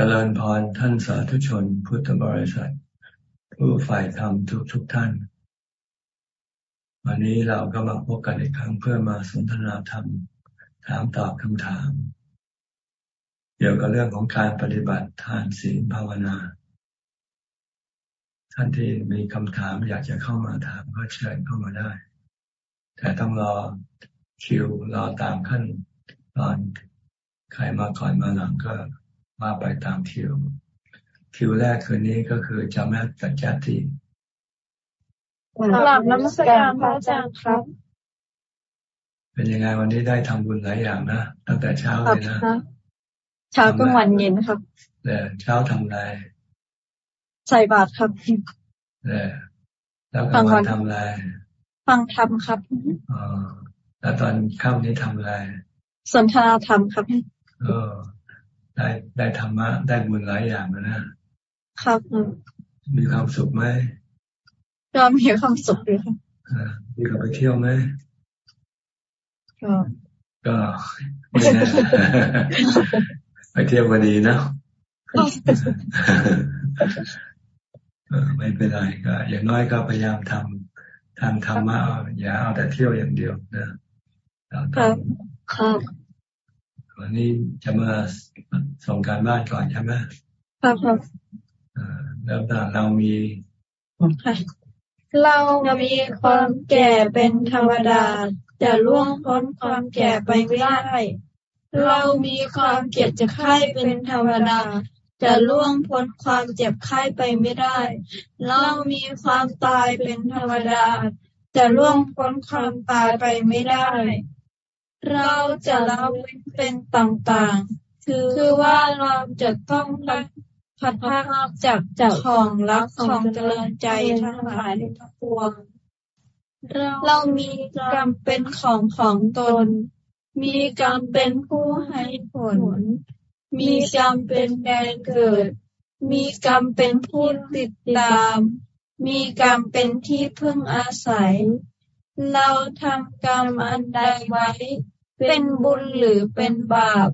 เจริญพรท่านสาธุชนพุทธบริษัท ผู้ฝ่ายธรรมทุกทุกท่าน วันนี้เราก็มาพบกันอีกครั้งเพื่อมาสนทนาธรรม ถามตอบคำถาม เกี่ยวกับเรื่องของการปฏิบัติทานศีลภาวนา ท่านที่มีคำถามอยากจะเข้ามาถามก็เชิญเข้ามาได้ แต่ต้องรอคิวรอตามขั้นตอนใครมาก่อนมาหลังก็ มาไปตามคิว คิวแรกคืนนี้ก็คือจาแมกกับจัตติกลับน้ำสการพระอาจารย์ครับ เป็นยังไงวันนี้ได้ทำบุญหลายอย่างนะตั้งแต่เช้าเลยนะเช้ากลางวันเย็นครับเ่เช้าทำอะไรใส่บาตรครับเ่แล้วกลางวันทำอะไรฟังธรรมครับอ๋อแล้วตอนค่ำนี้ทำอะไรสนทนาธรรมครับเออ ได้ได้ธรรมะ ได้บุญหลายอย่างนะครับมีความสุขไหมก็มีความสุขดีค่ะมีกับไปเที่ยวไหมก็ก็ไปเที่ยวก็ดีนะไม่เป็นไรก็อย่างน้อยก็พยายามทำทางธรรมะอย่าเอาแต่เที่ยวอย่างเดียวนะครับครับ วันนี้จะมาส่งการบ้านก่อนใช่ไหมครับครับแล้วเรามีเรามีความแก่เป็นธรรมดาจะล่วงพ้นความแก่ไปไม่ได้ เรามีความเจ็บจะไข้เป็นธรรมดา จะล่วงพ้นความเจ็บไข้ไปไม่ได้ เรามีความตายเป็นธรรมดา จะล่วงพ้นความตายไปไม่ได้ เราจะละเว้นเป็นต่างๆ คือว่าเราจะต้องพัดพัดพากจากจากของรักของเจริญใจทั้งหลายทั้งปวง เรามีกรรมเป็นของของตน มีกรรมเป็นผู้ให้ผล มีกรรมเป็นแดนเกิด มีกรรมเป็นผู้ติดตาม มีกรรมเป็นที่พึ่งอาศัย เราทำกรรมอันใดไว้ เป็นบุญหรือเป็นบาป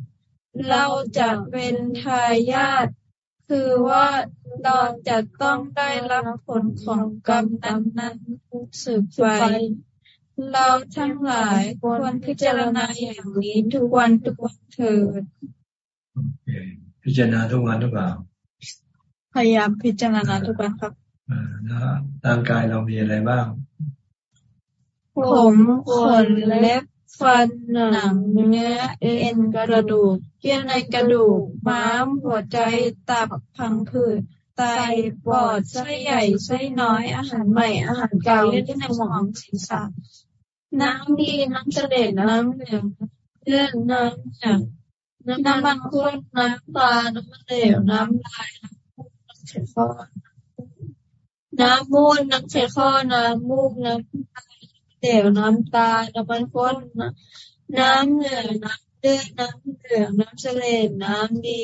เราจะเป็นทายาทคือว่าเราจะต้องได้รับผลของกรรมนั้นนั้นสืบไป เราทั้งหลายควรพิจารณาอย่างนี้ทุกวันทุกวันเถิดพิจารณาทุกวันหรือเปล่าพยายามพิจารณาทุกวันครับแล้วร่างกายเรามีอะไรบ้าง ผมขนเล็บ ฟันหนังเนื้อเอ็นกระดูกเยื่อในกระดูก ม้ามหัวใจตับพังผืดไตปอดไส้ใหญ่ไส้น้อยอาหารใหม่อาหารเก่าเลือดในหมองศีรษะน้ำดีน้ำเสด็จน้ำเหลืองเลือดน้ำหยางน้ำมันข้นน้ำตาน้ำเหลวน้ำลายน้ำมูกน้ำเสข้อน้ำมูลน้ำเสข้อน้ำมูกน้ำ เยวน้ำตาน้ำมันข้นน้ำเหนือน้ำเลือดน้ำเหลืองน้ำเสลดน้ำดี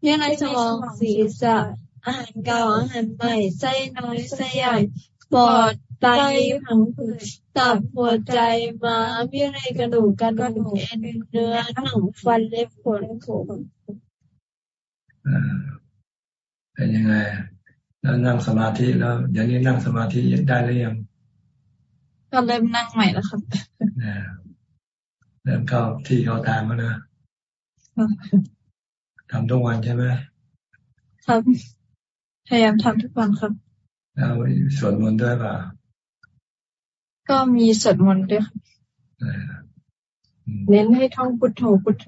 เยื่อในสมองศีรษะอาหารเก่าอาหารใหม่ไส้น้อยไส้ใหญ่ปอดไตผังผืดตับหัวใจม้ามเยื่อในกระดูกกระดูกเอ็นเนื้อหนังฟันเล็บขนผมเป็นยังไงแล้วนั่งสมาธิแล้วอย่างนี้นั่งสมาธิได้หรือยัง ก็เริ่มนั่งใหม่แล้วครับเริ่มเข้าที่เข้าทางแล้วนะทำทุกวันใช่ไหมครับพยายามทำทุกวันครับแล้วสวดมนต์ด้วยป่ะก็มีสวดมนต์ด้วยครับเน้นให้ท่องพุทโธพุทโธ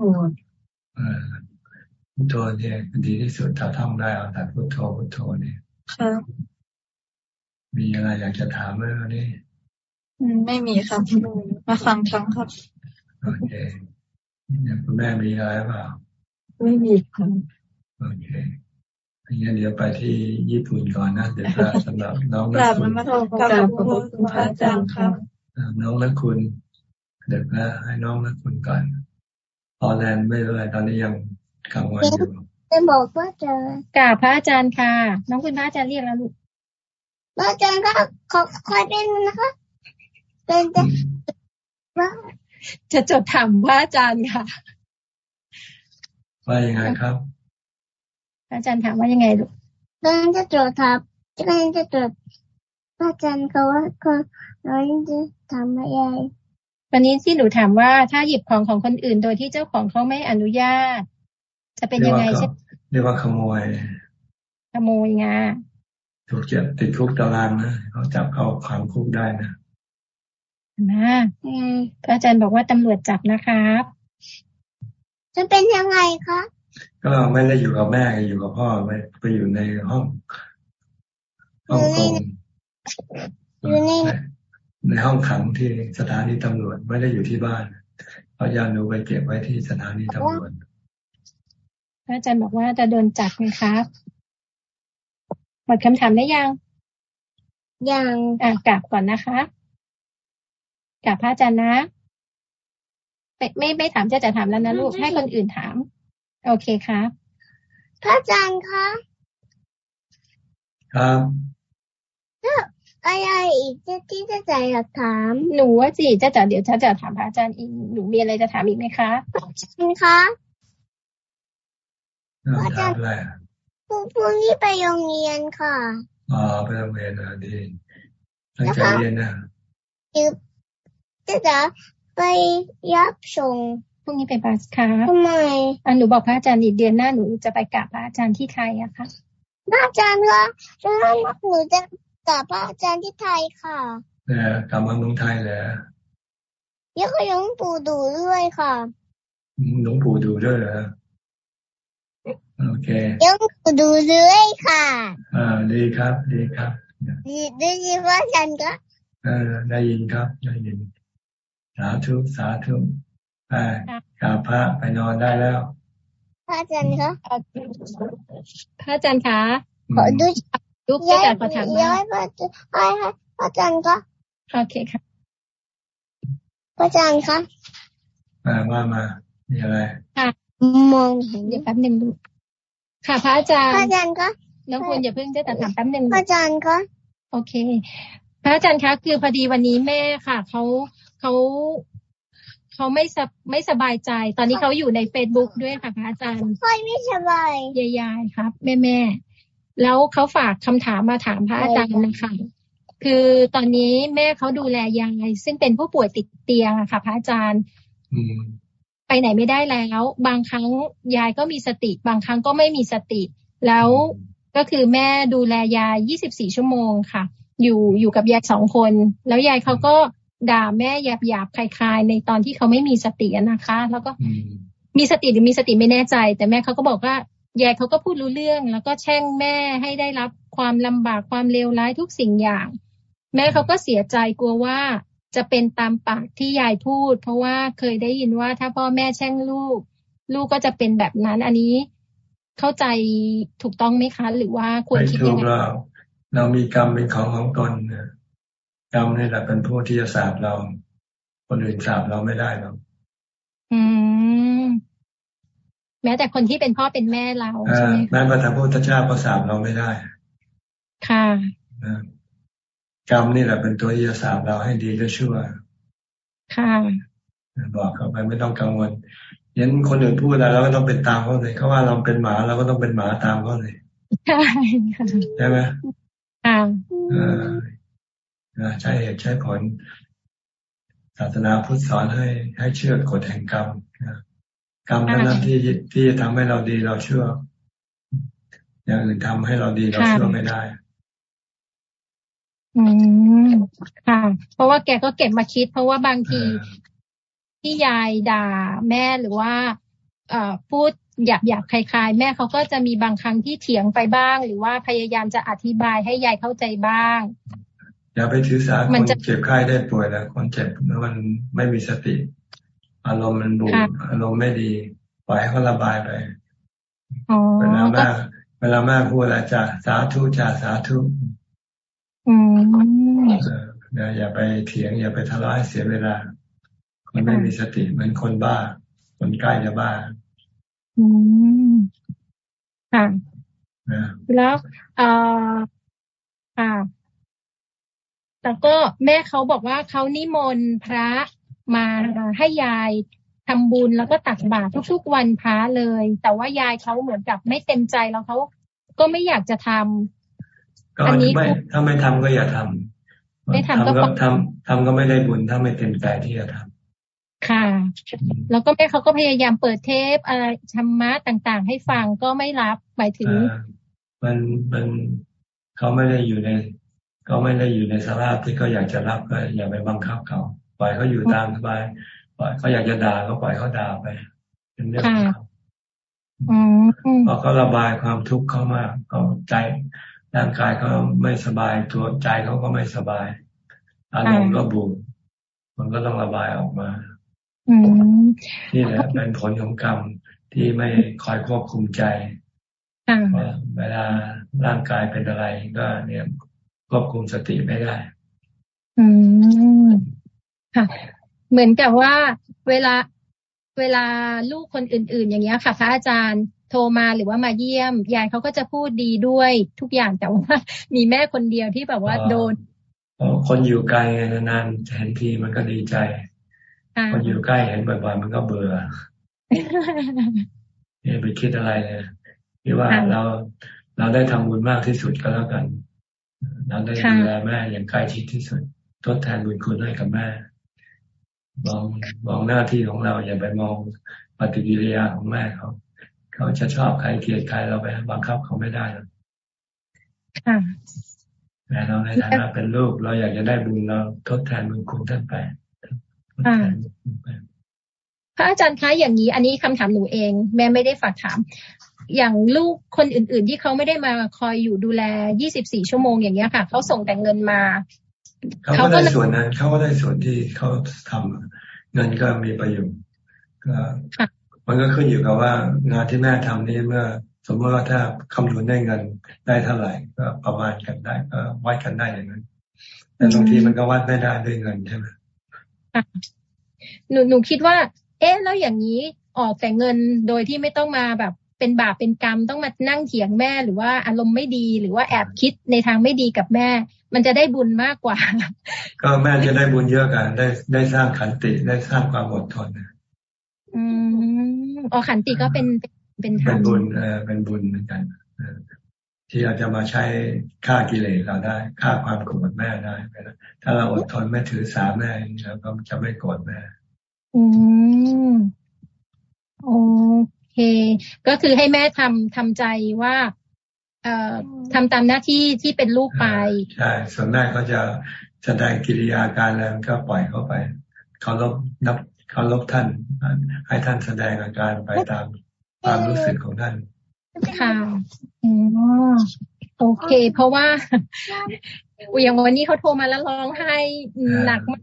พุทโธเนี่ยดีที่สุดถ้าท่องได้เอาแต่พุทโธพุทโธเนี่ยครับมีอะไรอยากจะถามไหมวันนี้ ไม่มีครับ มาฟังครั้งครับ โอเคเนี่ยคุณแม่มีอะไรเปล่า ไม่มีครับโอเคงั้นเดี๋ยวไปที่ญี่ปุ่นก่อนนะ เดี๋ยวจะสำหรับน้องนักคุณกับขอบคุณพระอาจารย์ครับน้องนักคุณ เดี๋ยวนะให้น้องนักคุณก่อนพอแลนไม่รู้อะไรตอนนี้ยังกังวลอยู่จะบอกว่าจะกราบพระอาจารย์ค่ะ น้องคุณพระอาจารย์เรียกแล้วลูกพระอาจารย์ก็ขอคอยเป็นนะคะ เป็นจะว่าจะจดถามว่าอาจารย์ค่ะว่ายังไงครับ อาจารย์ถามว่ายังไงลูกกำลังจะตรวจทับกำลังจะตรวจอาจารย์เขาว่าเขาเราจะทำอะไรวันนี้ที่หนูถามว่าถ้าหยิบของของคนอื่นโดยที่เจ้าของเขาไม่อนุญาต จะเป็นยังไงใช่เรียกว่าขโมย ขโมยงาถูกจับติดคุกตารางนะเขาจับเขาขังคุกได้นะ นะพระอาจารย์บอกว่าตำรวจจับนะครับจะเป็นยังไงคะก็ไม่ได้อยู่กับแม่อยู่กับพ่อไปไปอยู่ในห้องห้องกงอยู่ในในห้องขังที่สถานีตำรวจไม่ได้อยู่ที่บ้านเอายาหนูไปเก็บไว้ที่สถานีตำรวจพระอาจารย์บอกว่าจะโดนจับไหมครับหมดคำถามได้ยัง ยังอะกลับก่อนนะคะ กลับพระอาจารย์นะ ไม่ไม่ไม่ถามจะจะถามแล้วนะลูก ให้คนอื่นถาม โอเคครับ พระอาจารย์คะครับอะไรอีกที่จะจะอยากถาม หนูว่าสิจะจะเดี๋ยวจะจะถามพระอาจารย์อีกหนูมีอะไรจะถามอีกไหมคะอาจารย์คะอาจารย์อะไรพรุ่งนี้ไปโรงเรียนค่ะอ๋อไปโรงเรียนนะดีตั้งใจเรียนนะ จะจะไปรับส่งพรุ่งนี้ไปบัสค่ะทำไมอันหนูบอกพระอาจารย์อีกเดือนหน้าหนูจะไปกราบพระอาจารย์ที่ไทยอะค่ะพระอาจารย์คะฉะนั้นหนูจะกับพระอาจารย์ที่ไทยค่ะเออกลับมาเมืองไทยเหรอยังก็ยังปู่ดูด้วยค่ะหลวงปู่ดูด้วยเหรอโอเคยังปู่ดูด้วยค่ะ อ่าดีครับ ดีครับดีดีดีพระอาจารย์ก็เออได้ยินครับ ได้ยิน สาธุสาธุไปกราบพระไปนอนได้แล้ว พระอาจารย์คะพระอาจารย์คะขอดูลูกจะจัดประถามย้ายพระอาจารย์คะโอเคค่ะพระอาจารย์คะมาว่ามามีอะไรค่ะมองเห็นเดี๋ยวแป๊บหนึ่งดูค่ะ พระอาจารย์พระอาจารย์คะน้องคุณอย่าเพิ่งจะตัดถามแป๊บหนึ่งพระอาจารย์คะโอเค พระอาจารย์คะคือพอดีวันนี้แม่ค่ะเขา เขาเขาไม่สไม่สบายใจ ตอนนี้เขาอยู่ในเฟซบุ๊กด้วยค่ะพระอาจารย์ค่อยไม่สบายยายๆครับ แม่แม่แล้วเขาฝากคำถามมาถามพระอาจารย์นะคะ คือตอนนี้แม่เขาดูแลยายซึ่งเป็นผู้ป่วยติดเตียงค่ะ พระอาจารย์ไปไหนไม่ได้แล้ว บางครั้งยายก็มีสติ บางครั้งก็ไม่มีสติ แล้วก็คือแม่ดูแลยาย 24 ชั่วโมงค่ะ อยู่อยู่กับยายสองคน แล้วยายเขาก็ ด่าแม่หยาบหยาบคลายๆ ในตอนที่เขาไม่มีสตินะคะ แล้วก็มีสติหรือมีสติไม่แน่ใจ แต่แม่เขาก็บอกว่ายายเขาก็พูดรู้เรื่อง แล้วก็แช่งแม่ให้ได้รับความลำบากความเลวร้ายทุกสิ่งอย่าง แม่เขาก็เสียใจกลัวว่าจะเป็นตามปากที่ยายพูด เพราะว่าเคยได้ยินว่าถ้าพ่อแม่แช่งลูก ลูกก็จะเป็นแบบนั้น อันนี้เข้าใจถูกต้องไหมคะ หรือว่าควรคิดยังไงเราเรามีกรรมเป็นของของตน กรรมนี่แหละเป็นผู้ที่จะสาบเรา คนอื่นสาบเราไม่ได้หรอกอืมแม้แต่คนที่เป็นพ่อเป็นแม่เราใช่ไหมแม้พระพุทธเจ้าก็สาบเราไม่ได้ ค่ะกรรมนี่แหละเป็นตัวที่จะสาบเราให้ดีและชั่ว ค่ะบอกเขาไปไม่ต้องกังวลยันคนอื่นพูดอะไรเราก็ต้องเป็นตามเขาเลยเขาว่าเราเป็นหมาเราก็ต้องเป็นหมาตามเขาเลยใช่ค่ะใช่ไหมค่ะ ใช้เหตุใช้ผล ศาสนาพุทธสอนให้ให้เชื่อกฎแห่งกรรมกรรมนั้นที่ที่จะทำให้เราดีเราเชื่ออย่างอื่นทำให้เราดีเราเชื่อไม่ได้ อืมค่ะ เพราะว่าแกก็เก็บมาคิด เพราะว่าบางทีที่ยายด่าแม่หรือว่า เอ่อพูดหยาบหยาบคลายๆ แม่เขาก็จะมีบางครั้งที่เถียงไปบ้าง หรือว่าพยายามจะอธิบายให้ยายเข้าใจบ้าง อย่าไปถือสาคนเจ็บไข้ได้ป่วยแล้วคนเจ็บแล้วมันไม่มีสติ อารมณ์มันบูดอารมณ์ไม่ดีปล่อยให้เขาระบายไปเวลาแม่เวลาแม่พูดอะไรจะสาธุจ่าสาธุอย่าไปเถียง อย่าไปทะเลาะให้เสียเวลา คนไม่มีสติเหมือนคนบ้า คนใกล้จะบ้า อืมค่ะแล้วเอ่อค่ะ แต่ก็แม่เขาบอกว่าเขานิมนต์พระมาให้ยายทำบุญแล้วก็ตักบาตรทุกๆวันพระเลย แต่ว่ายายเขาเหมือนกับไม่เต็มใจแล้วเขาก็ไม่อยากจะทำก็ไม่ถ้าไม่ทำก็อย่าทำไม่ทำก็ทำทำก็ไม่ได้บุญถ้าไม่เต็มใจที่จะทำค่ะ แล้วก็แม่เขาก็พยายามเปิดเทปอะไรธรรมะต่างๆ ให้ฟังก็ไม่รับหมายถึง มันมันเขาไม่ได้อยู่ใน เขาไม่ได้อยู่ในสภาพที่เขาอยากจะรับก็อย่าไปบังคับเขาปล่อยเขาอยู่ตามสบายปล่อยเขาอยากจะด่าก็ปล่อยเขาด่าไป เป็นเรื่องของเขาพอเขาระบายความทุกข์เขามากเขาใจร่างกายเขาไม่สบายตัวใจเขาก็ไม่สบายอารมณ์ก็บูดมันก็ต้องระบายออกมานี่แหละเป็นผลของกรรมที่ไม่คอยควบคุมใจเวลาร่างกายเป็นอะไรก็เนี่ย ควบคุมสติไม่ได้ อืมค่ะ เหมือนกับว่าเวลาเวลาลูกคนอื่น ๆ อย่างเงี้ยค่ะพระอาจารย์โทรมาหรือว่ามาเยี่ยมยายเขาก็จะพูดดีด้วยทุกอย่างแต่ว่ามีแม่คนเดียวที่แบบว่าโดนคนอยู่ไกลนานๆเห็นทีมันก็ดีใจ คนอยู่ใกล้เห็นบ่อยๆมันก็เบื่อเนี่ยไปคิดอะไรเนี่ยที่ว่าเราเราได้ทำบุญมากที่สุดก็แล้วกัน เราได้ดูแลแม่อย่างใกล้ชิดที่สุดทดแทนบุญคุณให้กับแม่มองมองหน้าที่ของเราอย่าไปมองปฏิกิริยาของแม่เขาเขาจะชอบใครเกลียดใครเราไปบังคับเขาไม่ได้หรอกแต่เราในฐานะเป็นลูกเราอยากจะได้บุญเราทดแทนบุญคุณท่านไปพระอาจารย์คะอย่างนี้ อันนี้คำถามหนูเอง แม่ไม่ได้ฝากถาม อย่างลูกคนอื่น ๆ ที่เขาไม่ได้มาคอยอยู่ดูแล 24 ชั่วโมงอย่างเงี้ยค่ะเขาส่งแต่เงินมาเขาก็ได้ส่วนนั้นเขาก็ได้ส่วนที่เขาทำเงินก็มีประโยชน์ก็มันก็ขึ้นอยู่กับว่างานที่แม่ทำนี่เมื่อ สมมติว่าถ้าคำนวณได้เงินได้เท่าไหร่ก็ประมาณกันได้ก็วัดกันได้อย่างนั้นแต่บางทีมันก็วัดไม่ได้ด้วยเงินใช่ไหมหนูหนูคิดว่า เอ๊ะแล้วอย่างนี้ออกแต่เงินโดยที่ไม่ต้องมาแบบ เป็นบาปเป็นกรรมต้องมานั่งเถียงแม่หรือว่าอารมณ์ไม่ดีหรือว่าแอบคิดในทางไม่ดีกับแม่ มันจะได้บุญมากกว่า ก็แม่จะได้บุญเยอะกัน ได้ได้สร้างขันติได้สร้างความอดทนอืมอ๋อขันติก็เป็นเป็นเป็นบุญเออเป็นบุญเหมือนกันที่อาจจะมาใช้ฆ่ากิเลสเราได้ฆ่าความโกรธแม่ได้ถ้าเราอดทนไม่ถือสาแม่เราก็จะไม่โกรธแม่ อืมโอ เค ก็คือให้แม่ทำทำใจว่า เอ่อทำตามหน้าที่ที่เป็นลูกไปใช่ส่วนแม่เขาจะแสดงกิริยาการอะไรก็ปล่อยเขาไปเขาลบนับเขาลบท่าน ให้ท่านแสดงอาการไปตามความรู้สึกของท่านค่ะอ๋อโอเค เพราะว่าอย่างวันนี้เขาโทรมาแล้วร้องไห้หนักมาก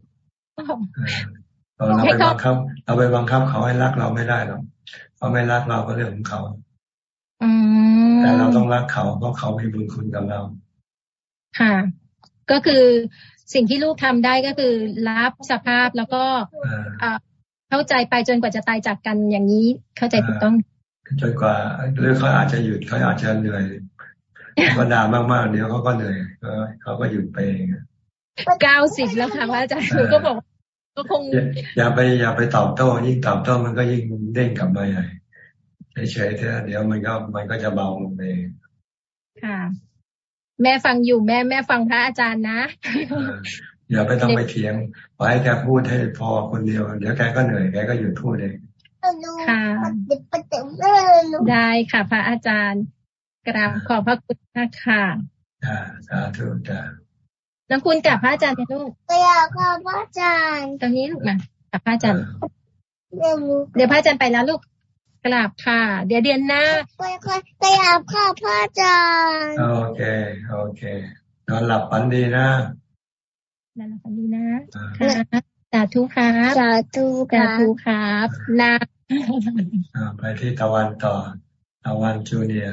เราไปบังคับ เราไปบังคับเขาให้รักเราไม่ได้หรอก เขาไม่รักเราก็เรื่องของเขาแต่เราต้องรักเขาเพราะเขามีบุญคุณกับเรา ค่ะ ก็คือสิ่งที่ลูกทำได้ก็คือรับสภาพแล้วก็เข้าใจไปจนกว่าจะตายจากกันอย่างนี้เข้าใจถูกต้องจนกว่าหรือเขาอาจจะหยุดเขาอาจจะเหนื่อยก็ด่ามากๆเดี๋ยวเขาก็เหนื่อยเขาก็หยุดไปเองเก้าสิบแล้วค่ะพระอาจารย์หนูก็บอก ก็คงอย่าไปอย่าไปตอบโต้ยิ่งตอบโต้มันก็ยิ่งเด้งกลับมาใหญ่เฉยๆเถอะเดี๋ยวมันก็มันก็จะเบาลงไปค่ะ แม่ฟังอยู่แม่แม่ฟังพระอาจารย์นะอย่าไปต้องไปเถียงปล่อยให้แกพูดให้พอคนเดียว เดี๋ยวแกก็เหนื่อยแกก็หยุดพูดเองค่ะได้ค่ะ พระอาจารย์ กราบขอบพระคุณมากค่ะจ้าสาธุจ้า น้องคุณกับพระอาจารย์ลูกไปอยากกับพระอาจารย์ตรงนี้ลูกนะกับพระอาจารย์เดี๋ยวพระอาจารย์ไปแล้วลูกกราบค่ะ เดี๋ยวเดือนหน้าไปค่อยไปอาบค่ะพระอาจารย์ โอเค โอเคนอนหลับฝันดีนะนอนหลับฝันดีนะค่ะสาธุครับสาธุสาธุครับนะไปที่ตะวันต่อตะวันจูเนียร์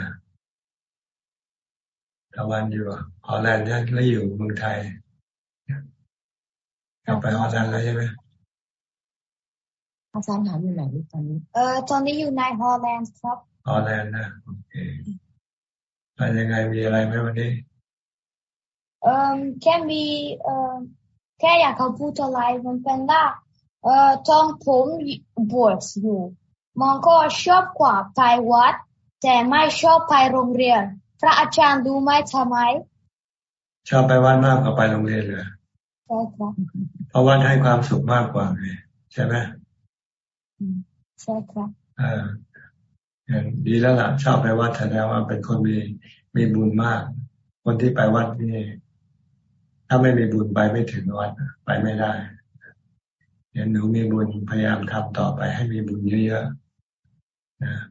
ตะวันอยู่ฮอลแลนด์เนี่ยแล้วอยู่เมืองไทยกลับไปฮอลแลนด์แล้วใช่ไหมอาจารย์ถามอยู่ไหนตอนนี้เออตอนนี้อยู่ในฮอลแลนด์ครับฮอลแลนด์นะโอเคไปยังไงมีอะไรไหมวันนี้เออแค่มีเออแค่อยากเขาพูดอะไรมันเป็นว่าเอเอ่อตอนผมบวชอยู่มันก็ชอบกว่าไปวัด แต่ไม่ชอบไปโรงเรียน พระอาจารย์ดูไหมทำไมชอบไปวัดมากกว่าไปโรงเรียนเลยใช่ครับเพราะวัดให้ความสุขมากกว่าไงใช่ไหมใช่ครับอ่าอย่างดีแล้วล่ะชอบไปวัดแสดงว่าเป็นคนมีมีบุญมาก คนที่ไปวัดนี่ถ้าไม่มีบุญไปไม่ถึงวัดไปไม่ได้เห็นหนูมีบุญพยายามทำต่อไปให้มีบุญเยอะๆนะ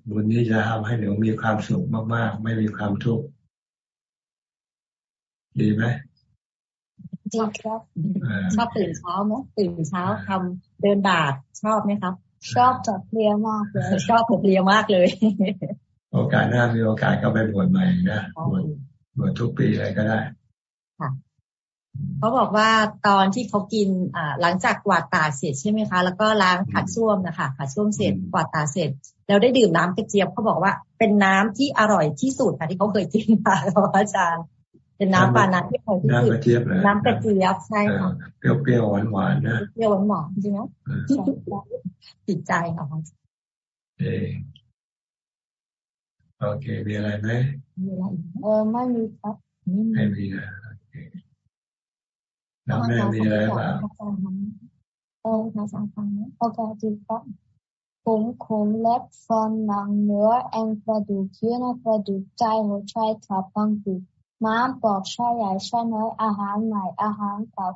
บุญนี้จะทำให้หนูมีความสุขมาก ๆ ไม่มีความทุกข์ดีไหมดีครับชอบตื่นเช้าไหมตื่นเช้าทำเดินบาทชอบไหมครับ ชอบจับเพลียมากเลยชอบผมเพลียมากเลย โอกาสหน้ามีโอกาสก็ไปบวชใหม่นะบวชบวชทุกปีอะไรก็ได้ค่ะ เขาบอกว่าตอนที่เขากินอ่าหลังจากกวาดตาเสร็จใช่ไหมคะ แล้วก็ล้างขัดส้วมนะคะขัดส้วมเสร็จกวาดตาเสร็จ แล้วได้ดื่มน้ำกระเจี๊ยบเขาบอกว่าเป็นน้ำที่อร่อยที่สุดค่ะที่เขาเคยกินมาค่ะอาจารย์ เป็นน้ำปานาที่อร่อยที่สุดน้ำกระเจี๊ยบน้ำกระเจี๊ยบใช่ค่ะเปรี้ยวๆหวานๆนะเปรี้ยวหวานๆจริงไหมติดใจค่ะเออโอเคมีอะไรไหมมีอะไรเออไม่มีครับไม่มีนะ น้ำแม่มีอะไรบ้างเออภาษาฟังนะโอเคจีครับผมขมเล็บฟันหนังเนื้อแองกระดูกเยื่อในกระดูกใจหัวใจขับพังผืดน้ำปอดชาใหญ่ชาน้อยอาหารใหม่อาหารเก่า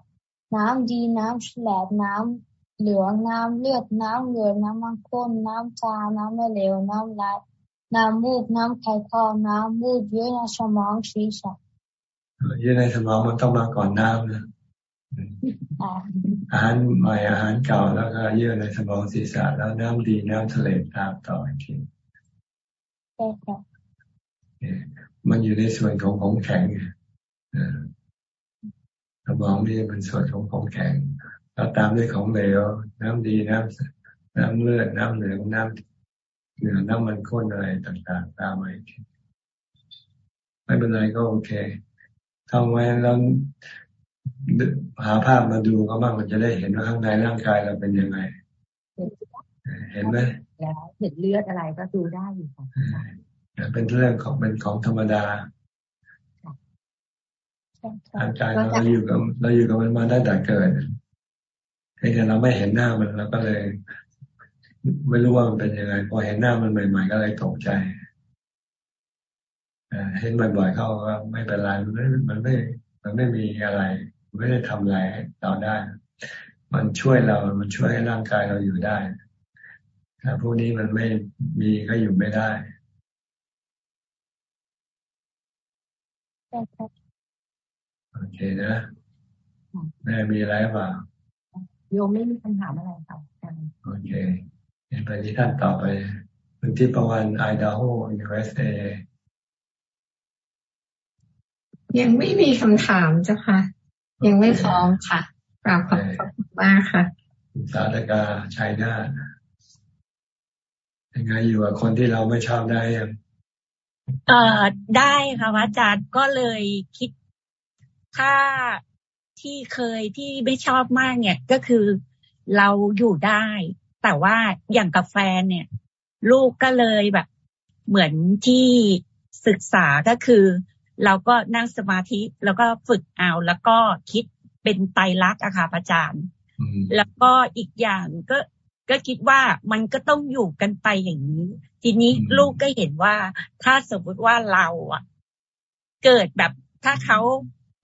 น้ำดีน้ำแฉลบน้ำเหลืองน้ำเลือดน้ำเลือดน้ำมันข้นน้ำชาน้ำไม่เหลวน้ำลายน้ำมูกน้ำไข่คอน้ำมูดเยอะในสมองศีรษะเยอะในสมองมันต้องมาก่อนน้ำนะ อาหารใหม่อาหารเก่าแล้วก็เยื่อในสมองศีรษะแล้วน้ำดีน้ำทะเลตามต่ออีกทีมันอยู่ในส่วนของของแข็งสมองนี่เป็นส่วนของของแข็งแล้วตามด้วยของเหลวน้ำดีน้ำน้ำเลือดน้ำเหลืองน้ำเหลืองน้ำมันข้นอะไรต่างๆ ตามไปไม่เป็นไรก็โอเคทำไว้แล้ว หาภาพมาดูก็บ้างมันจะได้เห็นว่าข้างในร่างกายเราเป็นยังไง เห็นไหมเห็นเลือดอะไรก็ดูได้อยู่ค่ะเป็นเรื่องของเป็นของธรรมดาร่างกายเราอยู่กับเราอยู่กับมันมาได้แต่เกิดเพียงแต่เราไม่เห็นหน้ามันเราก็เลย ไม่รู้ว่ามันเป็นยังไงพอเห็นหน้ามันใหม่ๆก็เลยตกใจเห็นบ่อยๆเข้าก็ไม่เป็นไรมันไม่มันไม่มันไม่มีอะไร ไม่ได้ทำอะไรเราได้ มันช่วยเรา มันช่วยให้ร่างกายเราอยู่ได้แต่พวกนี้มันไม่มีก็อยู่ไม่ได้โอเคนะแม่มีอะไรบ้างโยมไม่มีคำถามอะไรค่ะโอเคเห็นไปที่ท่านต่อไปพื้นที่ประวันไอดาโฮ USAยังไม่มีคำถามเจ้าค่ะ ยังไม่พร้อมค่ะกราบขอบคุณมากค่ะสาธกาชัยนายังไงอยู่กับคนที่เราไม่ชอบได้ยังเอ่อได้ค่ะอาจารย์ก็เลยคิด ถ้าที่เคยที่ไม่ชอบมากเนี่ย ก็คือเราอยู่ได้ แต่ว่าอย่างกับแฟนเนี่ย ลูกก็เลยแบบ เหมือนที่ศึกษาก็คือ เราก็นั่งสมาธิแล้วก็ฝึกเอาแล้วก็คิดเป็นไตรลักษณ์อะค่ะอาจารย์ แล้วก็อีกอย่างก็ก็คิดว่ามันก็ต้องอยู่กันไปอย่างนี้ ทีนี้ลูกก็เห็นว่า ถ้าสมมติว่าเราอะเกิดแบบถ้าเขา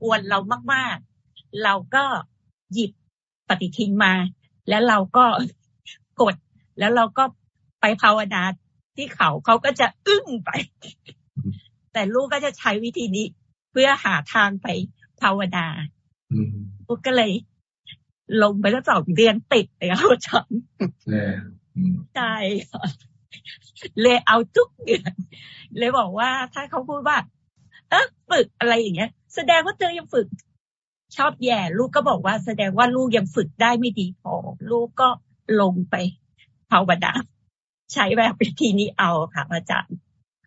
อวนเรามากๆ เราก็หยิบปฏิทินมา แล้วเราก็กดแล้วเราก็ไปภาวนาที่เขาเขาก็จะอึ้งไป แต่ลูกก็จะใช้วิธีนี้เพื่อหาทางไปภาวนาลูกก็เลย ลงไปแล้วสองเดือนติดเลยครับอาจารย์ใช่เลยเอาทุกเดือนเลยบอกว่าถ้าเขาพูดว่า เออฝึกอะไรอย่างเงี้ย แสดงว่าเธอยังฝึก ชอบแย่ ลูกก็บอกว่า แสดงว่าลูกยังฝึกได้ไม่ดีพอ ลูกก็ลงไปภาวนาใช้แบบวิธีนี้เอาค่ะอาจารย์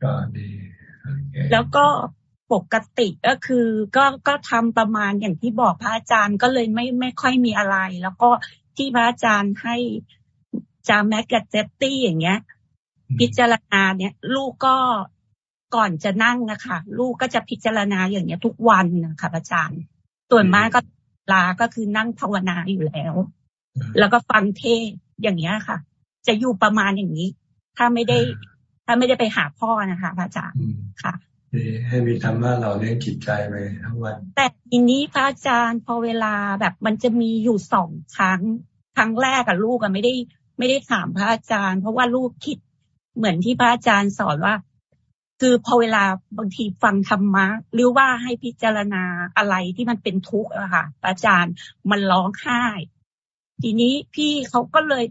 ก็ดี แล้วก็ปกติก็คือก็ก็ทำประมาณอย่างที่บอกพระอาจารย์ก็เลยไม่ไม่ค่อยมีอะไร แล้วก็ที่พระอาจารย์ให้จาแมกกับเจตตี้อย่างเงี้ย พิจารณาเนี่ย ลูกก็ก่อนจะนั่งนะคะลูกก็จะพิจารณาอย่างเงี้ย ทุกวันนะคะอาจารย์ ส่วนมากก็ลาก็คือนั่งภาวนาอยู่แล้ว แล้วก็ฟังเทศอย่างเงี้ยค่ะ จะอยู่ประมาณอย่างนี้ ถ้าไม่ได้ ถ้าไม่ได้ไปหาพ่อนะคะพระอาจารย์ค่ะให้มีธรรมะเราเลี้ยงจิตใจไปทั้งวัน แต่ทีนี้พระอาจารย์พอเวลาแบบมันจะมีอยู่สองครั้งครั้งแรกกับลูกอะไม่ได้ไม่ได้ถามพระอาจารย์ เพราะว่าลูกคิดเหมือนที่พระอาจารย์สอนว่า คือพอเวลาบางทีฟังธรรมะ หรือว่าให้พิจารณาอะไรที่มันเป็นทุกข์อะค่ะอาจารย์มันร้องไห้ ทีนี้พี่เขาก็เลย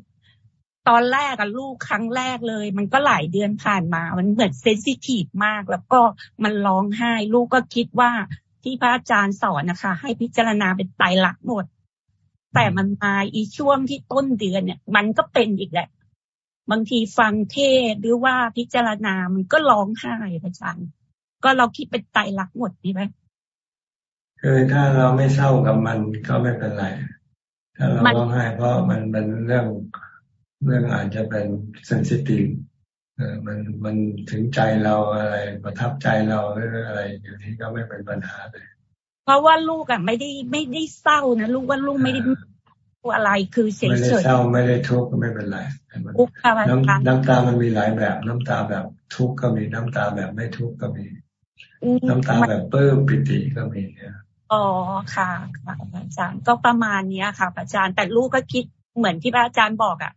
ตอนแรกกับลูกครั้งแรกเลย มันก็หลายเดือนผ่านมา มันเหมือนเซนซิทีฟมาก แล้วก็มันร้องไห้ ลูกก็คิดว่าที่พระอาจารย์สอนนะคะ ให้พิจารณาเป็นไตรลักษณ์หมด แต่มันมาอีช่วงที่ต้นเดือนเนี่ย มันก็เป็นอีกแหละ บางทีฟังเทศหรือว่าพิจารณา มันก็ร้องไห้อาจารย์ ก็เราคิดเป็นไตรลักษณ์หมดดีไหมคือถ้าเราไม่เศร้ากับมันก็ไม่เป็นไร ถ้าเราร้องไห้เพราะมันเป็นเรื่อง เรื่องอาจจะเป็นเซนซิทีฟเออมันมันถึงใจเราอะไรประทับใจเราหรืออะไรอย่างนี้ก็ไม่เป็นปัญหาเลยเพราะว่าลูกอะไม่ได้ไม่ได้เศร้านะลูกว่าลูกไม่ได้อะไรคือเฉยเฉยไม่ได้เศร้าไม่ได้ทุกข์ก็ไม่เป็นไรน้ำน้ำตามันมีหลายแบบ น้ำตาแบบทุกข์ก็มีน้ำตาแบบไม่ทุกข์ก็มี น้ำตาแบบเปิ้มปิติก็มีอ๋อค่ะค่ะอาจารย์ก็ประมาณนี้ค่ะ อาจารย์แต่ลูกก็คิดเหมือนที่พระอาจารย์บอกอะ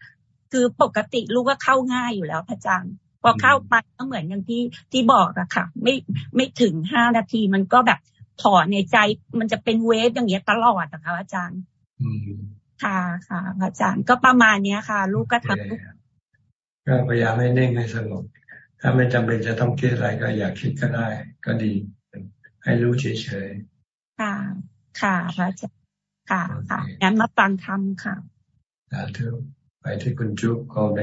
คือปกติลูกก็เข้าง่ายอยู่แล้วพระอาจารย์พอเข้าไปก็เหมือนอย่างที่ที่บอกอะค่ะ ไม่ไม่ถึงห้านาทีมันก็แบบถอนในใจ มันจะเป็นเวฟอย่างเงี้ยตลอดอะค่ะอาจารย์ค่ะค่ะอาจารย์ก็ประมาณเนี้ยค่ะ ลูกก็ทำก็พยายามให้เน่งให้สงบถ้าไม่จำเป็นจะต้องคิดอะไรก็อยากคิดก็ได้ ก็ดี ให้รู้เฉยๆค่ะ ค่ะพระอาจารย์ค่ะค่ะงั้นมาฟังธรรมค่ะสาธุ ไปที่คุณจุ๊บโกเบ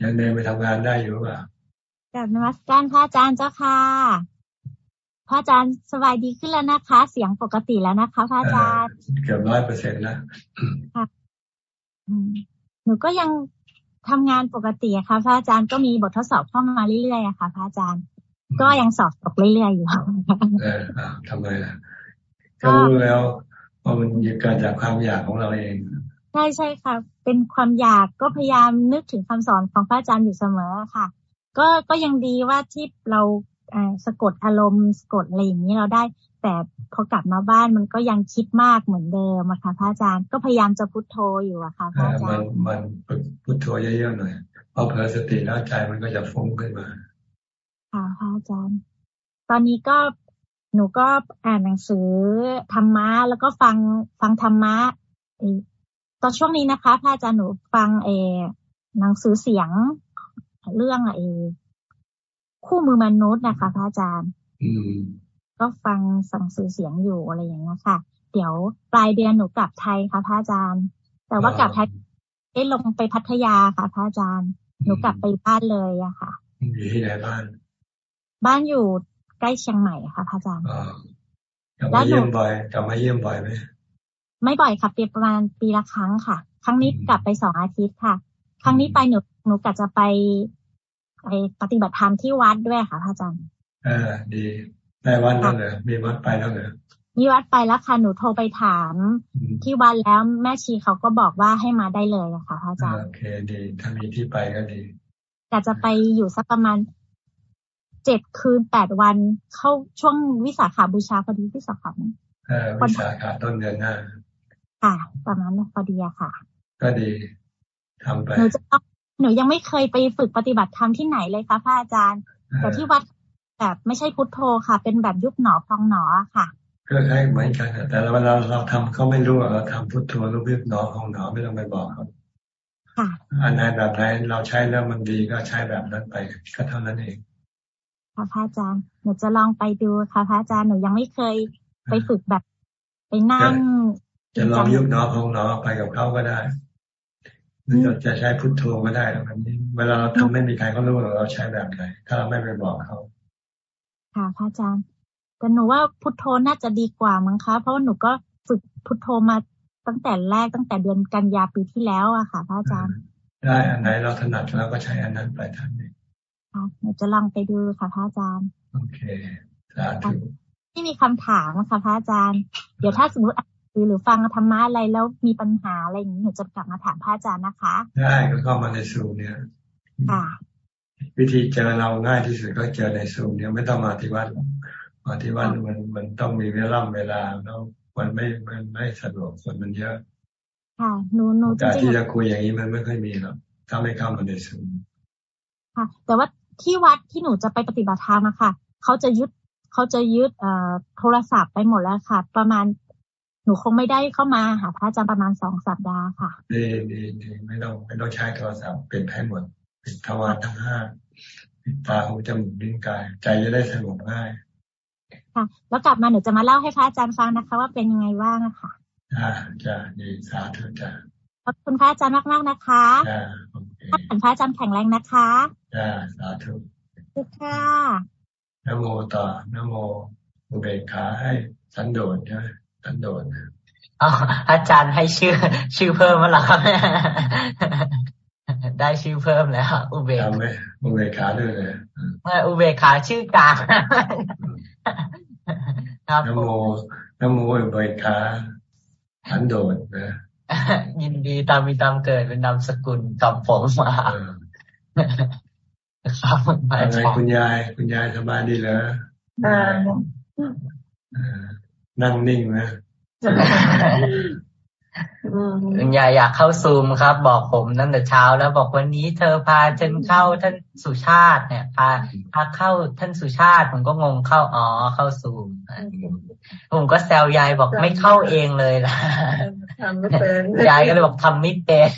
ยังเดินไปทำงานได้อยู่ป่ะกับนมัสการพระอาจารย์เจ้าค่ะพระอาจารย์สบายดีขึ้นแล้วนะคะ เสียงปกติแล้วนะคะพระอาจารย์เกือบร้อยเปอร์เซ็นต์แล้วค่ะหนูก็ยังทำงานปกติอะค่ะพระอาจารย์ก็มีบททดสอบเข้ามาเรื่อยๆอะค่ะพระอาจารย์ ก็ยังสอบตกเรื่อยๆอยู่เออทำไมล่ะก็รู้แล้วว่ามันเกิดจากความอยากของเราเอง ใช่ใช่ค่ะ เป็นความอยากก็พยายามนึกถึงคำสอนของพระอาจารย์อยู่เสมอค่ะ ก็ก็ยังดีว่าที่เราสะกดอารมณ์สะกดอะไรอย่างนี้เราได้ แต่พอกลับมาบ้านมันก็ยังคิดมากเหมือนเดิมอะค่ะพระอาจารย์ก็พยายามจะพุทโธอยู่อะค่ะพระอาจารย์มันมันพุทโธเยอะๆหน่อยพอเพลสติแล้วใจมันก็จะฟุ้งขึ้นมาค่ะพระอาจารย์ ตอนนี้ก็หนูก็อ่านหนังสือธรรมะแล้วก็ฟังฟังธรรมะ ตอนช่วงนี้นะคะพระอาจารย์หนูฟังเอหนังสือเสียงเรื่องเอคู่มือมนุษย์นะคะพระอาจารย์ก็ฟังสั่งสื่อเสียงอยู่อะไรอย่างเงี้ยค่ะ เดี๋ยวปลายเดือนหนูกลับไทยค่ะพระอาจารย์ แต่ว่ากลับไทยได้ลงไปพัทยาค่ะพระอาจารย์ หนูกลับไปบ้านเลยอะค่ะอยู่ที่ไหนบ้าน บ้านอยู่ใกล้เชียงใหม่ค่ะพระอาจารย์กลับมาเยี่ยมบ่อยกลับมาเยี่ยมบ่อยไหม ไม่บ่อยค่ะเปียประมาณปีละครั้งค่ะ ครั้งนี้กลับไปสองอาทิตย์ค่ะ ครั้งนี้ไปหนูหนูกะจะไปไปปฏิบัติธรรมที่วัดด้วยค่ะพระอาจารย์เออดีได้วัดแล้วเหรอมีวัดไปแล้วเหรอมีวัดไปแล้วค่ะหนูโทรไปถามที่วัดแล้วแม่ชีเขาก็บอกว่าให้มาได้เลยอะค่ะพระอาจารย์โอเคดีถ้ามีที่ไปก็ดีกะจะไปอยู่สักประมาณเจ็ดคืนแปดวันเข้าช่วงวิสาขาบูชาพอดีวิสาขาเออวิสาขาต้นเดือนหน้า ค่ะประมาณนั้นพอดีอะค่ะ ก็ดีทำไปหนูจะหนูยังไม่เคยไปฝึกปฏิบัติธรรมที่ไหนเลยค่ะพระอาจารย์ แต่ที่วัดแบบไม่ใช่พุทโธค่ะ เป็นแบบยุบหนอพองหนอค่ะก็ใช่เหมือนกันแต่เวลาเราทำเขาไม่รู้เราทำพุทโธรูปยุบหนอพองหนอไม่ต้องไปบอกเขาค่ะอันไหนแบบไหนเราใช้แล้วมันดีก็ใช้แบบนั้นไปก็เท่านั้นเองค่ะพระอาจารย์หนูจะลองไปดูค่ะพระอาจารย์หนูยังไม่เคยไปฝึกแบบ ไปนั่ง จะลองยุบหนอพองหนอไปกับเขาก็ได้หรือเราจะใช้พุทโธก็ได้แบบนี้เวลาเราทำไม่มีใครก็รู้เราใช้แบบไหนถ้าเราไม่ไปบอกเขาค่ะพระอาจารย์แต่หนูว่าพุทโธน่าจะดีกว่ามั้งคะ เพราะว่าหนูก็ฝึกพุทโธมาตั้งแต่แรกตั้งแต่เดือนกันยาปีที่แล้วอะค่ะพระอาจารย์ ได้อันไหนเราถนัดแล้วก็ใช้อันนั้นไปทันเองค่ะหนูจะลองไปดูค่ะพระอาจารย์ โอเคสาธุที่มีคำถามนะคะพระอาจารย์ เดี๋ยวถ้าสมมติ หรือฟังธรรมะอะไรแล้วมีปัญหาอะไรอย่างนี้หนูจะกลับมาถามพระอาจารย์นะคะ ได้ก็เข้ามาในซูมเนี่ยค่ะวิธีเจอเราง่ายที่สุดก็เจอในซูมเนี่ยไม่ต้องมาที่วัดมาที่วัดมันมันต้องมีเวลาเวลาแล้วมันไม่มันไม่สะดวกคนมันเยอะค่ะหนูหนูการที่จะคุยอย่างนี้มันไม่ค่อยมีหรอกถ้าไม่เข้ามาในซูมค่ะ แต่ว่าที่วัดที่หนูจะไปปฏิบัติธรรมอะค่ะเขาจะยึดเขาจะยึดเอ่อโทรศัพท์ไปหมดแล้วค่ะ ประมาณ หนูคงไม่ได้เข้ามาหาพระอาจารย์ประมาณสองสัปดาห์ค่ะดีดีดีไม่ต้องไม่ต้องใช้โทรศัพท์เป็นให้หมดปิดทวารทั้งห้าปิดตาหูจมูกลิ้นกาย ใจจะได้สงบง่ายค่ะแล้วกลับมาหนูจะมาเล่าให้พระอาจารย์ฟังนะคะ ว่าเป็นยังไงบ้างนะคะจ้าจ้าดีสาธุจ้าขอบคุณพระอาจารย์มากมากนะคะจ้าโอเคพระอาจารย์แข็งแรงนะคะจ้าสาธุทุกค่ะนโมต่อนโมอุเบกขาให้สันโดษใช่ไหม สันโดษอ๋ออาจารย์ให้ชื่อ ชื่อเพิ่มมาหรอครับได้ชื่อเพิ่มแล้ว อุเบกไม่อุเบกขาด้วยเลยไม่อุเบกขาชื่อกลางครับนโมนโมอุเบกขาสันโดษนะยินดีตามมีตามเกิดเป็นนามสกุลกับผมมาครับอะไรคุณยาย คุณยายสบายดีเหรอ นั่งนิ่งนะคุณยายอยากเข้าซูมครับ บอกผมตั้งแต่เช้าแล้วบอกวันนี้เธอพาฉันเข้าท่านสุชาติ เนี่ย พาพาเข้าท่านสุชาติ ผมก็งงเข้าอ๋อเข้าซูมผมก็แซวยายบอกไม่เข้าเองเลยล่ะยายก็เลยบอกทำไม่เป็น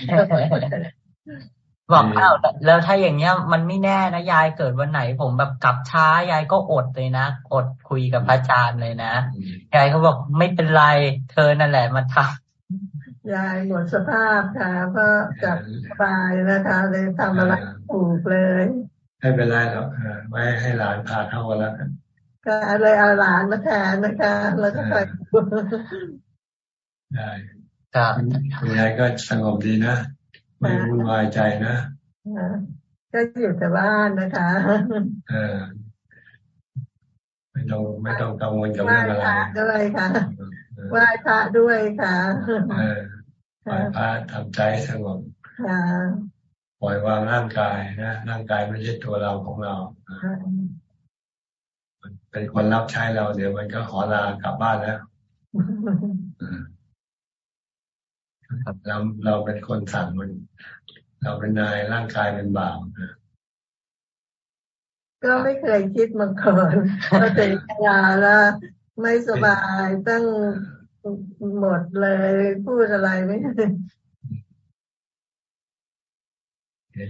บอกอ้าวแล้วถ้าอย่างเงี้ย มันไม่แน่นะยายเกิดวันไหน ผมแบบกลับช้ายายก็อดเลยนะอดคุยกับพระอาจารย์เลยนะยายเขาบอกไม่เป็นไรเธอนั่นแหละมาทำยายหมดสภาพค่ะเพราะจับสบายนะคะเลยทำอะไรถูกเลยไม่เป็นไรหรอกไว้ให้หลานพาเข้ากันแล้วกันก็เลยเอาหลานมาแทนนะคะแล้วก็ไปได้ครับคุณยายก็สงบดีนะ ไม่วุ่นวายใจนะก็อยู่แต่บ้านนะคะเออไม่ต้องไม่ต้องกังวลกับเรื่องอะไรด้วยค่ะไหว้พระด้วยค่ะไหว้พระทำใจสงบปล่อยวางร่างกายนะร่างกายไม่ใช่ตัวเราของเราเป็นคนรับใช้เราเดี๋ยวมันก็ขอลากลับบ้านแล้ว เราเราเป็นคนสั่งมัน เราเป็นนายร่างกายเป็นบ่าวนะก็ไม่เคยคิดมาก่อนก็ถึงยาแล้วไม่สบายตั้งหมดเลยพูดอะไรไม่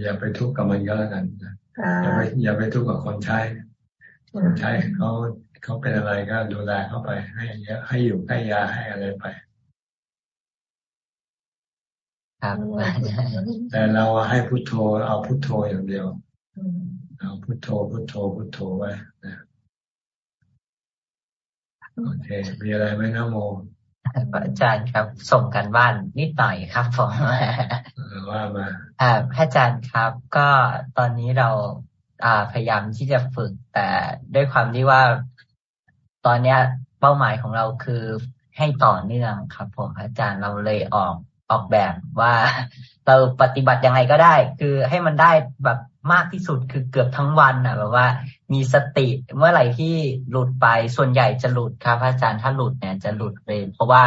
อย่าไปทุกข์กับมันก็แล้วกันอย่าไปอย่าไปทุกข์กับคนใช้คนใช้เขาเขาเป็นอะไรก็ดูแลเขาไปให้เยอะให้อยู่ให้ยาให้อะไรไป ครับแต่เราให้พุทโธ เอาพุทโธอย่างเดียว เอาพุทโธพุทโธพุทโธไว้นะโอเค มีอะไรไหมนะโมอาจารย์ครับ ส่งกันบ้านนิดหน่อยครับผมว่ามาอ่าพระอาจารย์ครับ ก็ตอนนี้เราอ่าพยายามที่จะฝึก แต่ด้วยความที่ว่า ตอนเนี้ย เป้าหมายของเราคือให้ต่อเนื่องครับ ผมอาจารย์เราเลยออก ออกแบบว่าเราปฏิบัติยังไงก็ได้ คือให้มันได้แบบมากที่สุดคือเกือบทั้งวันอะ แบบว่า มีสติเมื่อไหร่ที่หลุดไปส่วนใหญ่จะหลุดครับอาจารย์ถ้าหลุดเนี่ย จะหลุดไปเพราะว่า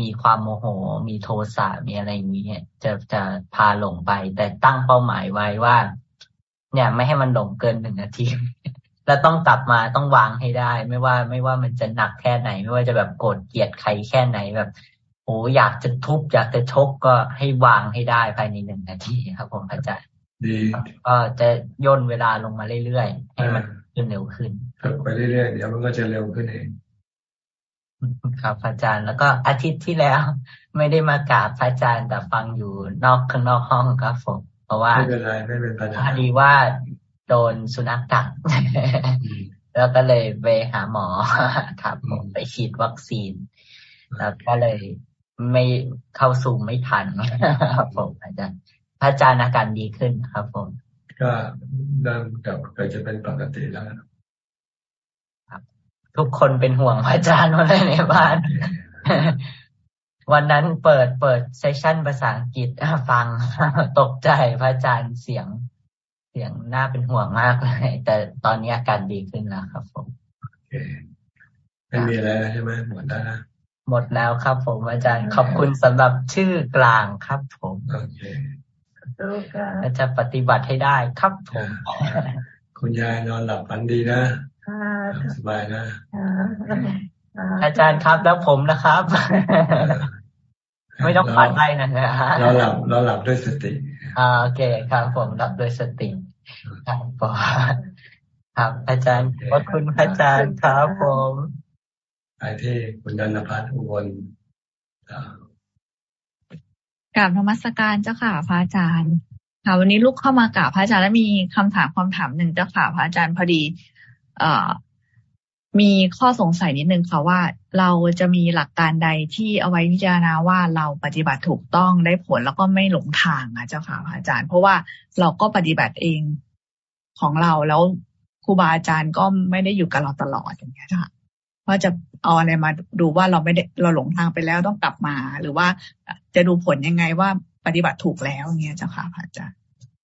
มีความโมโห มีโทสะมีอะไรอย่างนี้จะจะพาหลงไป แต่ตั้งเป้าหมายไว้ว่า เนี่ยไม่ให้มันหลงเกินหนึ่งนาทีแล้วต้องกลับมาต้องวางให้ได้ ไม่ว่าไม่ว่ามันจะหนักแค่ไหน ไม่ว่าจะแบบโกรธเกลียดใครแค่ไหนแบบ โอ้อยากจะทุบอยากจะชกก็ให้วางให้ได้ภายในหนึ่งนาทีครับผมอาจารย์ดีก็จะย่นเวลาลงมาเรื่อยๆให้มันขึ้นเร็วขึ้นฝึกไปเรื่อยๆเดี๋ยวมันก็จะเร็วขึ้นเองครับอาจารย์แล้วก็อาทิตย์ที่แล้ว ไม่ได้มากราบพระอาจารย์แต่ฟังอยู่นอกข้างนอกห้องครับผมเพราะว่าไม่เป็นไรไม่เป็นปัญหาพอดีว่าโดนสุนัขกัดแล้วก็เลยไปหาหมอครับผมไปฉีดวัคซีน แล้วก็เลย ไม่เข้าสู่ไม่ทันครับผมอาจารย์พระอาจารย์อาการดีขึ้นครับผม ก็เริ่มกลับเกิดจะเป็นปกติแล้วครับ ทุกคนเป็นห่วงพระอาจารย์มาเลยในบ้าน วันนั้นเปิดเปิดเซสชั่นภาษาอังกฤษฟังตกใจพระอาจารย์เสียงเสียงน่าเป็นห่วงมากเลย แต่ตอนนี้อาการดีขึ้นแล้วครับผมโอเคไม่มีอะไรใช่ไหมหมดแล้วนะ หมดแล้วครับผมอาจารย์ ขอบคุณสำหรับชื่อกลางครับผมโอเคจะปฏิบัติให้ได้ครับผม คุณยายนอนหลับฝันดีนะสบายนะ อาจารย์ครับแล้วผมนะครับ ไม่ต้องฝันไรนะเราหลับเราหลับด้วยสติอ่าโอเคครับผมหลับด้วยสติครับผมครับ อาจารย์ขอบคุณอาจารย์ครับผม ไปที่คุณดันพัฒน์อุบลกราบธรรมสการเจ้าค่ะพระอาจารย์ ค่ะ วันนี้ลูกเข้ามากราบพระอาจารย์แล้วมีคำถามความถามหนึ่งเจ้าค่ะพระอาจารย์พอดี เอ่อ มีข้อสงสัยนิดนึงค่ะว่า เราจะมีหลักการใดที่เอาไว้พิจารณาว่าเราปฏิบัติถูกต้องได้ผลแล้วก็ไม่หลงทางอะเจ้าค่ะพระอาจารย์ เพราะว่าเราก็ปฏิบัติเองของเราแล้วครูบาอาจารย์ก็ไม่ได้อยู่กับเราตลอดอย่างเงี้ยค่ะ ว่าจะเอาอะไรมาดูว่าเราไม่ได้เราหลงทางไปแล้วต้องกลับมา หรือว่าจะดูผลยังไงว่าปฏิบัติถูกแล้วเงี้ยเจ้าค่ะพระอาจารย์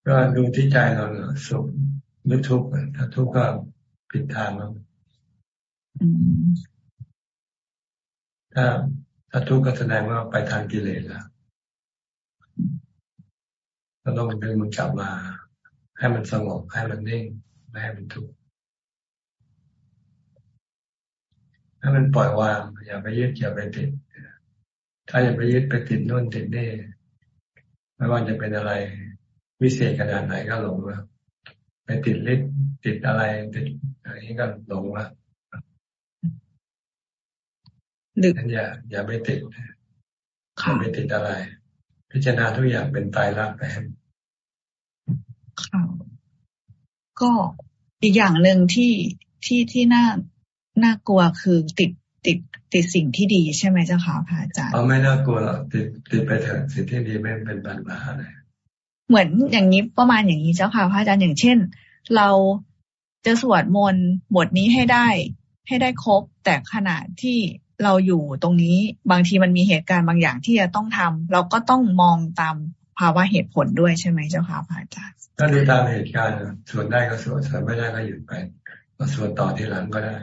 ก็ดูที่ใจเราสุขหรือทุกข์ถ้าทุกข์ก็ผิดทางแล้วถ้าถ้าทุกข์ก็แสดงว่าไปทางกิเลสแล้วก็ต้องดึงมันกลับมา ให้มันสงบให้มันนิ่งไม่ให้มันทุกข์ ถ้ามันปล่อยวาง อย่าไปยึดอย่าไปติด ถ้าอย่าไปยึดไปติดนู่นติดนี่ไม่ว่าจะเป็นอะไรวิเศษขนาดไหนก็หลงแล้วไปติดฤทธิ์ติดอะไรติดอะไรนี้ก็หลงแล้วนั้นอย่าอย่าไปติดอย่าไปติดอะไร พิจารณาทุกอย่างเป็นตายรักไปก็อีกอย่างหนึ่งที่ที่ที่น่า น่ากลัวคือติดติดติดสิ่งที่ดีใช่ไหมเจ้าค่ะพระอาจารย์เอาไม่น่ากลัวหรอกติดติดไปเถอะสิ่งที่ดีไม่เป็นปัญหาอะไรเหมือนอย่างนี้ประมาณอย่างนี้เจ้าค่ะพระอาจารย์อย่างเช่น เราจะสวดมนต์บทนี้ให้ได้ ให้ได้ครบ แต่ขณะที่เราอยู่ตรงนี้บางทีมันมีเหตุการณ์บางอย่างที่จะต้องทำเราก็ต้องมองตามภาวะเหตุผลด้วยใช่ไหมเจ้าค่ะพระอาจารย์ก็ดูตามเหตุการณ์ส่วนได้ก็ส่วนส่วนไม่ได้ก็หยุดไปก็ส่วนต่อที่หลังก็ได้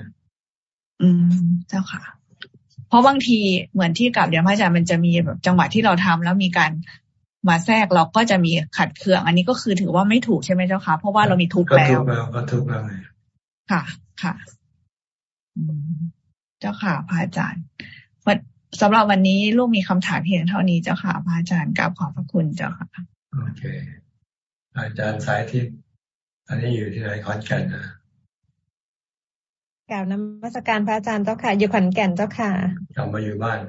อืมเจ้าค่ะ เพราะบางทีเหมือนที่กับเดี๋ยวพระอาจารย์มันจะมีแบบจังหวะที่เราทำแล้วมีการมาแทรกเราก็จะมีขัดเคือง อันนี้ก็คือถือว่าไม่ถูกใช่ไหมเจ้าค่ะเพราะว่าเรามีทุกข์แล้วก็ทุกข์แล้วค่ะ ค่ะเจ้าค่ะพระอาจารย์สำหรับวันนี้ลูกมีคำถามเพียงเท่านี้เจ้าค่ะพระอาจารย์กราบขอบพระคุณเจ้าค่ะโอเค อาจารย์สายที่อันนี้อยู่ที่ไหนขอนแก่นนะ กล่าวนมัสการพระอาจารย์เจ้าค่ะ อยู่ขอนแก่นเจ้าค่ะกลับมาอยู่บ้าน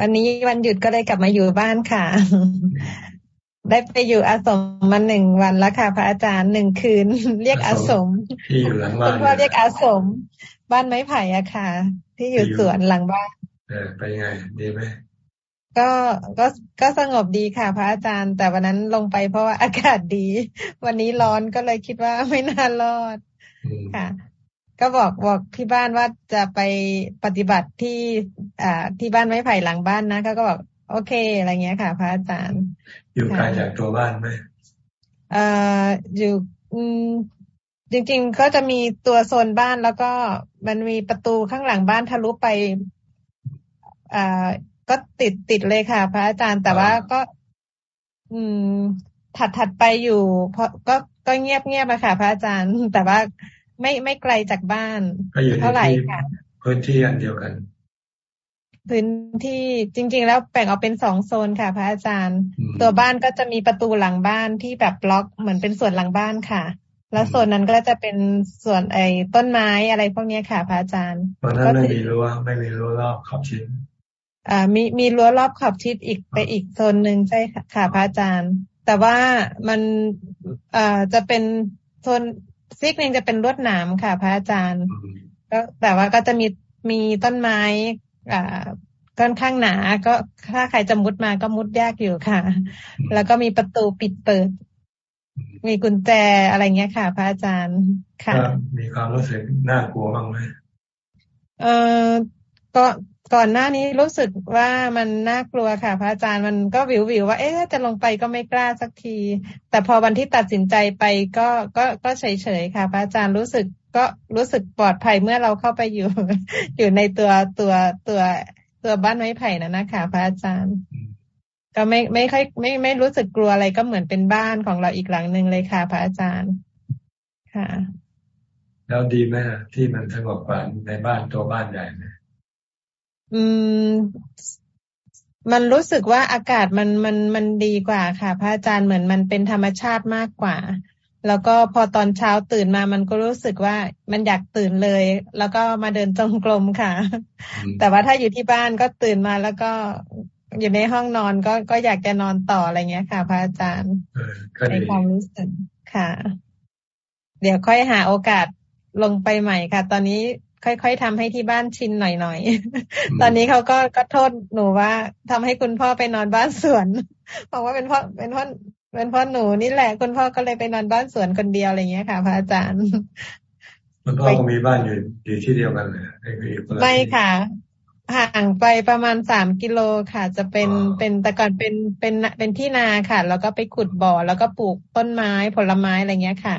วันนี้วันหยุดก็เลยกลับมาอยู่บ้านค่ะ ได้ไปอยู่อาสมมาหนึ่งวันแล้วค่ะ พระอาจารย์หนึ่งคืน เรียกอาสมที่อยู่หลังบ้านพ่อเรียกอาสม บ้านไม้ไผ่อะค่ะ ที่อยู่สวนหลังบ้านเออไปยังไง ดีไหมก็ก็ก็สงบดีค่ะ พระอาจารย์ แต่วันนั้นลงไปเพราะว่าอากาศดี วันนี้ร้อนก็เลยคิดว่าไม่น่ารอดค่ะ ก็บอกบอกที่บ้านว่าจะไปปฏิบัติที่อ่าที่บ้านไม้ไผ่หลังบ้านนะเขาก็บอก โอเคอะไรเงี้ยค่ะ พระอาจารย์ อยู่ไกลจากตัวบ้านไหมอ่าอยู่อืมจริง ๆ ก็จะมีตัวโซนบ้านแล้วก็มันมีประตูข้างหลังบ้านทะลุไปอ่าก็ติดติดเลยค่ะ พระอาจารย์แต่ว่าก็ อืมถัดถัดไปอยู่ เพราะก็ก็เงียบเงียบอะค่ะ พระอาจารย์ แต่ว่า ไม่ไม่ไกลจากบ้านเท่าไหร่ค่ะพื้นที่อันเดียวกัน พื้นที่จริง ๆ แล้วแบ่งออกเป็นสองโซนค่ะ พระอาจารย์ ตัวบ้านก็จะมีประตูหลังบ้านที่แบบบล็อกเหมือนเป็นส่วนหลังบ้านค่ะ แล้วโซนนั้นก็จะเป็นส่วนไอ้ต้นไม้อะไรพวกนี้ค่ะ พระอาจารย์ตอนนั้นไม่มีรั้วไม่มีรั้วรอบขอบชิดอ่ามีมีรั้วรอบขอบชิดอีกไปอีกโซนหนึ่งใช่ค่ะพระอาจารย์ แต่ว่ามันอ่าจะเป็นโซน ซีกหนึ่งจะเป็นลวดหนามค่ะ พระอาจารย์ก็แต่ว่าก็จะมีมีต้นไม้อ่าค่อนข้างหนา ก็ถ้าใครจะมุดมาก็มุดยากอยู่ค่ะ แล้วก็มีประตูปิดเปิด มีกุญแจอะไรเงี้ยค่ะ พระอาจารย์ค่ะ มีความรู้สึกน่ากลัวบ้างไหมเออก็ ก่อนหน้านี้รู้สึกว่ามันน่ากลัวค่ะ พระอาจารย์มันก็วิววิวว่า เอ๊ะจะลงไปก็ไม่กล้าสักที แต่พอวันที่ตัดสินใจไปก็ก็ก็เฉยเฉยค่ะ พระอาจารย์รู้สึกก็รู้สึกปลอดภัยเมื่อเราเข้าไปอยู่ อยู่ในตัวตัวตัวตัวบ้านไม้ไผ่นั่นนะคะพระอาจารย์ ก็ไม่ไม่ค่อยไม่ไม่รู้สึกกลัวอะไรก็เหมือนเป็นบ้านของเราอีกหลังหนึ่งเลยค่ะ พระอาจารย์ ค่ะ แล้วดีไหมที่มันสงบกว่าในบ้านตัวบ้านใหญ่ อืม มันรู้สึกว่าอากาศมันมันมันดีกว่าค่ะ พระอาจารย์เหมือนมันเป็นธรรมชาติมากกว่า แล้วก็พอตอนเช้าตื่นมามันก็รู้สึกว่ามันอยากตื่นเลย แล้วก็มาเดินจงกรมค่ะ แต่ว่าถ้าอยู่ที่บ้านก็ตื่นมาแล้วก็อยู่ในห้องนอนก็ก็อยากจะนอนต่ออะไรเงี้ยค่ะ พระอาจารย์ในความรู้สึกค่ะ เดี๋ยวค่อยหาโอกาสลงไปใหม่ค่ะ ตอนนี้ ค่อยๆทำให้ที่บ้านชินหน่อยๆ ตอนนี้เขาก็ก็โทษหนูว่าทำให้คุณพ่อไปนอนบ้านสวนบอกว่าเป็นพ่อเป็นพ่อเป็นพ่อหนูนี่แหละคุณพ่อก็เลยไปนอนบ้านสวนคนเดียวอะไรเงี้ยค่ะ พระอาจารย์คุณพ่อก็มีบ้านอยู่อยู่ที่เดียวกันเลยไม่ค่ะห่างไปประมาณสามกิโลค่ะ จะเป็นเป็นแต่ก่อนเป็นเป็นเป็นที่นาค่ะ แล้วก็ไปขุดบ่อแล้วก็ปลูกต้นไม้ผลไม้อะไรเงี้ยค่ะ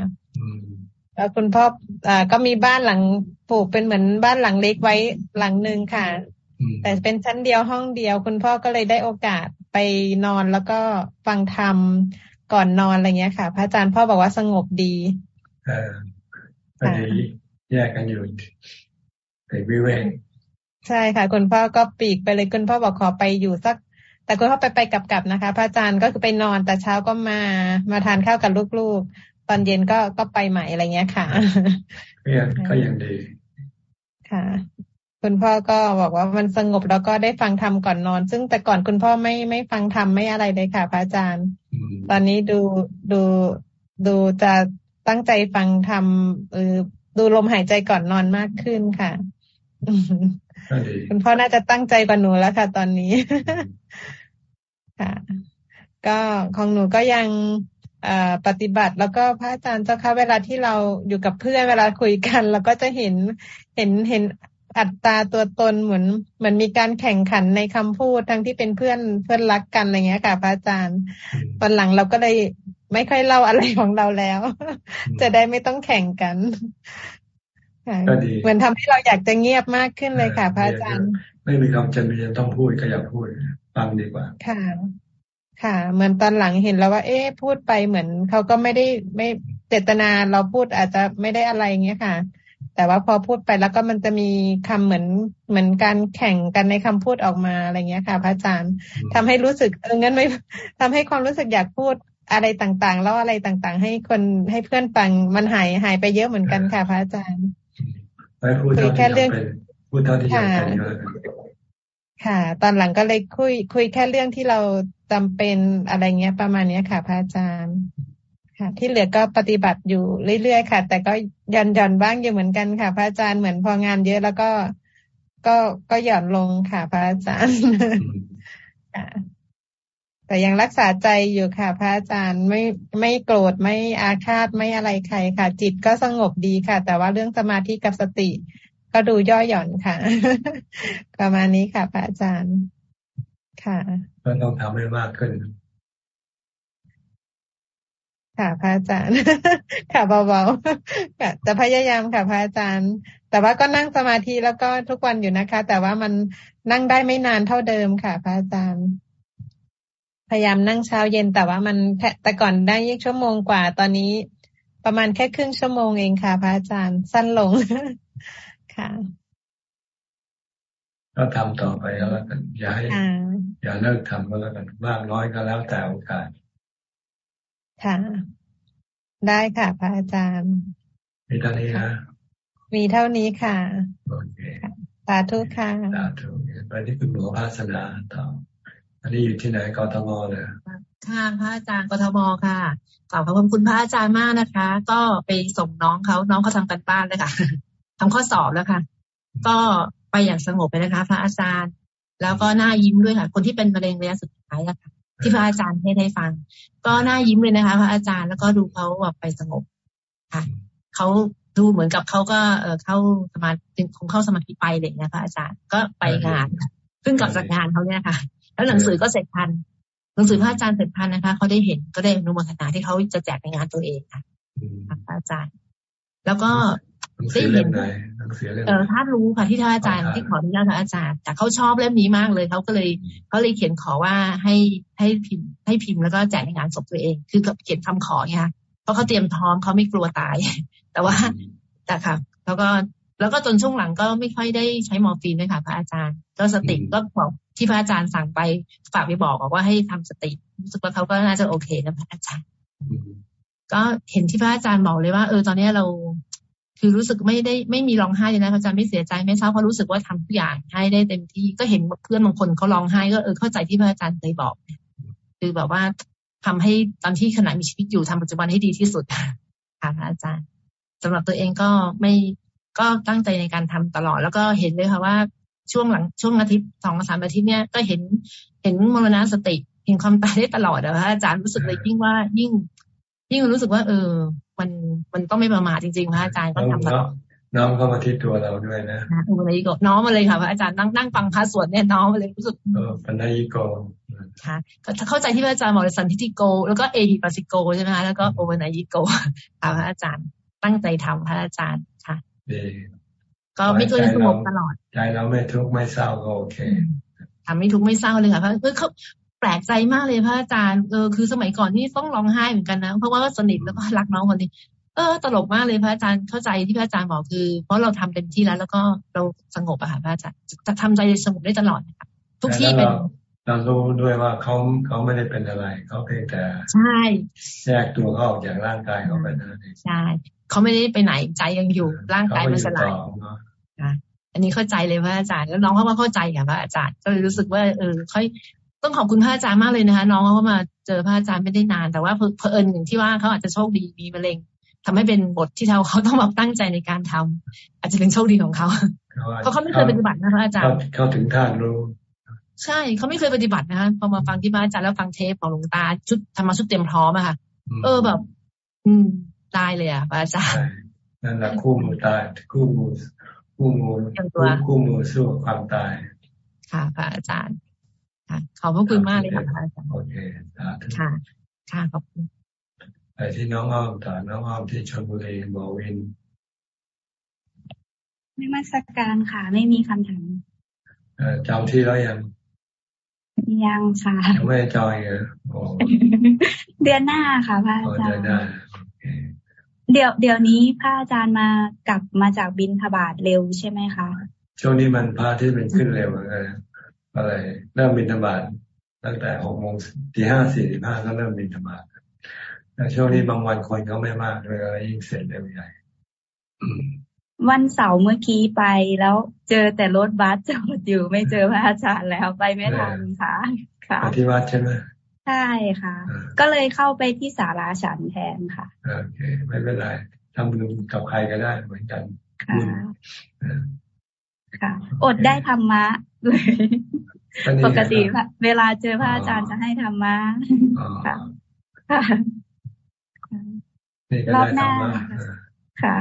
แล้วคุณพ่ออ่าก็มีบ้านหลังปลูกเป็นเหมือนบ้านหลังเล็กไว้หลังหนึ่งค่ะ แต่เป็นชั้นเดียวห้องเดียว คุณพ่อก็เลยได้โอกาสไปนอนแล้วก็ฟังธรรมก่อนนอนอะไรเงี้ยค่ะ พระอาจารย์พ่อบอกว่าสงบดีเออตอนนี้แยกกันอยู่แต่วิเวกใช่ค่ะ คุณพ่อก็ปีกไปเลยคุณพ่อบอกขอไปอยู่สัก แต่คุณพ่อไปไปกลับๆนะคะ พระอาจารย์ก็คือไปนอนแต่เช้าก็มามาทานข้าวกับลูก ตอนเย็นก็ก็ไปใหม่อะไรเงี้ยค่ะก็ยังก็ยังดี ค่ะคุณพ่อก็บอกว่ามันสงบแล้วก็ได้ฟังธรรมก่อนนอน ซึ่งแต่ก่อนคุณพ่อไม่ไม่ฟังธรรมไม่อะไรเลยค่ะ พระอาจารย์ ตอนนี้ดูดูดูจะตั้งใจฟังธรรมเออดูลมหายใจก่อนนอนมากขึ้นค่ะ คุณพ่อน่าจะตั้งใจกว่าหนูแล้วค่ะ ตอนนี้ ค่ะ ก็ของหนูก็ยัง ปฏิบัติ แล้วก็พระอาจารย์เจ้าค่ะเวลาที่เราอยู่กับเพื่อนเวลาคุยกันเราก็จะเห็นเห็นเห็นอัตตาตัวตนเหมือนเหมือนมีการแข่งขันในคำพูดทั้งที่เป็นเพื่อนเพื่อนรักกันอะไรเงี้ยค่ะพระอาจารย์ตอนหลังเราก็เลยไม่ค่อยเล่าอะไรของเราแล้ว จะได้ไม่ต้องแข่งกันเหมือนทำให้เราอยากจะเงียบมากขึ้นเลยค่ะ พระอาจารย์ ไม่มีคำจำเป็นต้องพูดก็อยากพูดฟังดีกว่าค่ะ ค่ะ เหมือนตอนหลังเห็นแล้วว่า เอ๊ะพูดไปเหมือนเขาก็ไม่ได้ไม่เจตนาเราพูดอาจจะไม่ได้อะไรเงี้ยค่ะ แต่ว่าพอพูดไปแล้วก็มันจะมีคำเหมือนเหมือนการแข่งกันในคำพูดออกมาอะไรเงี้ยค่ะพระอาจารย์ทำให้รู้สึกเอองั้นไม่ทำให้ความรู้สึกอยากพูดอะไรต่างๆ แล้วอะไรต่างๆ ให้คนให้เพื่อนฟังมันหายหายไปเยอะเหมือนกันค่ะพระอาจารย์คุยแค่เรื่องพูดเท่าที่จำเป็น ค่ะ ตอนหลังก็เลยคุย คุยแค่เรื่องที่เราจำเป็นอะไรเงี้ยประมาณเนี้ยค่ะ พระอาจารย์ ค่ะ ที่เหลือก็ปฏิบัติอยู่เรื่อยๆค่ะ แต่ก็ยันหย่อนบ้างอยู่เหมือนกันค่ะ พระอาจารย์เหมือนพองานเยอะแล้วก็ก็ก็หย่อนลงค่ะ พระอาจารย์ค่ะแต่ยังรักษาใจอยู่ค่ะ พระอาจารย์ไม่ไม่โกรธไม่อาฆาตไม่อะไรใครค่ะ จิตก็สงบดีค่ะ แต่ว่าเรื่องสมาธิกับสติ ก็ดูย่อหย่อนค่ะ ประมาณนี้ค่ะพระอาจารย์ค่ะก็ต้องทำให้มากขึ้น ค่ะพระอาจารย์ ค่ะเบาๆค่ะจะพยายามค่ะพระอาจารย์ แต่ว่าก็นั่งสมาธิแล้วก็ทุกวันอยู่นะคะ แต่ว่ามันนั่งได้ไม่นานเท่าเดิมค่ะพระอาจารย์พยายามนั่งเช้าเย็นแต่ว่ามันแต่ก่อนได้ยี่ชั่วโมงกว่า ตอนนี้ประมาณแค่ครึ่งชั่วโมงเองค่ะ พระอาจารย์ สั้นลง ค่ะ ก็ทำต่อไปแล้วกันอย่าให้อย่าเลิกทำก็แล้วกันมากน้อยก็แล้วแต่โอกาสค่ะ ได้ค่ะ พระอาจารย์ มีเท่านี้นะมีเท่านี้ค่ะโอเคสาธุค่ะสาธุไปที่คุณหมอภาสนาต่ออันนี้อยู่ที่ไหนกทมเลยค่ะพระอาจารย์กทมค่ะขอบคุณคุณพระอาจารย์มากนะคะ ก็ไปส่งน้องเขาน้องเขาทำกันบ้านเลยค่ะ ทำข้อสอบแล้วค่ะ ก็ไปอย่างสงบไปนะคะ พระอาจารย์ แล้วก็หน้ายิ้มด้วยค่ะ คนที่เป็นมะเร็งระยะสุดท้ายอะค่ะ ที่พระอาจารย์ให้ให้ฟัง ก็หน้ายิ้มเลยนะคะ พระอาจารย์แล้วก็ดูเขาแบบไปสงบค่ะเขาดูเหมือนกับเขาก็เออเข้าสมาธิคงเข้าสมาธิไปเลยนะคะอาจารย์ก็ไปงานเพิ่งกลับจากงานเขาเนี่ยค่ะ แล้วหนังสือก็เสร็จทัน หนังสือพระอาจารย์เสร็จทันนะคะเขาได้เห็นก็ได้อนุโมทนาที่เขาจะแจกในงานตัวเองค่ะพระอาจารย์ แล้วก็ ได้เห็นเออถ้ารู้ค่ะที่ท่านอาจารย์ที่ขออนุญาตท่านอาจารย์ แต่เขาชอบเล่มนี้มากเลยเขาก็เลยเขาเลยเขียนขอว่าให้ให้พิมพ์ ให้พิมพ์แล้วก็แจกในงานศพตัวเอง คือเขียนคำขอเนี่ยเพราะเขาเตรียมพร้อมเขาไม่กลัวตาย แต่ว่าแต่ค่ะแล้วก็แล้วก็จนช่วงหลังก็ไม่ค่อยได้ใช้มอร์ฟีนด้วยค่ะ พระอาจารย์ก็สติก็บอกที่พระอาจารย์สั่งไปฝากไปบอกบอกว่าให้ทำสติรู้สึกว่าเขาก็น่าจะโอเคนะพระอาจารย์ก็เห็นที่พระอาจารย์บอกเลยว่าเออตอนนี้เรา คือรู้สึกไม่ได้ไม่มีร้องไห้เลยนะอาจารย์ไม่เสียใจไม่เศร้าเพราะรู้สึกว่าทำทุกอย่างให้ได้เต็มที่ก็เห็นเพื่อนบางคนเขาร้องไห้ก็เออเข้าใจที่พระอาจารย์เคยบอก คือแบบว่าทำให้ตอนที่ขณะมีชีวิตอยู่ทำปัจจุบันให้ดีที่สุดค่ะพระอาจารย์สำหรับตัวเองก็ไม่ก็ตั้งใจในการทำตลอด แล้วก็เห็นเลยค่ะว่าช่วงหลังช่วงอาทิตย์สองสามอาทิตย์เนี้ยก็เห็นเห็นมรณะสติเห็นความตายได้ตลอดอะพระอาจารย์รู้สึกเลยยิ่งว่ายิ่ง ยิ่งรู้สึกว่า เออ มันมันต้องไม่ประมาทจริงๆพระอาจารย์ก็ทำตลอดน้องเข้ามาที่ตัวเราด้วยนะอุปนิโกน้องมาเลยค่ะพระอาจารย์นั่งนั่งฟังพระสวดเนี่ยน้องมาเลยรู้สึกเออปัญญิโกค่ะเข้าใจที่พระอาจารย์บอกเลยสันทิติโก แล้วก็เอหิปัสสิโกใช่ไหมคะแล้วก็โอเวนายิโกค่ะพระอาจารย์ตั้งใจทำพระอาจารย์ค่ะก็ไม่เคยสงบตลอดใจเราไม่ทุกข์ไม่เศร้าก็โอเคทำไม่ทุกข์ไม่เศร้าเลยค่ะเพราะเขา แปลกใจมากเลยพระอาจารย์เออคือสมัยก่อนนี่ต้องร้องไห้เหมือนกันนะเพราะว่าสนิทแล้วก็รักน้องคนนี้เออตลกมากเลยพระอาจารย์เข้าใจที่พระอาจารย์บอกคือ เพราะเราทำเต็มที่แล้ว แล้วก็เราสงบอะค่ะพระอาจารย์จะทำใจสงบได้ตลอดนะคะทุกที่เป็นเรารู้ด้วยว่าเขาเขาไม่ได้เป็นอะไรเขาเพียงแต่ใช่แยกตัวเขาออกจากร่างกายเขาไปนั่นเองใช่เขาไม่ได้ไปไหนใจยังอยู่ร่างกายมันสลายอันนี้เข้าใจเลยพระอาจารย์แล้วน้องเขาก็เข้าใจค่ะพระอาจารย์ก็เลยรู้สึกว่าเออค่อย ต้องขอบคุณพระอาจารย์มากเลยนะคะ น้องเขามาเจอพระอาจารย์ไม่ได้นาน แต่ว่าเพอเอิญอย่างที่ว่าเขาอาจจะโชคดีมีมะเร็งทำให้เป็นบทที่เขาเขาต้องมาตั้งใจในการทำอาจจะเป็นโชคดีของเขาเพราะเขาไม่เคยปฏิบัตินะพระอาจารย์เขาถึงท่านรู้ใช่เขาไม่เคยปฏิบัตินะคะพอมาฟังที่พระอาจารย์แล้วฟังเทปของหลวงตาชุดธรรมชุดเต็มพร้อมอะค่ะ เออแบบ อืมตายเลยอะพระอาจารย์นั่นแหละคู่มือตายคู่มือคู่มือคู่มือสู้ความตาย ค่ะพระอาจารย์ค่ะ ขอบพระคุณมากเลยค่ะพระอาจารย์โอเคค่ะ ค่ะขอบคุณไปที่น้องอ้อมต่อน้องอ้อมที่ชลบุรีบอวินไม่มาสักการค่ะ ไม่มีคำถามจำที่แล้วยัง ยังค่ะยังไม่จอยเหรอเดือนหน้าค่ะพระอาจารย์เดี๋ยวเดี๋ยวนี้พระอาจารย์มากลับมาจากบินทบาทเร็วใช่ไหมคะช่วงนี้มันพระที่มันขึ้นเร็วอะไร อะไรเริ่มบินทบาทตั้งแต่หกโมงตีห้าสี่สิบห้าก็เริ่มบินทบาทแต่ช่วงนี้บางวันคนเขาไม่มากเลยยิ่งเสร็จเร็วใหญ่วันเสาร์เมื่อกี้ไปแล้วเจอแต่รถบัสจอดอยู่ไม่เจอพระอาจารย์แล้วไปไม่ทันค่ะค่ะที่วัดใช่ไหมใช่ค่ะ ก็เลยเข้าไปที่ศาลาฉันแทนค่ะโอเคไม่เป็นไรทำบุญกับใครก็ได้เหมือนกันค่ะค่ะอดได้ธรรมะเลย ปกติเวลาเจอพระอาจารย์จะให้ธรรมะค่ะรอบหน้าค่ะ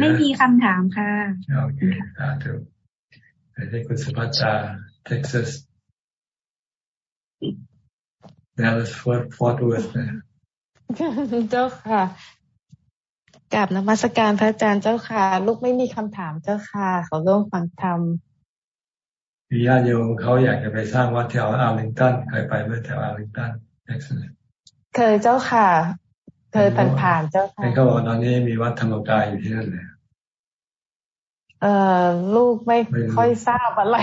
ไม่มีคำถามค่ะ โอเคสาธุไปที่คุณสุภัชชาเท็กซัสดัลลัสฟอร์ตฟอร์ตเวิร์ธเจ้าค่ะกราบนมัสการพระอาจารย์เจ้าค่ะ ลูกไม่มีคำถามเจ้าค่ะเขาร่วมฟังธรรม มีญาติโยมเขาอยากจะไปสร้างวัดแถวอาร์ลิงตันเคยไปไหมแถวอาร์ลิงตันเท็กซัสเคยเจ้าค่ะ เคยผ่านผ่านเจ้าค่ะเขาบอกตอนนี้มีวัดธรรมกายอยู่ที่นั่นเลยเอ่อลูกไม่ค่อยทราบอะไร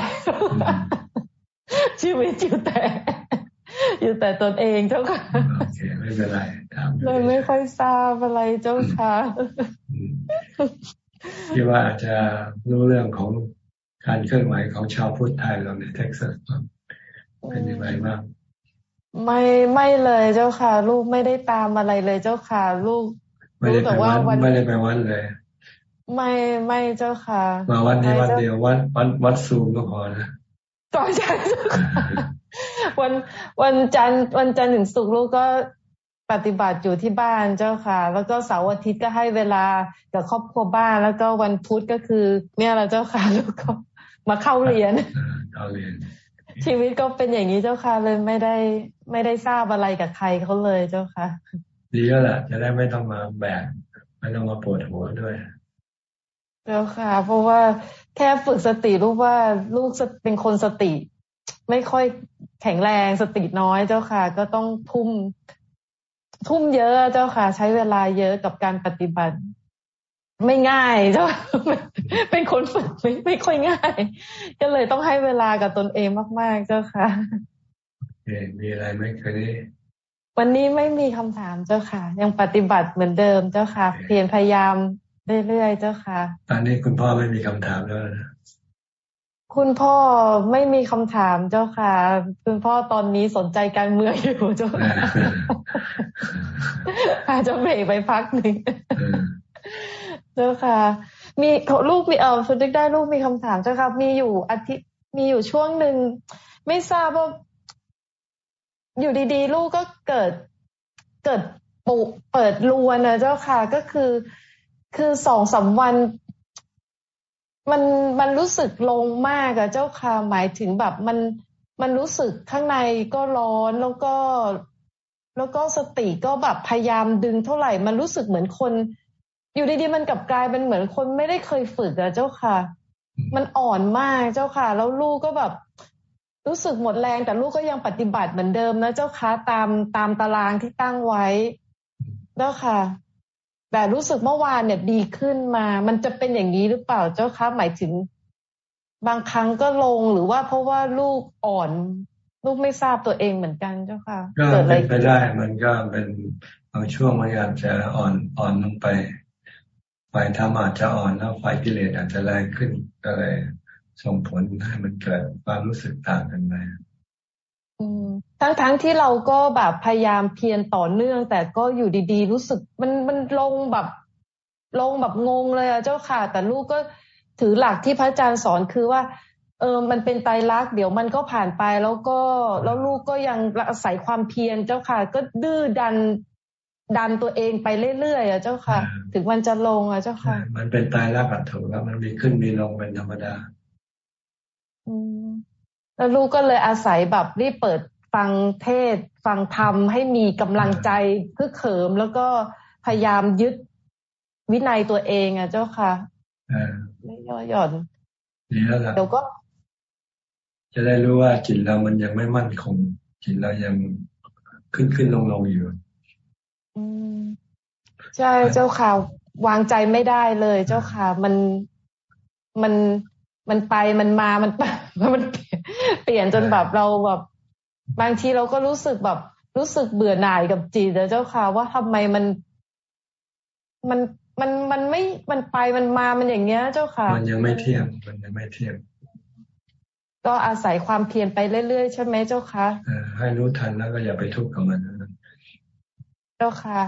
ชีวิตอยู่แต่ อยู่แต่ตนเองเจ้าค่ะโอเคไม่เป็นไรเลยไม่ค่อยทราบอะไรเจ้าค่ะที่ว่าอาจจะรู้เรื่องของ การเคลื่อนไหวของชาวพุทธไทยเราในเท็กซัสเป็นยังไงบ้างไม่ไม่เลยเจ้าค่ะ ลูกไม่ได้ตามอะไรเลยเจ้าค่ะ ลูกรู้แต่ว่าวันไม่ได้ไปวันเลย ไม่ไม่เจ้าค่ะ มาวัดนี้วัดเดียววัดวัดวัดซูมก็พอนะต่อจากวันวันจันทร์วันจันทร์ถึงศุกร์ลูกก็ปฏิบัติอยู่ที่บ้านเจ้าค่ะ แล้วก็เสาร์อาทิตย์ก็ให้เวลากับครอบครัวบ้าน แล้วก็วันพุธก็คือ เนี่ยแหละเจ้าค่ะแล้วก็ มาเข้าเรียนเข้าเรียน ชีวิตก็เป็นอย่างนี้เจ้าค่ะเลยไม่ได้ไม่ได้ทราบอะไรกับใครเขาเลยเจ้าค่ะ ดีแล้วแหละจะได้ไม่ต้องมาแบกไม่ต้องมาปวดหัวด้วยเจ้าค่ะ เพราะว่าแค่ฝึกสติรู้ว่าลูกเป็นคนสติ ไม่ค่อยแข็งแรงสติน้อยเจ้าค่ะ ก็ต้องทุ่มทุ่มเยอะเจ้าค่ะ ใช้เวลาเยอะกับการปฏิบัติ ไม่ง่ายเจ้าเป็นคนฝึกไม่ไม่ค่อยง่าย ก็เลยต้องให้เวลากับตนเองมาก ๆ เจ้าค่ะเอมีอะไรไหมคืนนี้วันนี้ไม่มีคำถามเจ้าค่ะ ยังปฏิบัติเหมือนเดิมเจ้าค่ะ เพียรพยายามเรื่อยๆเจ้าค่ะ ตอนนี้คุณพ่อไม่มีคำถามแล้วนะคุณพ่อไม่มีคำถามเจ้าค่ะ คุณพ่อตอนนี้สนใจการเมืองอยู่เจ้าค่ะอาจจะเบรกไปพักหนึ่ง เจ้าค่ะ มีลูกมีเออคุณได้ลูกมีคำถามเจ้าค่ะ มีอยู่อาทิตย์มีอยู่ช่วงหนึ่งไม่ทราบว่าอยู่ดีๆ ลูกก็เกิดเกิดปุเปิดรวนนะเจ้าค่ะ ก็คือคือสองสาวันมันมันรู้สึกลงมากอะเจ้าค่ะหมายถึงแบบมันมันรู้สึกข้างในก็ร้อนแล้วก็ แล้วก็สติก็แบบพยายามดึงเท่าไหร่ มันรู้สึกเหมือนคน อยู่ดีๆมันกลับกลายเป็นเหมือนคนไม่ได้เคยฝึกอะเจ้าค่ะ มันอ่อนมากเจ้าค่ะ แล้วลูกก็แบบ รู้สึกหมดแรง แต่ลูกก็ยังปฏิบัติเหมือนเดิมนะเจ้าค่ะตามตามตารางที่ตั้งไว้เจ้าค่ะ แต่รู้สึกเมื่อวานเนี่ยดีขึ้นมา มันจะเป็นอย่างนี้หรือเปล่าเจ้าคะหมายถึง บางครั้งก็ลงหรือว่าเพราะว่าลูกอ่อนลูกไม่ทราบตัวเองเหมือนกันเจ้าค่ะก็เป็นไปได้มันก็เป็นบางช่วงมันอาจจะอ่อนอ่อนลงไป ไฟธรรมอาจจะอ่อนแล้วไฟกิเลสอาจจะแรงขึ้นก็เลยส่งผลให้มันเกิดความรู้สึกต่างกันไปทั้งทั้งที่เราก็แบบพยายามเพียรต่อเนื่อง แต่ก็อยู่ดีๆ รู้สึกมันมันลงแบบลงแบบงงเลยอะเจ้าค่ะ แต่ลูกก็ถือหลักที่พระอาจารย์สอนคือว่า เออมันเป็นไตรลักษณ์เดี๋ยวมันก็ผ่านไปแล้วก็แล้วลูกก็ยังอาศัยความเพียรเจ้าค่ะ ก็ดื้อดัน ดันตัวเองไปเรื่อยๆอะเจ้าค่ะ ถึงมันจะลงอะเจ้าค่ะ มันเป็นตายรักอัถูกแล้วมันมีขึ้นมีลงเป็นธรรมดา อืมแล้วลูกก็เลยอาศัยแบบรีบเปิดฟังเทศ ฟังธรรมให้มีกำลังใจเพื่อเขิมแล้วก็พยายามยึดวินัยตัวเองอะเจ้าค่ะไม่ย่อหย่อนดีแล้วล่ะเดี๋ยวก็ จะได้รู้ว่าจิตเรามันยังไม่มั่นคง จิตเรายังขึ้นขึ้นลงลงอยู่อืม ใช่เจ้าค่ะ วางใจไม่ได้เลย เจ้าค่ะ มันมันมันไปมันมามันมันเปลี่ยนจนแบบเราแบบ บางทีเราก็รู้สึกแบบ รู้สึกเบื่อหน่ายกับจิตเจ้าค่ะ ว่าทำไมมัน มันมันมันไม่มันไปมันมามันอย่างเงี้ย เจ้าค่ะ มันยังไม่เที่ยงมันยังไม่เที่ยงก็อาศัยความเพียรไปเรื่อยๆใช่ไหมเจ้าค่ะให้รู้ทันแล้วก็อย่าไปทุกข์กับมัน เจ้าค่ะ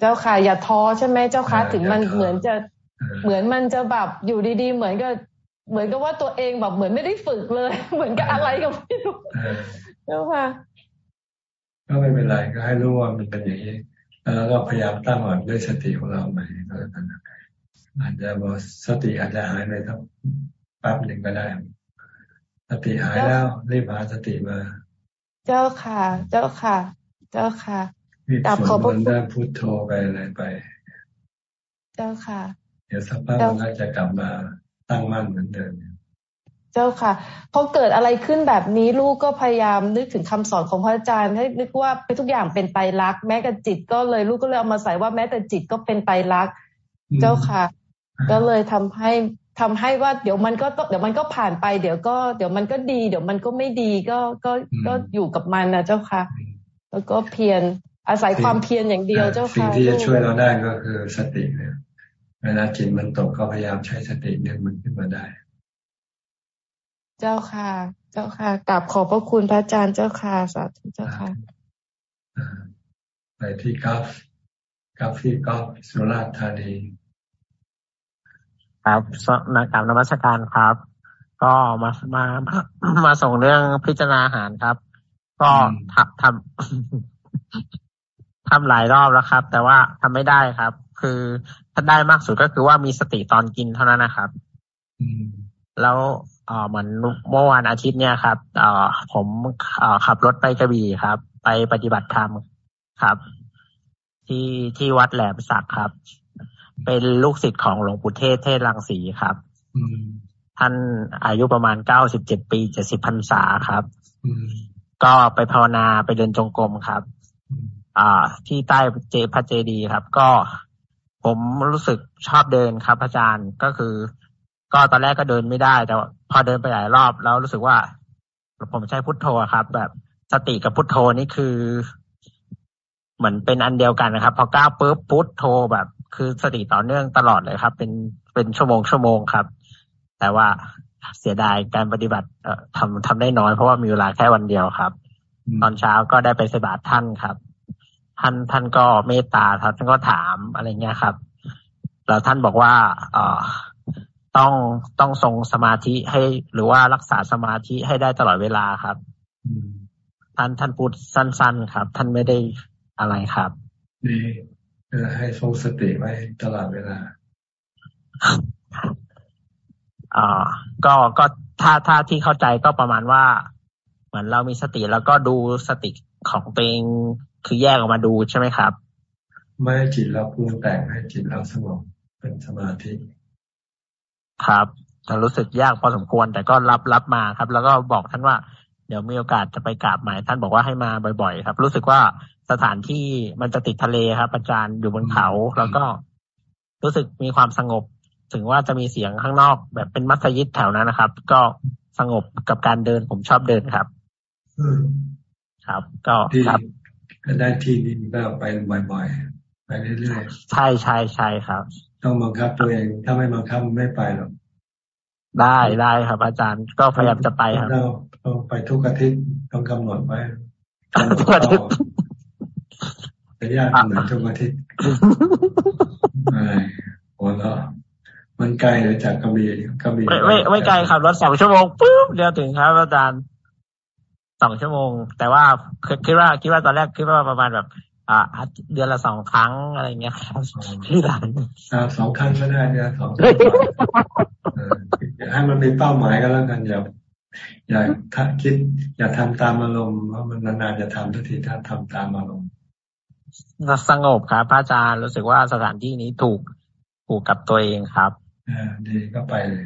เจ้าค่ะ อย่าท้อใช่ไหมเจ้าค่ะถึงมันเหมือนจะเหมือนมันจะแบบอยู่ดีๆ เหมือนกับเหมือนกับว่าตัวเองแบบเหมือนไม่ได้ฝึกเลย เหมือนกับอะไรกับพี่ลูกเจ้าค่ะก็ไม่เป็นไรก็ให้รู้ว่ามันเป็นอย่างนี้แล้วก็พยายามตั้งหลักด้วยสติของเราใหม่ก็แล้วกันอาจจะบอกสติอาจจะหายไปทั้งแป๊บหนึ่งก็ได้ สติหายแล้วรีบหาสติมา เจ้าค่ะ เจ้าค่ะ เจ้าค่ะ ดับขอบคุณได้พุทโธไปอะไรไป เจ้าค่ะ เดี๋ยวสักพักมันก็จะกลับมาตั้งมั่นเหมือนเดิมเจ้าค่ะพอเกิดอะไรขึ้นแบบนี้ลูกก็พยายามนึกถึงคำสอนของพระอาจารย์ให้นึกว่าเป็นทุกอย่างเป็นไตรลักษณ์แม้แต่จิตก็เลยลูกก็เลยเอามาใส่ว่าแม้แต่จิตก็เป็นไตรลักษณ์เจ้าค่ะ ก็เลยทำให้ทำให้ว่าเดี๋ยวมันก็เดี๋ยวมันก็ผ่านไปเดี๋ยวก็เดี๋ยวมันก็ดี เดี๋ยวมันก็ไม่ดีก็ก็ก็อยู่กับมันนะเจ้าค่ะ แล้วก็เพียร อาศัยความเพียรอย่างเดียวเจ้าค่ะสิ่งที่จะช่วยเราได้ก็คือสติเนี่ยเวลาจิตมันตกก็พยายามใช้สติเนี่ยมันขึ้นมาได้ เจ้าค่ะ เจ้าค่ะกราบขอบพระคุณพระอาจารย์เจ้าค่ะสาธุเจ้าค่ะไปที่กัฟกัฟที่กัฟสุราษฎร์ธานีครับนักการนมัสการครับ ก็มามามาส่งเรื่องพิจารณาอาหารครับ ก็ทำทำ ทำหลายรอบแล้วครับ แต่ว่าทำไม่ได้ครับ คือถ้าได้มากสุดก็คือว่ามีสติตอนกินเท่านั้นนะครับแล้วเออเหมือนเมื่อวานอาทิตย์เนี่ยครับเออผมเออขับรถไปกระบี่ครับ ไปปฏิบัติธรรมครับ ที่ที่วัดแหลมสักครับ เป็นลูกศิษย์ของหลวงปู่เทศเทศรังสีครับท่านอายุประมาณเก้าสิบเจ็ดปีเจ็ดสิบพรรษาครับก็ไปภาวนาไปเดินจงกรมครับ อ่า ที่ใต้เจพระเจดีครับ ก็ผมรู้สึกชอบเดินครับ อาจารย์ก็คือ ก็ตอนแรกก็เดินไม่ได้ แต่พอเดินไปหลายรอบแล้วรู้สึกว่า ผมใช้พุทโธครับ แบบสติกับพุทโธนี่คือ เหมือนเป็นอันเดียวกันนะครับ พอก้าวปุ๊บพุทโธแบบ คือสติต่อเนื่องตลอดเลยครับ เป็นเป็นชั่วโมงชั่วโมงครับ แต่ว่าเสียดายการปฏิบัติเอ่อทำทำได้น้อยเพราะว่ามีเวลาแค่วันเดียวครับ ตอนเช้าก็ได้ไปสบาทท่านครับ ท่านท่านก็เมตตาท่านก็ถามอะไรเงี้ยครับ แล้วท่านบอกว่าเอ่อต้องต้องทรงสมาธิให้หรือว่ารักษาสมาธิให้ได้ตลอดเวลาครับท่านท่านพูดสั้น ๆ ครับ ท่านไม่ได้อะไรครับดีให้ทรงสติไว้ตลอดเวลาอ่าก็ก็ถ้าถ้าที่เข้าใจก็ประมาณว่า เหมือนเรามีสติแล้วก็ดูสติของตัวเองคือแยกออกมาดูใช่ไหมครับ ไม่ให้จิตเราปรุงแต่งให้จิตเราสงบเป็นสมาธิครับแต่รู้สึกยากพอสมควร แต่ก็รับรับมาครับ แล้วก็บอกท่านว่า เดี๋ยวมีโอกาสจะไปกราบใหม่ท่านบอกว่าให้มาบ่อย ๆ ครับ รู้สึกว่าสถานที่มันจะติดทะเลครับอาจารย์อยู่บนเขาแล้วก็รู้สึกมีความสงบ ถึงว่าจะมีเสียงข้างนอกแบบเป็นมัสยิดแถวนั้นนะครับ ก็สงบกับการเดินผมชอบเดินครับ ครับก็ครับก็ได้ที่ดินก็ไปบ่อยๆ ไปเรื่อยๆ ใช่ใช่ใช่ครับ ต้องบังคับตัวเอง ถ้าไม่บังคับไม่ไปหรอก ได้ได้ครับ อาจารย์ก็พยายามจะไปครับต้องไปทุกอาทิตย์ต้องกำหนดไว้ทุกอาทิตย์จะยากเหมือนทุกอาทิตย์ไม่โอ้แล้วมันไกลเลยจากกระบี่กระบี่ไม่ไม่ไม่ไกลครับรถสองชั่วโมงปุ๊บเดียวถึงครับอาจารย์ สองชั่วโมง แต่ว่าคิดว่าคิดว่าตอนแรกคิดว่าประมาณแบบ อ่าเดือนละสองครั้งอะไรเงี้ยครับที่ร้านสองครั้งก็ได้เนี่ยสองให้มันมีเป้าหมายก็แล้วกันอย่าอย่าคิด อย่าทำตามอารมณ์เพราะมันนานๆจะทำทุกทีถ้าทำตามอารมณ์สงบครับพระอาจารย์รู้สึกว่าสถานที่นี้ถูกถูกกับตัวเองครับอ่าดีก็ไปเลย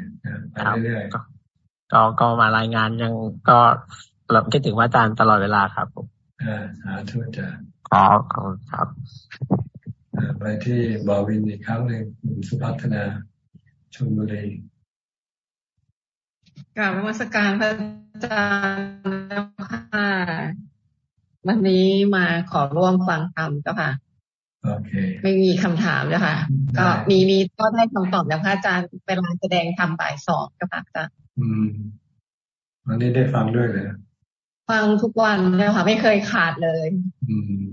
ไปเรื่อยๆก็ก็มารายงานยังก็ เราคิดถึงว่าอาจารย์ตลอดเวลาครับผมอ่าสาธุจ้ะขอขอบครับไปที่บาวินอีกครั้งหนึ่งสุพัฒนาชลบุรีกราบนมัสการพระอาจารย์ค่ะวันนี้มาขอร่วมฟังธรรมเจ้าค่ะ โอเค ไม่มีคำถามเจ้าค่ะ ก็มีมีก็ได้คำตอบจากพระอาจารย์เวลาแสดงทำบ่ายสองเจ้าค่ะอาจารย์อืมวันนี้ได้ฟังด้วยเลย ฟังทุกวันเจ้าค่ะ ไม่เคยขาดเลย อืม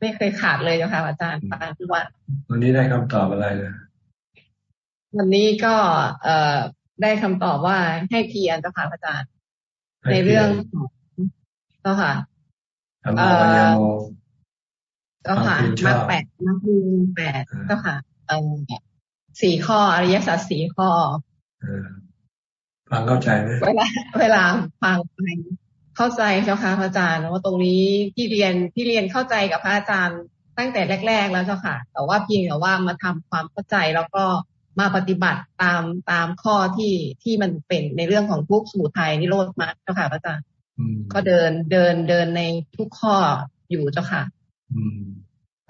ไม่เคยขาดเลยเจ้าค่ะอาจารย์ฟังทุกวันวันนี้ได้คำตอบอะไรเลยวันนี้ก็เอ่อได้คำตอบว่าให้เพียรเจ้าค่ะอาจารย์ ในเรื่องเจ้าค่ะเอ่อเจ้าค่ะมาแปดมาคูแปดเจ้าค่ะเอ่อสี่ข้ออริยสัจสี่ข้อฟังเข้าใจไหมเวลา เวลาฟังไป เข้าใจเจ้าค่ะพระอาจารย์ว่าตรงนี้ที่เรียนที่เรียนเข้าใจกับพระอาจารย์ตั้งแต่แรก ๆ แล้วเจ้าค่ะ แต่ว่าเพียงแต่ว่ามาทำความเข้าใจแล้วก็มาปฏิบัติตามตามข้อที่ที่มันเป็นในเรื่องของทุกสมุทัยนิโรธมาเจ้าค่ะพระอาจารย์ก็เดินเดินเดินในทุกข้ออยู่เจ้าค่ะ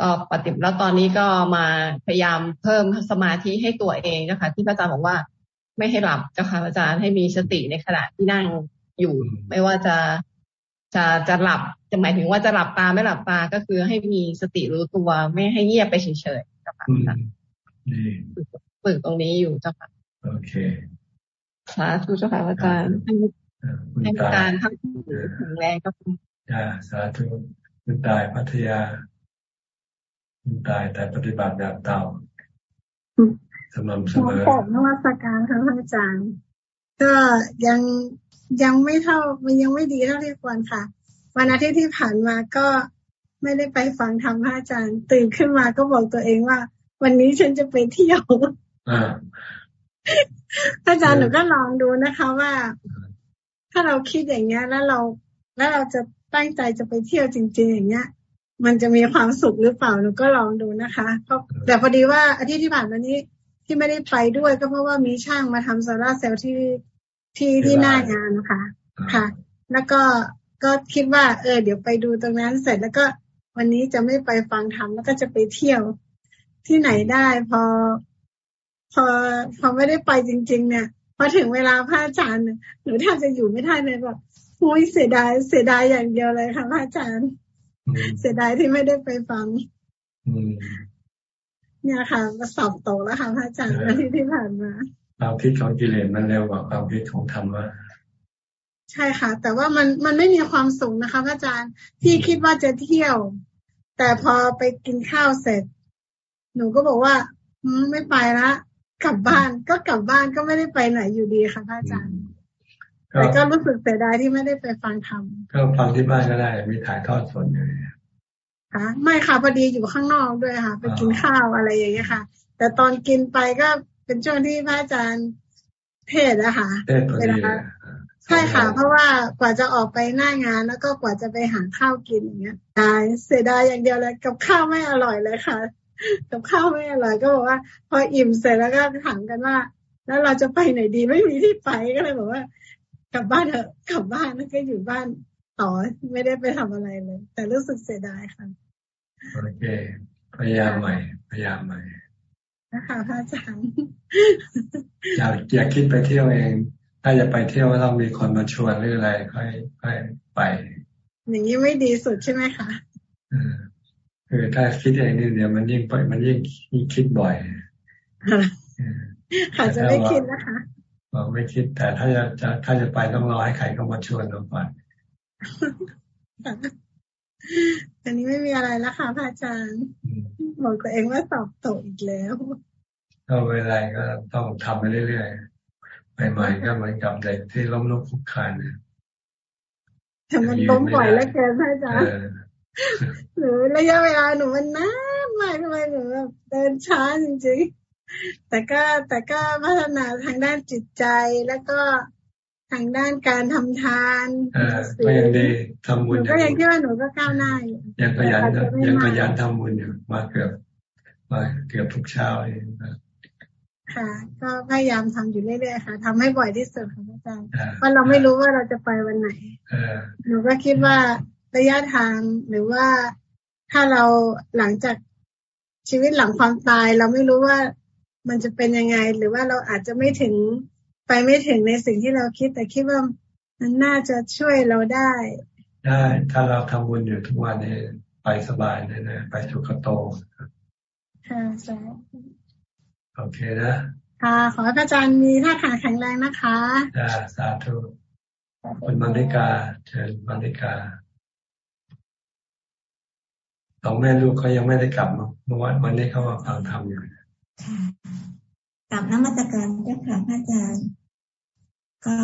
ก็ปฏิบัติแล้วตอนนี้ก็มาพยายามเพิ่มสมาธิให้ตัวเองเจ้าค่ะที่พระอาจารย์บอกว่า ไม่ให้หลับเจ้าค่ะอาจารย์ให้มีสติในขณะที่นั่ง อยู่ ไม่ว่าจะจะจะหลับจะหมายถึงว่าจะหลับตาไม่หลับตาก็คือให้มีสติรู้ตัวไม่ให้เงียบไปเฉยๆเจ้าค่ะฝึกตรงนี้อยู่เจ้าค่ะโอเคสาธุเจ้าค่ะอาจารย์ให้การทั้งแข็งแรงก็คือจ้าสาธุคุณตายพัทยาคุณตายแต่ปฏิบัติแบบเต่าสม่ำเสมอขอบนวัตการค่ะพระอาจารย์ ก็ยัง ยังไม่เท่ามันยังไม่ดีเท่าที่ควรค่ะ วันอาทิตย์ที่ผ่านมาก็ไม่ได้ไปฟังธรรมพระอาจารย์ ตื่นขึ้นมาก็บอกตัวเองว่า วันนี้ฉันจะไปเที่ยวอาจารย์หนูก็ลองดูนะคะว่า ถ้าเราคิดอย่างเงี้ย แล้วเราแล้วเราจะตั้งใจจะไปเที่ยวจริง ๆ อย่างเงี้ย มันจะมีความสุขหรือเปล่าหนูก็ลองดูนะคะแต่พอดีว่าอาทิตย์ที่ผ่านมานี้ที่ไม่ได้ไปด้วย ก็เพราะว่ามีช่างมาทำโซลาเซลล์ที่ ที่ที่หน้างานนะคะค่ะ แล้วก็ก็คิดว่า เออ เดี๋ยวไปดูตรงนั้นเสร็จแล้วก็วันนี้จะไม่ไปฟังธรรมแล้วก็จะไปเที่ยวที่ไหนได้ พอ พอพอไม่ได้ไปจริง ๆ เนี่ยพอถึงเวลาพระอาจารย์หนูแทบจะอยู่ไม่ได้เลยแบบุ้ยเสียดายเสียดายอย่างเดียวเลยค่ะพระอาจารย์ เสียดายที่ไม่ได้ไปฟังเนี่ยค่ะมาสอบตกแล้วค่ะพระอาจารย์ที่ที่ผ่านมา ความคิดของกิเลสมันเร็วกว่าความคิดของธรรมะใช่ค่ะ แต่ว่ามันมันไม่มีความสุขนะคะพระอาจารย์ที่คิดว่าจะเที่ยว แต่พอไปกินข้าวเสร็จ หนูก็บอกว่าไม่ไปละกลับบ้านก็กลับบ้านก็ไม่ได้ไปไหนอยู่ดีค่ะพระอาจารย์แต่ก็รู้สึกเสียดายที่ไม่ได้ไปฟังธรรมก็ฟังที่บ้านก็ได้ มีถ่ายทอดสดอยู่ค่ะไม่ค่ะพอดีอยู่ข้างนอกด้วยค่ะ ไปกินข้าวอะไรอย่างเงี้ยค่ะ แต่ตอนกินไปก็ เป็นช่วงที่พระอาจารย์เทศนะคะเวลาใช่ค่ะ เพราะว่ากว่าจะออกไปหน้างานแล้วก็กว่าจะไปหาข้าวกินอย่างเงี้ยตายเสียดายอย่างเดียวเลยกับข้าวไม่อร่อยเลยค่ะ กับข้าวไม่อร่อยก็บอกว่า พออิ่มเสร็จแล้วก็ถามกันว่า แล้วเราจะไปไหนดีไม่มีที่ไปก็เลยบอกว่า กลับบ้านเถอะกลับบ้านแล้วก็อยู่บ้านต่อไม่ได้ไปทำอะไรเลย แต่รู้สึกเสียดายค่ะโอเคพยายามใหม่พยายามใหม่ นะคะพระอาจารย์อยากอยากคิดไปเที่ยวเอง ถ้าจะไปเที่ยวต้องมีคนมาชวนหรืออะไรค่อยค่อยไปอย่างนี้ไม่ดีสุดใช่ไหมคะคือถ้าคิดเองนี่เดี๋ยวมันยิ่งไปมันยิ่งคิดบ่อยค่ะจะไม่คิดนะคะเราไม่คิดแต่ถ้าจะจะถ้าจะไปต้องรอให้ใครเข้ามาชวนเราไป อันนี้ไม่มีอะไรแล้วค่ะพระอาจารย์บอกตัวเองว่าสอบตกอีกแล้วก็เวลาก็ต้องทำไปเรื่อยๆใหม่ๆก็เหมือนกับเด็กที่ล้มลุกคุกคานเนี่ยแต่มันล้มบ่อยแล้วเกินพระอาจารย์หนูระยะเวลาหนูมันนานมากทำไมหนูแบบเดินช้าจริงๆแต่ก็แต่ก็พัฒนาทางด้านจิตใจแล้วก็ ทางด้านการทำทานก็ยังดีทำบุญก็ยังคิดว่าหนูก็ก้าวหน้าอยู่ยังขยันยังขยันทำบุญอยู่มาเกือบมาเกือบทุกเช้าเองค่ะ ก็พยายามทำอยู่เรื่อยๆค่ะทำให้บ่อยที่สุดค่ะอาจารย์เพราะเราไม่รู้ว่าเราจะไปวันไหนหนูก็คิดว่าระยะทางหรือว่าถ้าเราหลังจากชีวิตหลังความตาย เราไม่รู้ว่ามันจะเป็นยังไง หรือว่าเราอาจจะไม่ถึง ไปไม่ถึงในสิ่งที่เราคิด แต่คิดว่ามันน่าจะช่วยเราได้ ได้ถ้าเราทำบุญอยู่ทุกวันนี้ไปสบายเลยนะไปสุขโตค่ะใช่โอเคนะค่ะขอพระอาจารย์มีท่าขาแข็งแรงนะคะจ้าสาธุคุณมันิกาเชิญมันิกาสองแม่ลูกเขายังไม่ได้กลับเมื่อวันวันนี้เขามาฟังธรรมอยู่ค่ะกลับน้ำมาตรการเจ้าค่ะพระอาจารย์ ก็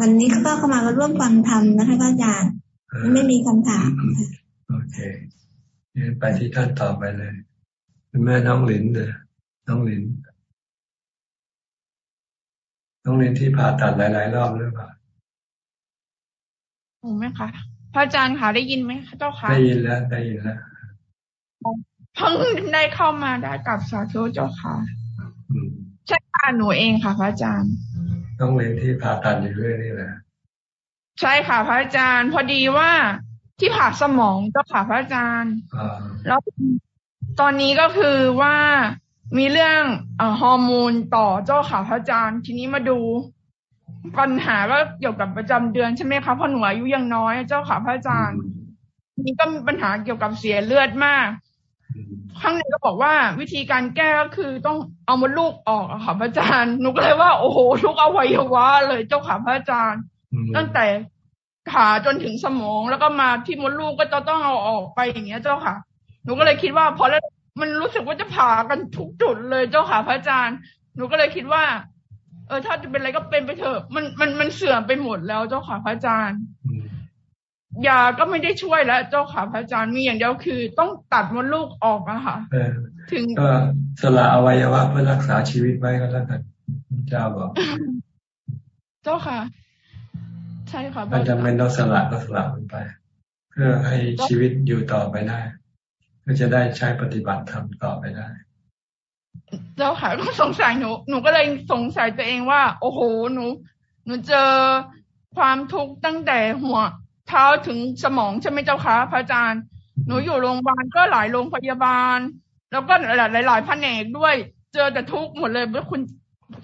วันนี้ก็เข้ามาร่วมฟังธรรมนะคะพระอาจารย์ไม่มีคำถามโอเคไปที่ท่านต่อไปเลยคุณแม่น้องหลินเลยน้องหลินน้องหลินที่ผ่าตัดหลาย ๆ รอบหรือเปล่าถูกไหมคะพระอาจารย์ค่ะได้ยินไหมเจ้าค่ะได้ยินแล้วได้ยินแล้วเพิ่งได้เข้ามาได้กับสาธุเจ้าค่ะใช่ค่ะหนูเองค่ะพระอาจารย์ ต้องเรียนที่ผ่าตัดอยู่เรื่อยนี่แหละใช่ค่ะพระอาจารย์ พอดีว่าที่ผ่าสมองเจ้าค่ะพระอาจารย์แล้วตอนนี้ก็คือว่ามีเรื่องอฮอร์โมนต่อเจ้าค่ะพระอาจารย์ ทีนี้มาดูปัญหาก็เกี่ยวกับประจำเดือนใช่ไหมคะเพราะหนูอายุยังน้อยเจ้าค่ะพระอาจารย์นี้ก็มีปัญหาเกี่ยวกับเสียเลือดมาก ข้างในก็บอกว่าวิธีการแก้ก็คือต้องเอามดลูกออกอะค่ะพระอาจารย์หนูก็เลยว่า โอ้โหทุกอวัยวะเลยเจ้าค่ะพระอาจารย์ ตั้งแต่ขาจนถึงสมองแล้วก็มาที่มดลูกก็จะต้องเอาออกไปอย่างเงี้ยเจ้าค่ะหนูก็เลยคิดว่าพอแล้วมันรู้สึกว่าจะผ่ากันทุกจุดเลยเจ้าค่ะพระอาจารย์ หนูก็เลยคิดว่า เออถ้าจะเป็นอะไรก็เป็นไปเถอะมันมันมันเสื่อมไปหมดแล้วเจ้าค่ะพระอาจารย์ ยาก็ไม่ได้ช่วยแล้ว เจ้าค่ะพระอาจารย์มีอย่างเดียวคือ ต้องตัดมดลูกออกอะค่ะถึงก็สละอวัยวะเพื่อรักษาชีวิตไว้ก็แล้วกันเจ้าบอก เจ้าค่ะ ใช่ค่ะมันจำเป็นต้องสละก็สละมันไป เพื่อให้ชีวิตอยู่ต่อไปได้เพื่อจะได้ใช้ปฏิบัติธรรมต่อไปได้เจ้าค่ะก็สงสัยหนูหนูก็เลยสงสัยตัวเองว่า โอ้โหหนู หนูเจอความทุกข์ตั้งแต่หัว เท้าถึงสมองใช่ไหมเจ้าคะพระอาจารย์ หนูอยู่โรงพยาบาลก็หลายโรงพยาบาล แล้วก็หลายหลายแผนกด้วย เจอแต่ทุกข์หมดเลยเมื่อคุณ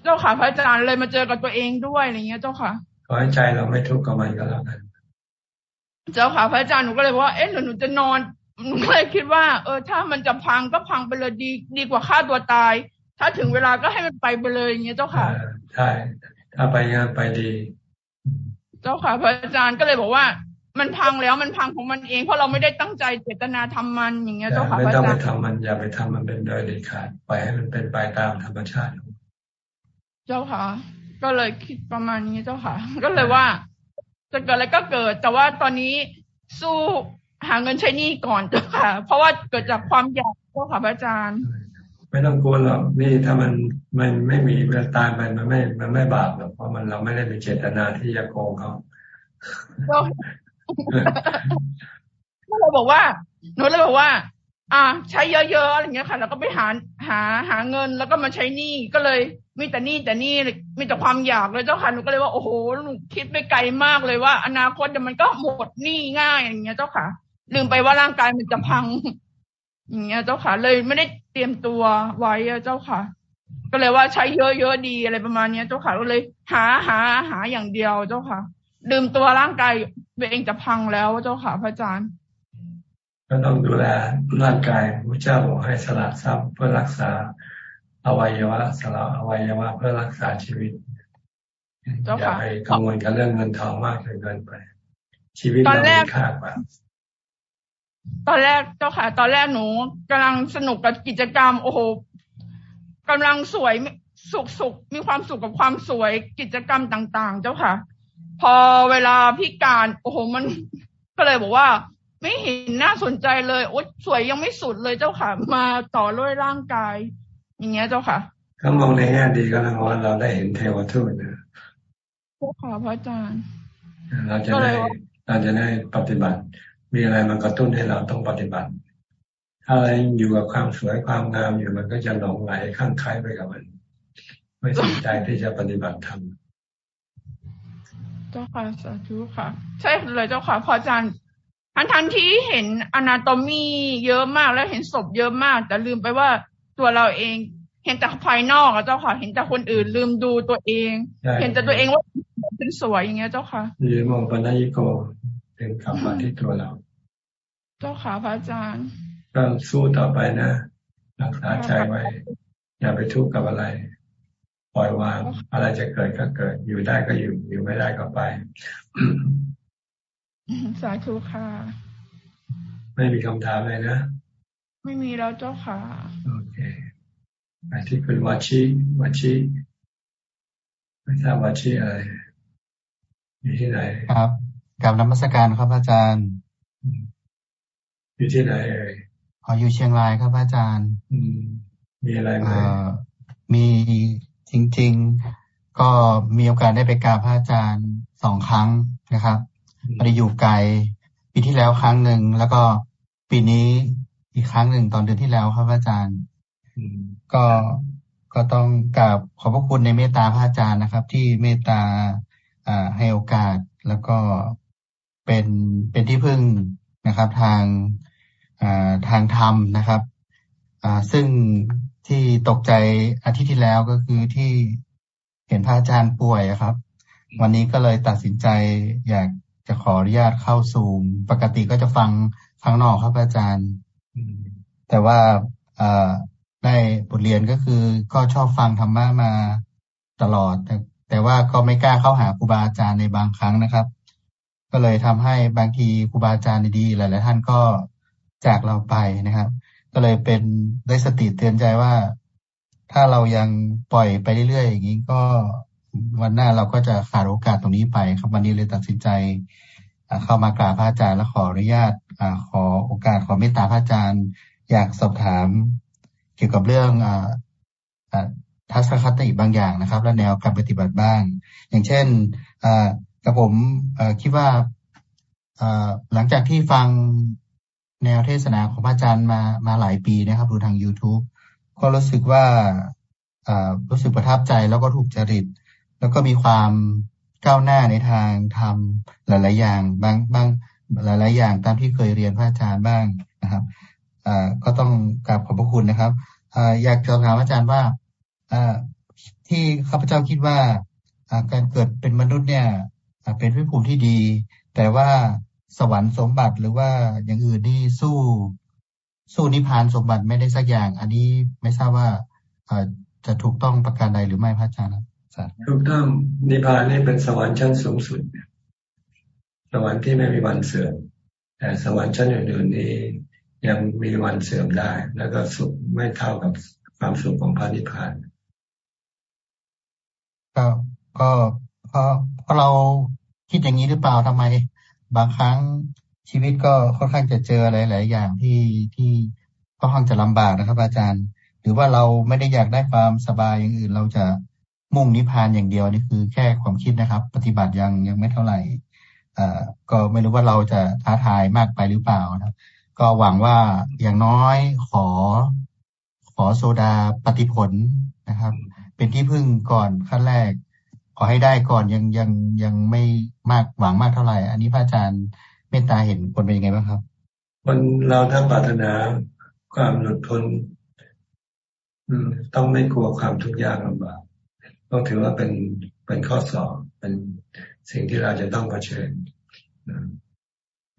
เจ้าค่ะพระอาจารย์เลยมาเจอกับตัวเองด้วยอะไรเงี้ยเจ้าค่ะขอให้ใจเราไม่ทุกข์กับมันก็แล้วกันเจ้าค่ะพระอาจารย์หนูก็เลยว่าเอ๊ะหนูจะนอนหนูก็เลยคิดว่า เออ ถ้ามันจะพังก็พังไปเลยดี ดีกว่าฆ่าตัวตาย ถ้าถึงเวลาก็ให้มันไปไปเลยอย่างเงี้ยเจ้าค่ะใช่ถ้าไปงานไปดี เจ้าค่ะพระอาจารย์ก็เลยบอกว่า มันพังแล้วมันพังของมันเองเพราะเราไม่ได้ตั้งใจเจตนาทำมันอย่างเงี้ยเจ้าค่ะไม่ต้องไปทำมันอย่าไปทำมันเป็นโดยเด็ดขาดปล่อยให้มันเป็นไปตามธรรมชาติเจ้าค่ะ ก็เลยคิดประมาณนี้เจ้าค่ะ ก็เลยว่า จะเกิดอะไรก็เกิด แต่ว่าตอนนี้สู้หาเงินใช้หนี้ก่อนเจ้าค่ะ เพราะว่าเกิดจากความอยากเจ้าค่ะพระอาจารย์ ไม่ต้องกลัวหรอกนี่ถ้ามันมันไม่มีเวลาตายไปมันไม่มันไม่บาปหรอกเพราะมันเราไม่ได้มีเจตนาที่จะโกงเขา ก็เลยบอกว่าหนูเลยบอกว่า อ่า ใช้เยอะๆอะไรเงี้ยค่ะ แล้วก็ไปหาหาหาเงินแล้วก็มาใช้หนี้ก็เลย มีแต่หนี้แต่หนี้มีแต่ความอยากเลยเจ้าค่ะหนูก็เลยว่าโอ้โหหนูคิดไปไกลมากเลยว่า อนาคตเดี๋ยวมันก็หมดหนี้ง่ายอย่างเงี้ยเจ้าค่ะ ลืมไปว่าร่างกายมันจะพัง อย่างเงี้ยเจ้าค่ะ เลยไม่ได้เตรียมตัวไว้เจ้าค่ะ ก็เลยว่าใช้เยอะๆดีอะไรประมาณนี้เจ้าค่ะก็เลยหาหาหาอย่างเดียวเจ้าค่ะ ลืมตัวร่างกายตัวเองจะพังแล้วเจ้าค่ะพระอาจารย์ ก็ต้องดูแลร่างกายพระเจ้าบอกให้สละทรัพย์เพื่อรักษาอวัยวะสละอวัยวะเพื่อรักษาชีวิตอย่าไปกังวลกับเรื่องเงินทองมากจนเกินไป ชีวิตเราไม่ค่ากว่าตอนแรกเจ้าค่ะ ตอนแรกหนูกำลังสนุกกับกิจกรรม โอ้โหกำลังสวยสุขสุขมีความสุขกับความสวยกิจกรรมต่าง ๆ เจ้าค่ะ พอเวลาพิการโอ้โหมันก็เลยบอกว่า ไม่เห็นน่าสนใจเลยโอ๊ยสวยยังไม่สุดเลยเจ้าค่ะ มาต่อด้วยร่างกาย อย่างเงี้ยเจ้าค่ะก็มองในแง่ดีก็แล้วว่าเราได้เห็นเทวทูตนะพระค่ะพระอาจารย์ เราจะได้เราจะได้ปฏิบัติ มีอะไรมากระตุ้นให้เราต้องปฏิบัติ ถ้าอะไรอยู่กับความสวยความงามอยู่มันก็จะหลงไหลข้างใครไปกับมัน ไม่สนใจที่จะปฏิบัติธรรม เจ้าค่ะสาธุค่ะ ใช่เลยเจ้าค่ะพออาจารย์ทันทันที่เห็นอนาโตมีเยอะมากแล้วเห็นศพเยอะมาก แต่ลืมไปว่าตัวเราเองเห็นแต่ภายนอกอะเจ้าค่ะเห็นแต่คนอื่นลืมดูตัวเอง เห็นแต่ตัวเองว่าเป็นสวยอย่างเงี้ยเจ้าค่ะยืมองปัญญโกเป็นกลับมาที่ตัวเรา เจ้าค่ะพระอาจารย์ก็สู้ต่อไปนะรักษาใจไว้ อย่าไปทุกข์กับอะไร ปล่อยวาง อะไรจะเกิดก็เกิด อยู่ได้ก็อยู่อยู่ไม่ได้ก็ไปสาธุค่ะ ไม่มีคำถามเลยนะ ไม่มีแล้วเจ้าค่ะ โอเคไปที่คุณวาชิวาชิไม่ทราบวาชิอะไรอยู่ที่ไหนครับกับนมัสการครับอาจารย์ อยู่ที่ไหนเอ่ยขออยู่เชียงรายครับอาจารย์อืมมีอะไรไหมมี จริง ๆ ก็มีโอกาสได้ไปกราบพระอาจารย์สองครั้งนะครับไม่ได้อยู่ไกลปีที่แล้วครั้งหนึ่งแล้วก็ปีนี้อีกครั้งหนึ่งตอนเดือนที่แล้วครับอาจารย์ก็ก็ต้องกราบขอบพระคุณในเมตตาพระอาจารย์นะครับ ที่เมตตาให้โอกาสแล้วก็เป็นเป็นที่พึ่งนะครับ ทางทางธรรมนะครับซึ่ง ที่ตกใจอาทิตย์ที่แล้วก็คือที่เห็นพระอาจารย์ป่วยครับ วันนี้ก็เลยตัดสินใจ อยากจะขออนุญาตเข้าซูม ปกติก็จะฟังข้างนอกครับอาจารย์ แต่ว่าได้บทเรียนก็คือก็ชอบฟังธรรมะมาตลอด แต่แต่ว่าก็ไม่กล้าเข้าหาครูบาอาจารย์ในบางครั้งนะครับ ก็เลยทำให้บางทีครูบาอาจารย์ดีๆหลายๆท่านก็จากเราไปนะครับ ก็เลยเป็นได้สติเตือนใจว่า ถ้าเรายังปล่อยไปเรื่อยๆอย่างนี้ก็วันหน้าเราก็จะขาดโอกาสตรงนี้ไป ครับวันนี้เลยตัดสินใจเข้ามากราบพระอาจารย์และขออนุญาตอขอโอกาสขอเมตตาพระอาจารย์ อยากสอบถาม เกี่ยวกับเรื่องอทัศนคติบางอย่างนะครับ และแนวการปฏิบัติบ้าง อย่างเช่นกับผมคิดว่าหลังจากที่ฟัง แนวเทศนาของพระอาจารย์มามาหลายปีนะครับ ดูทาง YouTube ก็รู้สึกว่ารู้สึกประทับใจแล้วก็ถูกจริต แล้วก็มีความก้าวหน้าในทางทำหลาย ๆ อย่างบางบางหลาย ๆ อย่างตามที่เคยเรียนพระอาจารย์บ้างนะครับก็ต้องกราบขอบพระคุณนะครับออยากจะถามอาจารย์ว่าที่ข้าพเจ้าคิดว่าการเกิดเป็นมนุษย์เนี่ยเป็นวิภูมิที่ดี แต่ว่า สวรรค์สมบัติหรือว่าอย่างอื่นนี่สู้สู้นิพพานสมบัติไม่ได้สักอย่าง อันนี้ไม่ทราบว่าจะถูกต้องประการใดหรือไม่พระอาจารย์ถูกต้องนิพพานนี่เป็นสวรรค์ชั้นสูงสุดสวรรค์ที่ไม่มีวันเสื่อมแต่สวรรค์ชั้นอื่นๆนี้ยังมีวันเสื่อมได้ แล้วก็สุขไม่เท่ากับความสุขของพระนิพพานก็ก็เพราะเพราะเราคิดอย่างนี้หรือเปล่าทำไม บางครั้งชีวิตก็ค่อนข้างจะเจออะไรหลายอย่างที่ที่ค่อนข้างจะลำบากนะครับ อาจารย์ หรือว่าเราไม่ได้อยากได้ความสบายอย่างอื่น เราจะมุ่งนิพพานอย่างเดียวนี่คือแค่ความคิดนะครับ ปฏิบัติยังยังไม่เท่าไหร่อ่าก็ไม่รู้ว่าเราจะท้าทายมากไปหรือเปล่านะก็หวังว่าอย่างน้อยขอ ขอโซดาปฏิผลนะครับ เป็นที่พึ่งก่อนขั้นแรก อให้ได้ก่อนยังยังยังไม่มากหวังมากเท่าไหร่ อันนี้พระอาจารย์เมตตาเห็นคนเป็นยังไงบ้างครับ คนเราถ้าปรารถนาความหลุดพ้นต้องไม่กลัวความทุกข์ยากลำบากต้องถือว่าเป็นเป็นข้อสอบเป็นสิ่งที่เราจะต้องเผชิญ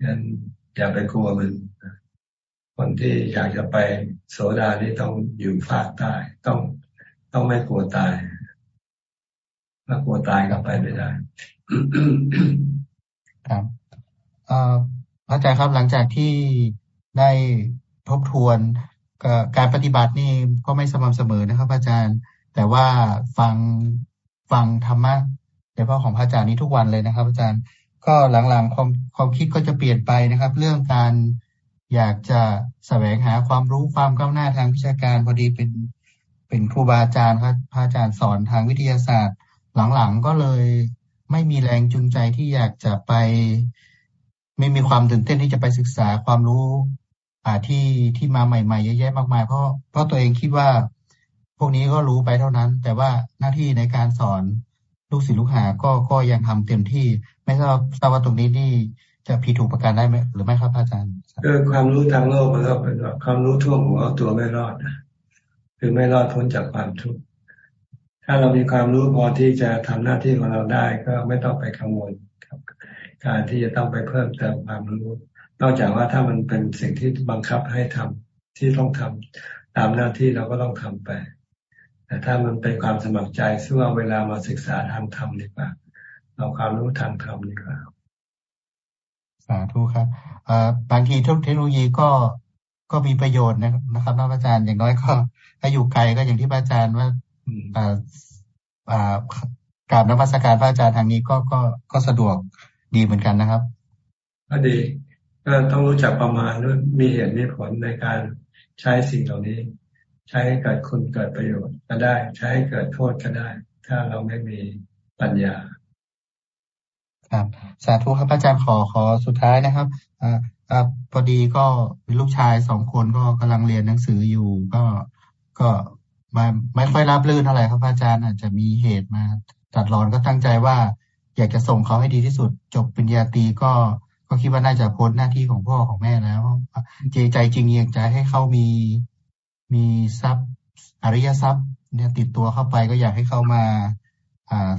งั้นอย่าไปกลัวมันคนที่อยากจะไปโสดานี่ต้องอยู่ภาคใต้ต้องต้องไม่กลัวตาย ถ้ากลัวตายก็ไปไม่ได้ ครับพระอาจารย์ครับหลังจากที่ได้ทบทวนการปฏิบัตินี่ก็ไม่สม่ำเสมอนะครับ อาจารย์ แต่ว่าฟังฟังธรรมะโดยเฉพาะของพระอาจารย์นี้ทุกวันเลยนะครับ อาจารย์ก็หลังๆความความคิดก็จะเปลี่ยนไปนะครับ เรื่องการอยากจะแสวงหาความรู้ความก้าวหน้าทางวิชาการพอดีเป็นเป็นครูบาอาจารย์ครับพระอาจารย์สอนทางวิทยาศาสตร์ หลังๆก็เลยไม่มีแรงจูงใจที่อยากจะไป ไม่มีความตื่นเต้นที่จะไปศึกษาความรู้อ่าที่ที่มาใหม่ๆเยอะแยะมากมาย เพราะเพราะตัวเองคิดว่า พวกนี้ก็รู้ไปเท่านั้น แต่ว่าหน้าที่ในการสอนลูกศิษย์ลูกหาก็ก็ยังทำเต็มที่ ไม่ทราบทราบว่าตรงนี้นี่จะผิดถูกประการได้ไหมหรือไม่ครับอาจารย์คือความรู้ทางโลกมันก็เป็นความรู้ทั่วหัวเอาตัวไม่รอดนะคือไม่รอดพ้นจากความทุกข์ ถ้าเรามีความรู้พอที่จะทำหน้าที่ของเราได้ก็ไม่ต้องไปกังวลครับ การที่จะต้องไปเพิ่มเติมความรู้ นอกจากว่าถ้ามันเป็นสิ่งที่บังคับให้ทำที่ต้องทำตามหน้าที่เราก็ต้องทำไป แต่ถ้ามันเป็นความสมัครใจซึ่งว่าเวลามาศึกษาทางธรรมดีกว่า เอาความรู้ทางธรรมดีกว่าสาธุครับบางทีทุกเทคโนโลยีก็ก็มีประโยชน์นะครับนักอาจารย์อย่างน้อยก็ถ้าอยู่ไกลก็อย่างที่อาจารย์ว่า การนักวิชาการพระอาจารย์ทางนี้ก็ก็ก็สะดวกดีเหมือนกันนะครับ ก็ดี ก็ต้องรู้จักประมาณด้วยมีเหตุมีผลในการใช้สิ่งเหล่านี้ ใช้ให้เกิดคุณเกิดประโยชน์ก็ได้ ใช้ให้เกิดโทษก็ได้ ถ้าเราไม่มีปัญญา ครับสาธุครับอาจารย์ขอขอสุดท้ายนะครับอ่าอ่าพอดีก็มีลูกชายสองคนก็กำลังเรียนหนังสืออยู่ ก็ก็ มาไม่ค่อยรับรื่นเท่าไหร่ครับอาจารย์อาจจะมีเหตุมาตัดรอนก็ตั้งใจว่า อยากจะส่งเขาให้ดีที่สุด จบปริญญาตรีก็ก็คิดว่าน่าจะพ้นหน้าที่ของพ่อของแม่แล้วเจใจจริงยังใจให้เขามีมีทรัพย์อริยทรัพย์ เนี่ยติดตัวเข้าไปก็อยากให้เขามา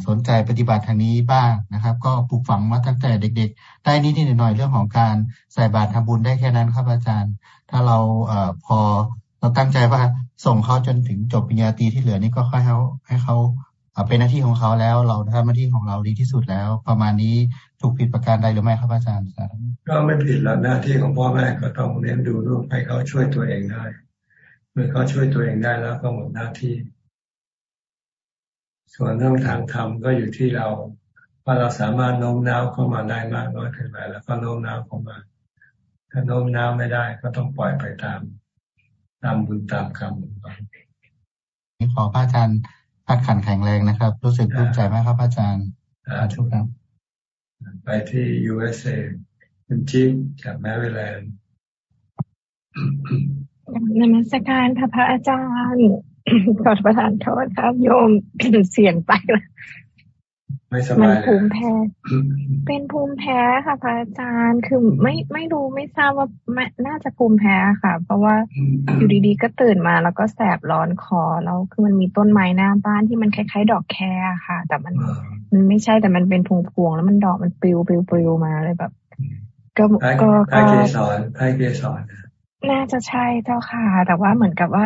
สนใจปฏิบัติทางนี้บ้างนะครับ ก็ปลูกฝังมาตั้งแต่เด็ก ๆ ได้นิดหน่อยเรื่องของการใส่บาตรทำบุญได้แค่นั้นครับอาจารย์ ถ้าเราเอพอ เราตั้งใจว่าส่งเขาจนถึงจบปริญญาตรีที่เหลือนี่ก็ค่อยเขาให้เขาเป็นหน้าที่ของเขาแล้ว เราทำหน้าที่ของเราดีที่สุดแล้ว ประมาณนี้ถูกผิดประการใดหรือไม่ครับอาจารย์ก็ไม่ผิดแล้วหน้าที่ของพ่อแม่ก็ต้องเลี้ยงดูลูกให้เขาช่วยตัวเองได้เมื่อเขาช่วยตัวเองได้แล้วก็หมดหน้าที่ ส่วนเรื่องทางธรรมก็อยู่ที่เราว่าเราสามารถโน้มน้าวเข้ามาได้มากน้อยเท่าไหร่แล้วก็โน้มน้าวเข้ามา ถ้าโน้มน้าวไม่ได้ก็ต้องปล่อยไปตาม ตามบุญตามกรรมนี่ขอพระอาจารย์พัดขันแข็งแรงนะครับ รู้สึกภูมิใจมากครับอาจารย์ชุกครับ ไปที่ USA คุณจิ๊บจากแมริแลนด์นมัสการพระพระอาจารย์ขอประทานโทษครับ โยมเสียงไปแล้ว ไม่สบายมันภูมิแพ้ เป็นภูมิแพ้ค่ะพระอาจารย์คือไม่ไม่รู้ไม่ทราบว่าน่าจะภูมิแพ้ค่ะ เพราะว่าอยู่ดีๆก็ตื่นมาแล้วก็แสบร้อนคอแล้วคือมันมีต้นไม้หน้าบ้านที่มันคล้ายๆ ดอกแครค่ะ แต่มันมันไม่ใช่แต่มันเป็นพวงๆแล้วมันดอกมันปลิวปลิวปลิวมาเลยแบบ ก็ก็ก็เกสรไพ่เกสรน่าจะใช่เจ้าค่ะ แต่ว่าเหมือนกับว่า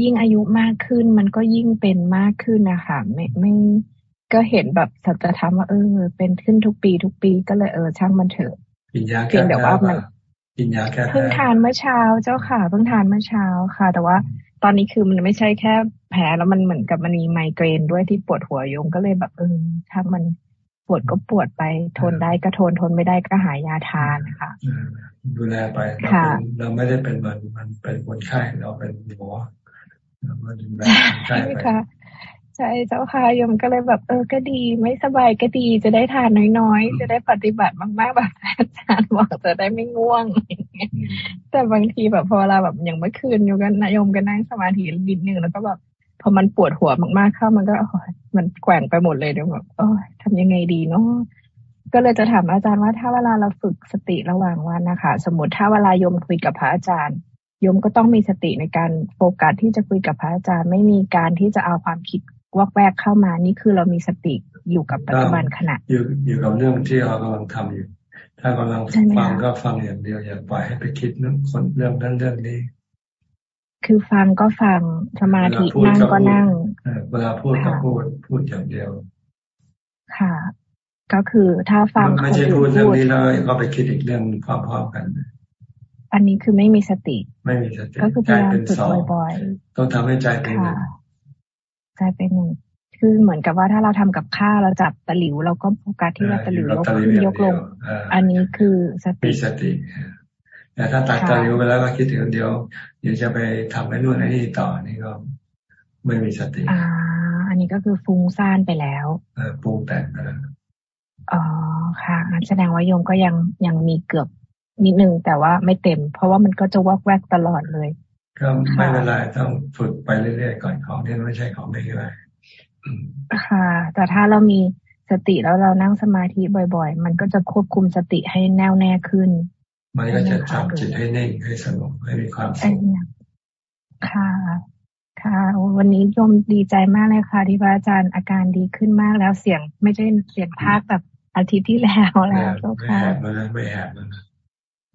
ยิ่งอายุมากขึ้นมันก็ยิ่งเป็นมากขึ้นนะคะไม่ไม่ ก็เห็นแบบสัจธรรมว่าเออ เป็นขึ้นทุกปี ทุกปีก็เลยเออช่างมันเถอะกินยาเพียงแต่ว่ามันกินยาแก้เพิ่งทานเมื่อเช้าเจ้าค่ะเพิ่งทานเมื่อเช้าค่ะ แต่ว่าตอนนี้คือมันไม่ใช่แค่แผลแล้วมันเหมือนกับมันมีไมเกรนด้วยที่ปวดหัวยงก็เลยแบบเออช่างมันปวดก็ปวดไปทนได้ก็ทนทนไม่ได้ก็หายาทานค่ะดูแลไปเราไม่ได้เป็นมันมันเป็นคนไข้เราเป็นหมอเราก็ดูแลคนไข้ไป ใช่เจ้าค่ะยมก็เลยแบบเออก็ดี ไม่สบายก็ดีจะได้ทานน้อยๆ จะได้ปฏิบัติมากๆแบบอาจารย์บอกจะได้ไม่ง่วงแต่บางทีแบบพอเวลาแบบอย่างเมื่อคืนอยู่กันนายมก็นั่งสมาธินิดนึงแล้วก็แบบพอมันปวดหัวมากๆเข้ามันก็มันแกว่งไปหมดเลยเดี๋ยวแบบโอ้ทำยังไงดีเนาะก็เลยจะถามอาจารย์ว่าถ้าเวลาเราฝึกสติระหว่างวันนะคะ สมมติถ้าเวลายมคุยกับพระอาจารย์ยมก็ต้องมีสติในการโฟกัสที่จะคุยกับพระอาจารย์ ไม่มีการที่จะเอาความคิด วอกแวกเข้ามานี่คือเรามีสติอยู่กับปัจจุบันขณะอยู่อยู่กับเรื่องที่เรากำลังทำอยู่ ถ้ากำลังฟังก็ฟังอย่างเดียว อย่าปล่อยให้ไปคิดเรื่องคนเรื่องนั้นเรื่องนี้ คือฟังก็ฟังสมาธินั่งก็นั่งเวลาพูดก็พูดพูดอย่างเดียว ค่ะ ก็คือถ้าฟังไม่ใช่พูดเรื่องนี้แล้วก็ไปคิดอีกเรื่องพร้อมๆกันอันนี้คือไม่มีสติ ไม่มีสติก็คือพยายามฝึกบ่อยๆต้องทำให้ใจเป็นหนึ่ง กลายเป็นหนึ่งคือเหมือนกับว่าถ้าเราทำกับข้าวเราจับตะหลิว เราก็โฟกัสที่ว่าตะหลิวยกขึ้นยกลง อันนี้คือสติสติแต่ถ้าตัดตะหลิวไปแล้วก็คิดถึงเดียวเดี๋ยวจะไปทำให้นู่นให้นี่ต่อนี่ก็ไม่มีสติอ่าอันนี้ก็คือฟุ้งซ่านไปแล้วเออฟุ้งแตกแล้วอ๋อค่ะแสดงว่าโยมก็ยังยังมีเกือบนิดนึงแต่ว่าไม่เต็ม เพราะว่ามันก็จะวักแวกตลอดเลย ก็ไม่เป็นไรต้องฝึกไปเรื่อยๆก่อนของที่ไม่ใช่ของไม่ง่ายค่ะ แต่ถ้าเรามีสติแล้วเรานั่งสมาธิบ่อย ๆ มันก็จะควบคุมสติให้แน่วแน่ขึ้น มันก็จะจับจิตให้นิ่งให้สงบให้มีความสุขค่ะ ค่ะ วันนี้โยมดีใจมากเลยค่ะ ที่พระอาจารย์อาการดีขึ้นมากแล้วเสียงไม่ใช่เสียงภาคแบบอาทิตย์ที่แล้วแล้วเจ้าค่ะไม่แหบไม่แหบแล้ว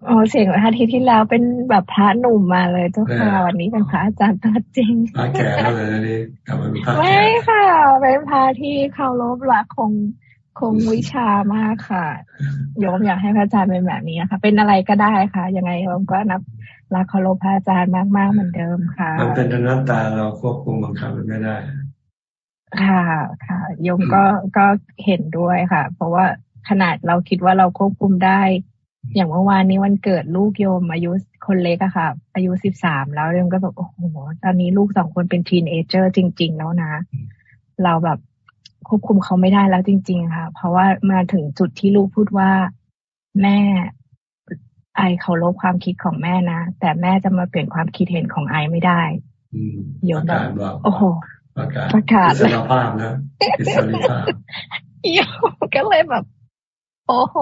อ๋อเสียงอาทิตย์ที่แล้วเป็นแบบพระหนุ่มมาเลยเจ้าค่ะวันนี้เป็นพระอาจารย์ตัวจริงพระแก่แล้วเลยนี่กลับมาเป็นพระไม่ค่ะ เป็นพระที่เคารพหลักคงคงวิชามากค่ะ โยมอยากให้พระอาจารย์เป็นแบบนี้ค่ะ เป็นอะไรก็ได้ค่ะ ยังไงโยมก็นับรักเคารพพระอาจารย์มากๆเหมือนเดิมค่ะ มันเป็นหน้าตาเราควบคุมบังคับมันไม่ได้ ค่ะค่ะโยมก็ก็เห็นด้วยค่ะ เพราะว่าขนาดเราคิดว่าเราควบคุมได้ อย่างเมื่อวานนี้วันเกิดลูกโยมอายุคนเล็กอะค่ะ อายุสิบสามแล้วเรื่องก็แบบโอ้โหตอนนี้ลูกสองคนเป็นทีนเอเจอร์จริง ๆ แล้วนะ เราแบบควบคุมเขาไม่ได้แล้วจริง ๆ ค่ะ เพราะว่ามาถึงจุดที่ลูกพูดว่าแม่ I เคารพความคิดของแม่นะแต่แม่จะมาเปลี่ยนความคิดเห็นของ I ไม่ได้โยมแบบโอ้โหประกาศประกาศอิสรภาพนะอิสรภาพโยมก็เลยแบบ โอ้โห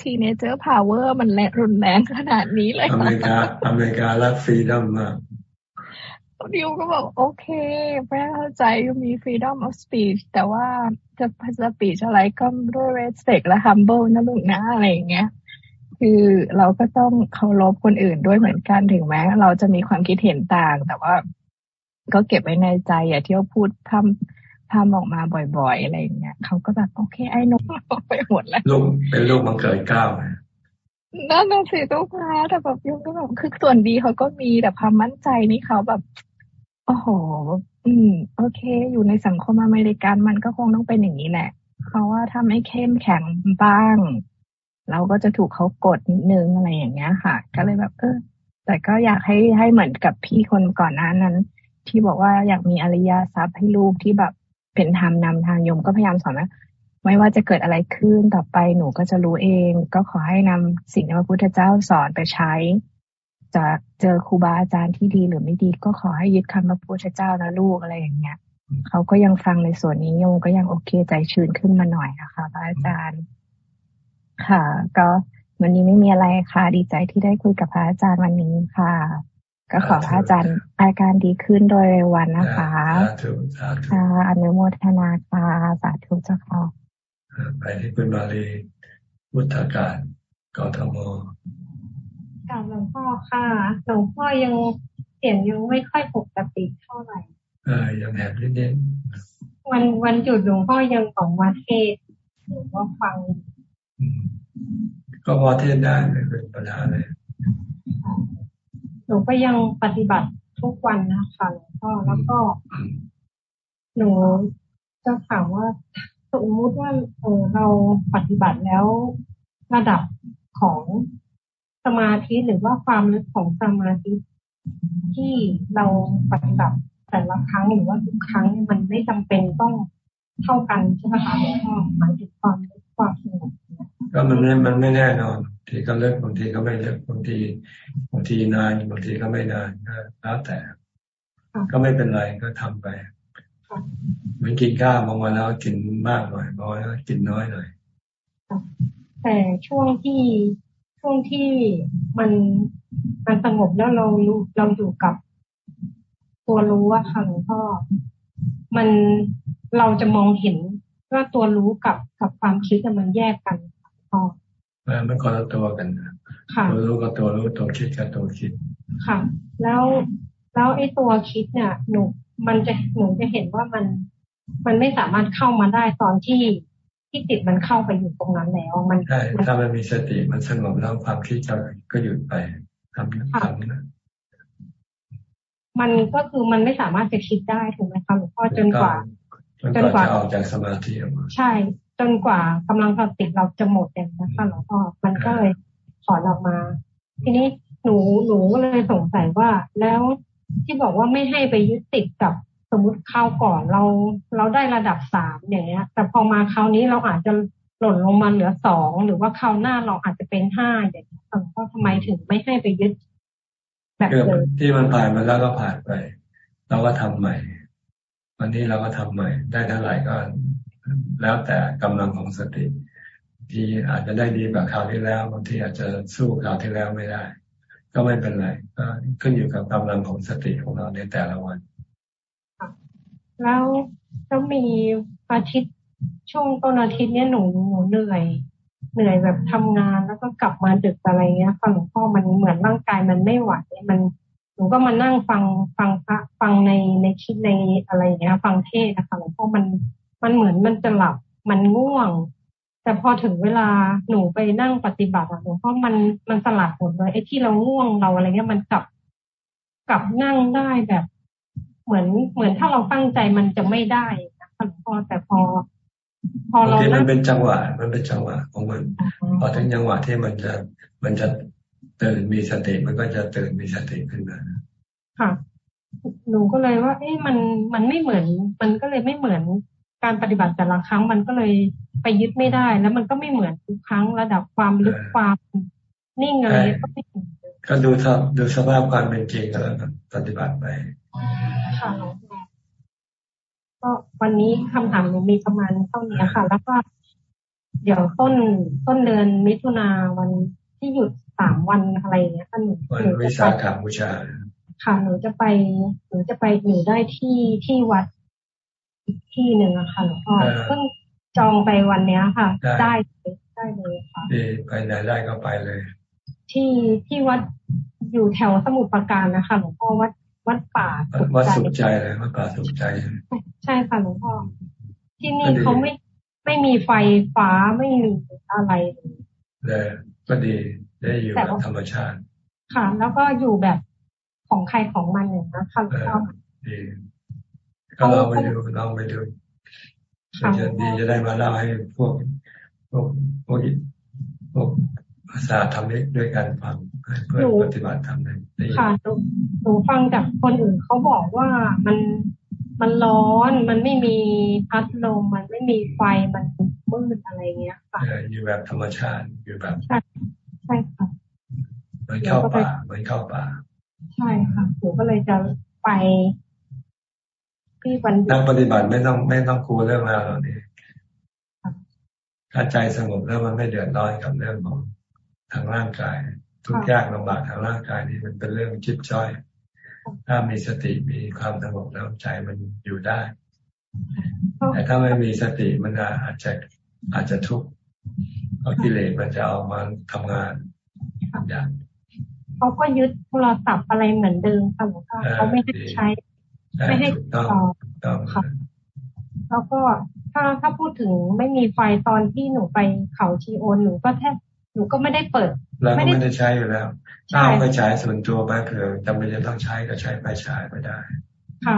teenager power มันแรงรุนแรงขนาดนี้เลยอเมริกาอเมริการัก freedom มากดิวก็บอกโอเคแม่เข้าใจมี freedom of speech แต่ว่าจะพัฒนาปีชอะไรก็ด้วย respect และ humble นะลูกนะอะไรอย่างเงี้ย คือเราก็ต้องเคารพคนอื่นด้วยเหมือนกันถึงแม้เราจะมีความคิดเห็นต่าง แต่ว่าก็เก็บไว้ในใจอย่าเที่ยวพูดทำ ทำออกมาบ่อยๆอะไรอย่างเงี้ยเขาก็แบบโอเคไอ้นกไปหมดแล้วลูกเป็นลูกมังเกิดเก้านั่นน่ะสิทุกค้าแต่แบบยุ่งก็แบบคือส่วนดีเขาก็มีแต่ความมั่นใจนี่เขาแบบโอ้โหอืม โอเค อยู่ในสังคมอเมริกันมันก็คงต้องเป็นอย่างนี้แหละเพราะว่าถ้าไม่เข้มแข็งบ้าง เราก็จะถูกเขากดนิดนึงอะไรอย่างเงี้ยค่ะ ก็เลยแบบเออแต่ก็อยากให้ให้เหมือนกับพี่คนก่อนหน้านั้น ที่บอกว่าอยากมีอริยทรัพย์ให้ลูกที่แบบ เป็นธรรมนำทางยมก็พยายามสอนว่าไม่ว่าจะเกิดอะไรขึ้นต่อไปหนูก็จะรู้เอง ก็ขอให้นำสิ่งที่พระพุทธเจ้าสอนไปใช้จะเจอครูบาอาจารย์ที่ดีหรือไม่ดีก็ขอให้ยึดคำพระพุทธเจ้านะลูกอะไรอย่างเงี้ยเขาก็ยังฟังในส่วนนี้โยมก็ยังโอเคใจชื้นขึ้นมาหน่อยนะคะพระอาจารย์ ค่ะ ก็วันนี้ไม่มีอะไรค่ะ ดีใจที่ได้คุยกับพระอาจารย์วันนี้ค่ะ ก็ขอพระอาจารย์อาการดีขึ้นโดยเร็ววันนะคะค่ะอนุโมทนาค่ะสาธุเจ้าค่ะไปที่คุณมาลีวุฒากาศกทมกลับหลวงพ่อค่ะ หลวงพ่อยังเสียงยังไม่ค่อยปกติเท่าไหร่เออยังแอบนิดนิดวันวันจุดหลวงพ่อยังของวัดเทศหรือว่าฟัง ก็พอเทศได้ไม่เป็นปัญหาเลย หนูก็ยังปฏิบัติทุกวันนะคะหลวงพ่อแล้วก็ หนูจะถามว่าสมมติว่าเออเราปฏิบัติแล้วระดับของสมาธิหรือว่าความลึกของสมาธิที่เราปฏิบัติแต่ละครั้งหรือว่าทุกครั้งมันไม่จำเป็นต้องเท่ากันใช่ไหมคะหลวงพ่อหมายถึงความลึกความสงบก็มันไม่มันไม่แน่นอน ทีก็เลิกบางทีก็ไม่เลิกบางทีบางทีนานบางทีก็ไม่นานก็แล้วแต่ ก็ไม่เป็นไรก็ทำไปเหมือนกินข้าวบางวันแล้วกินมากหน่อยบางวันก็กินน้อยหน่อยแต่ช่วงที่ช่วงที่มันมันสงบแล้วเราเราอยู่กับตัวรู้ว่าค่ะหลวงพ่อมันเราจะมองเห็นว่าตัวรู้กับกับความคิดมันแยกกันพ่อ มันคนละตัวกันตัวรู้กับตัวรู้ตัวคิดกับตัวคิด ค่ะ แล้วแล้วไอ้ตัวคิดเนี่ยหนูมันจะหนูจะเห็นว่ามันมันไม่สามารถเข้ามาได้ตอนที่ที่ติดมันเข้าไปอยู่ตรงนั้นแล้ว มันใช่ถ้ามันมีสติมันสงบแล้วความคิดจะก็หยุดไปทำทำนะมันก็คือมันไม่สามารถจะคิดได้ถูกไหมคะหลวงพ่อจนกว่าจนกว่าจะออกจากสมาธิออกมาใช่ จนกว่ากำลังสติเราจะหมดอย่างนะคะหลวงพ่อมันก็เลยถอนออกมา ทีนี้หนูหนูก็เลยสงสัยว่า แล้วที่บอกว่าไม่ให้ไปยึดติดกับสมมติเข้าก่อนเราเราได้ระดับสามอย่างเงี้ย แต่พอมาคราวนี้เราอาจจะหล่นลงมาเหลือสองหรือว่าคราวหน้าเราอาจจะเป็นห้าอย่างเงี้ยก็ทำไมถึงไม่ให้ไปยึด แบบเดิมที่มันผ่านมาแล้วก็ผ่านไป เราก็ทำใหม่ วันนี้เราก็ทำใหม่ ได้เท่าไหร่ก็ แล้วแต่กำลังของสติที่อาจจะได้ดีกว่าคราวที่แล้วบางทีอาจจะสู้คราวที่แล้วไม่ได้ ก็ไม่เป็นไรก็ขึ้นอยู่กับกำลังของสติของเราในแต่ละวัน แล้วก็มีอาทิตย์ช่วงต้นอาทิตย์เนี้ยหนูหนูเหนื่อยเหนื่อยแบบทำงานแล้วก็กลับมาดึกอะไรเงี้ยค่ะหลวงพ่อมันเหมือนร่างกายมันไม่ไหวมันหนูก็มานั่งฟังฟังพระฟังในในคลิปในอะไรเงี้ย ฟังเทศนะคะหลวงพ่อมัน มันเหมือนมันจะหลับมันง่วง แต่พอถึงเวลาหนูไปนั่งปฏิบัติอะหลวงพ่อมันมันสลัดหมดเลยไอ้ที่เราง่วงเราอะไรเงี้ยมันกลับกลับนั่งได้แบบ เหมือนเหมือนถ้าเราตั้งใจมันจะไม่ได้นะคะหลวงพ่อแต่พอ พอเราที่มันเป็นจังหวะ มันเป็นจังหวะของมัน พอถึงจังหวะที่มันจะมันจะตื่นมีสติมันก็จะตื่นมีสติขึ้นมาค่ะหนูก็เลยว่า เอ๊ะมันมันไม่เหมือน มันก็เลยไม่เหมือน การปฏิบัติแต่ละครั้งมันก็เลยไปยึดไม่ได้ แล้วมันก็ไม่เหมือนทุกครั้งระดับความลึกความนิ่งอะไรก็ไม่ก็ดูทับดูสภาพความเป็นจริงแล้วปฏิบัติไปค่ะก็วันนี้คำถามหนูมีประมาณเท่านี้ค่ะ แล้วก็เดี๋ยวต้นต้นเดือนมิถุนาวันที่หยุดสามวันอะไรเงี้ยหนูหนูจะไปบูชาค่ะหนูจะไปหนูจะไปอยู่ได้ที่ที่วัดอีก ที่หนึ่งอะค่ะหลวงพ่อเพิ่งจองไปวันเนี้ยค่ะ ได้ได้เลยค่ะไปไหนได้ก็ไปเลย ที่ที่วัดอยู่แถวสมุทรปราการนะคะหลวงพ่อวัดวัดป่าวัดสุขใจเลยวัดป่าสุขใจ ใช่ค่ะหลวงพ่อที่นี่เขาไม่ไม่มีไฟฟ้าไม่มีอะไรเลยก็ดีได้อยู่แบบธรรมชาติ ค่ะ แล้วก็อยู่แบบของใครของมันอย่างนี้ค่ะหลวงพ่อดี ก็ลองไปดูลองไปดูจะดีจะได้มาเล่าให้พวกพวกพวกพวกภาษาทำด้วยกันฟังเพื่อปฏิบัติทำได้ค่ะหนูฟังจากคนอื่นเขาบอกว่ามันมันร้อนมันไม่มีพัดลมมันไม่มีไฟมันมืดอะไรเงี้ยค่ะอยู่แบบธรรมชาติอยู่แบบใช่ใช่ค่ะมันเข้าป่ามันเข้าป่า ใช่ค่ะหนูก็เลยจะไป ที่วันนักปฏิบัติไม่ต้องไม่ต้องกลัวเรื่องราวเหล่านี้ถ้าใจสงบแล้วมันไม่เดือดร้อนกับเรื่องของทางร่างกาย ทุกยากลำบากทางร่างกายนี่มันเป็นเรื่องจิตจ้อย ถ้ามีสติมีความสงบแล้วใจมันอยู่ได้ แต่ถ้าไม่มีสติมันอาจจะอาจจะทุกข์เพราะกิเลสมันจะเอามาทำงานอย่างเขาก็ยึดโทรศัพท์อะไรเหมือนเดิมค่ะหลวงพ่อเขาไม่ให้ใช้ ไม่ให้ต่อค่ะแล้วก็ถ้าถ้าพูดถึงไม่มีไฟตอนที่หนูไปเขาชีโอนหนูก็แทบหนูก็ไม่ได้เปิดเราก็ไม่ได้ใช้อยู่แล้วถ้าเอาไปใช้ส่วนตัวไปเผื่อจำเป็นจะต้องใช้ก็ใช้ไปใช้ไม่ได้ ค่ะ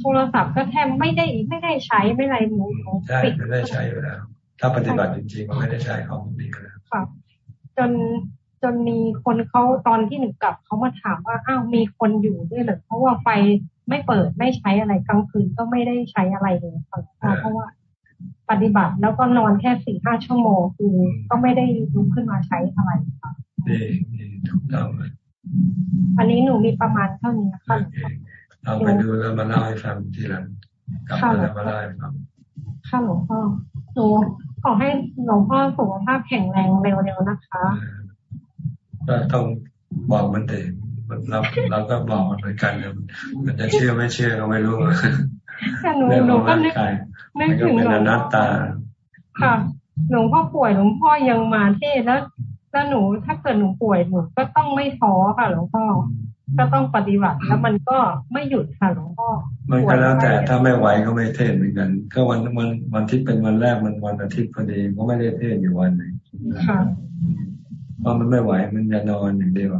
โทรศัพท์ก็แทบไม่ได้ไม่ได้ใช้ไม่ไรหนูใช่ไม่ได้ใช้อยู่แล้ว ถ้าปฏิบัติจริงๆก็ไม่ได้ใช้ของดีแล้วค่ะ จนจนมีคนเขาตอนที่หนูกลับเขามาถามว่าอ้าวมีคนอยู่ด้วยหรือเพราะว่าไฟ ไม่เปิดไม่ใช้อะไรกลางคืนก็ไม่ได้ใช้อะไรเลยเพราะว่าปฏิบัติแล้วก็นอนแค่สี่ห้าชั่วโมงคือก็ไม่ได้ลุกขึ้นมาใช้อะไรค่ะดีดีถูกต้องเลยอันนี้หนูมีประมาณเท่านี้ค่ะเราไปดูแล้วมาเล่าให้ฟังทีหลังกลับมาแล้วมาเล่าให้ฟังค่ะหลวงพ่อหนูขอให้หลวงพ่อสุขภาพแข็งแรงเร็วๆนะคะก็ต้องบอกมันเอง เราเราก็บอกมันเหมือนกันมันจะเชื่อไม่เชื่อก็ไม่รู้เรื่องของร่างกายมันก็เป็นอนัตตา ค่ะ หลวงพ่อป่วยหลวงพ่อยังมาเทศแล้วแล้วหนูถ้าเกิดหนูป่วยหนูก็ต้องไม่ท้อค่ะหลวงพ่อก็ต้องปฏิบัติแล้วมันก็ไม่หยุดค่ะหลวงพ่อ มันก็แล้วแต่ถ้าไม่ไหวก็ไม่เทศเหมือนกัน ก็วันวันวันที่เป็นวันแรกมันวันอาทิตย์พอดีก็ไม่ได้เทศอยู่วันหนึ่งค่ะพราะมันไม่ไหวมันจะนอนอย่างเดียว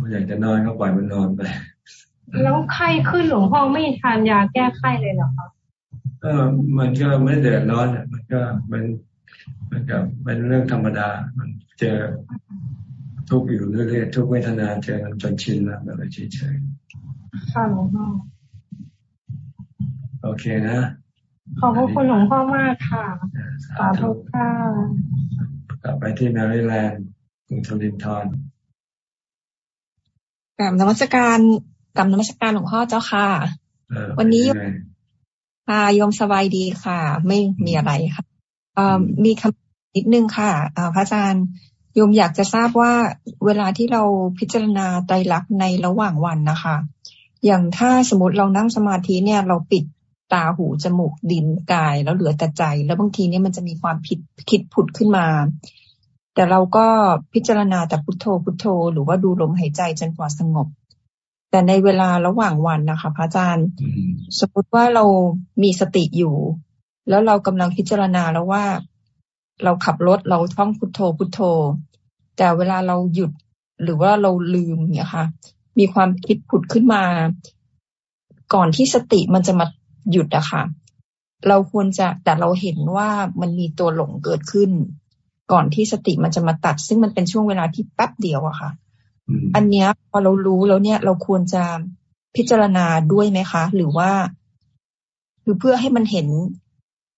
มันอยากจะนอนก็ปล่อยมันนอนไป แล้วไข้ขึ้นหลวงพ่อไม่ทานยาแก้ไข้เลยเหรอคะก็มันก็ไม่เดือดร้อนอะ มันก็มันมันก็เป็นเรื่องธรรมดา มันเจอทุกอยู่เรื่อยๆทุกเวทนาเจอจนชินแล้วแบบเฉยๆค่ะหลวงพ่อโอเคนะ ขอบคุณหลวงพ่อมากค่ะสาธุค่ะกลับไปที่แมริแลนด์คุณทลินทอ นกับนมัสการกับนมัสการหลวงพ่อเจ้าค่ะวันนี้ค่ะยมสบายดีค่ะ ไม่มีอะไรค่ะมีคำนิดนึงค่ะพระอาจารย์โยมอยากจะทราบว่าเวลาที่เราพิจารณาไตรลักษณ์ในระหว่างวันนะคะ อย่างถ้าสมมติเรานั่งสมาธิเนี่ย เราปิดตาหูจมูกดินกาย แล้วเหลือแต่ใจ แล้วบางทีเนี่ยมันจะมีความผิดคิดผุดขึ้นมา แต่เราก็พิจารณาแต่พุทโธพุทโธ หรือว่าดูลมหายใจจนกว่าสงบ แต่ในเวลาระหว่างวันนะคะพระอาจารย์ สมมติว่าเรามีสติอยู่ แล้วเรากำลังพิจารณาแล้วว่า เราขับรถเราท่องพุทโธพุทโธ แต่เวลาเราหยุดหรือว่าเราลืมเนี่ยค่ะ มีความคิดผุดขึ้นมา ก่อนที่สติมันจะมาหยุดอะค่ะ เราควรจะแต่เราเห็นว่ามันมีตัวหลงเกิดขึ้น ก่อนที่สติมันจะมาตัด ซึ่งมันเป็นช่วงเวลาที่แป๊บเดียวอะค่ะ อันเนี้ยพอเรารู้แล้วเนี่ย เราควรจะพิจารณาด้วยไหมคะ หรือว่าคือเพื่อให้มันเห็น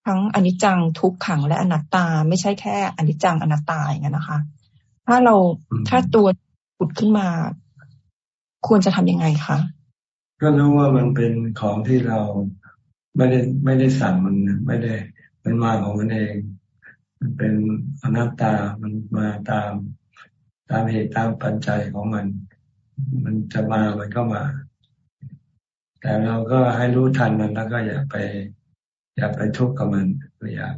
ทั้งอนิจจังทุกขังและอนัตตา ไม่ใช่แค่อนิจจังอนัตตาอย่างนี้นนะคะ ถ้าเราถ้าตัวปุดขึ้นมา ควรจะทํำยังไงคะก็รู้ว่ามันเป็นของที่เราไม่ได้ไม่ได้สั่งมันไม่ได้ มันมาของมันเอง มันเป็นอนัตตา มันมาตามตามเหตุตามปัจจัยของมัน มันจะมา มันก็มา แต่เราก็ให้รู้ทันมันแล้วก็อย่าไป อย่าไปทุกข์กับมันอย่า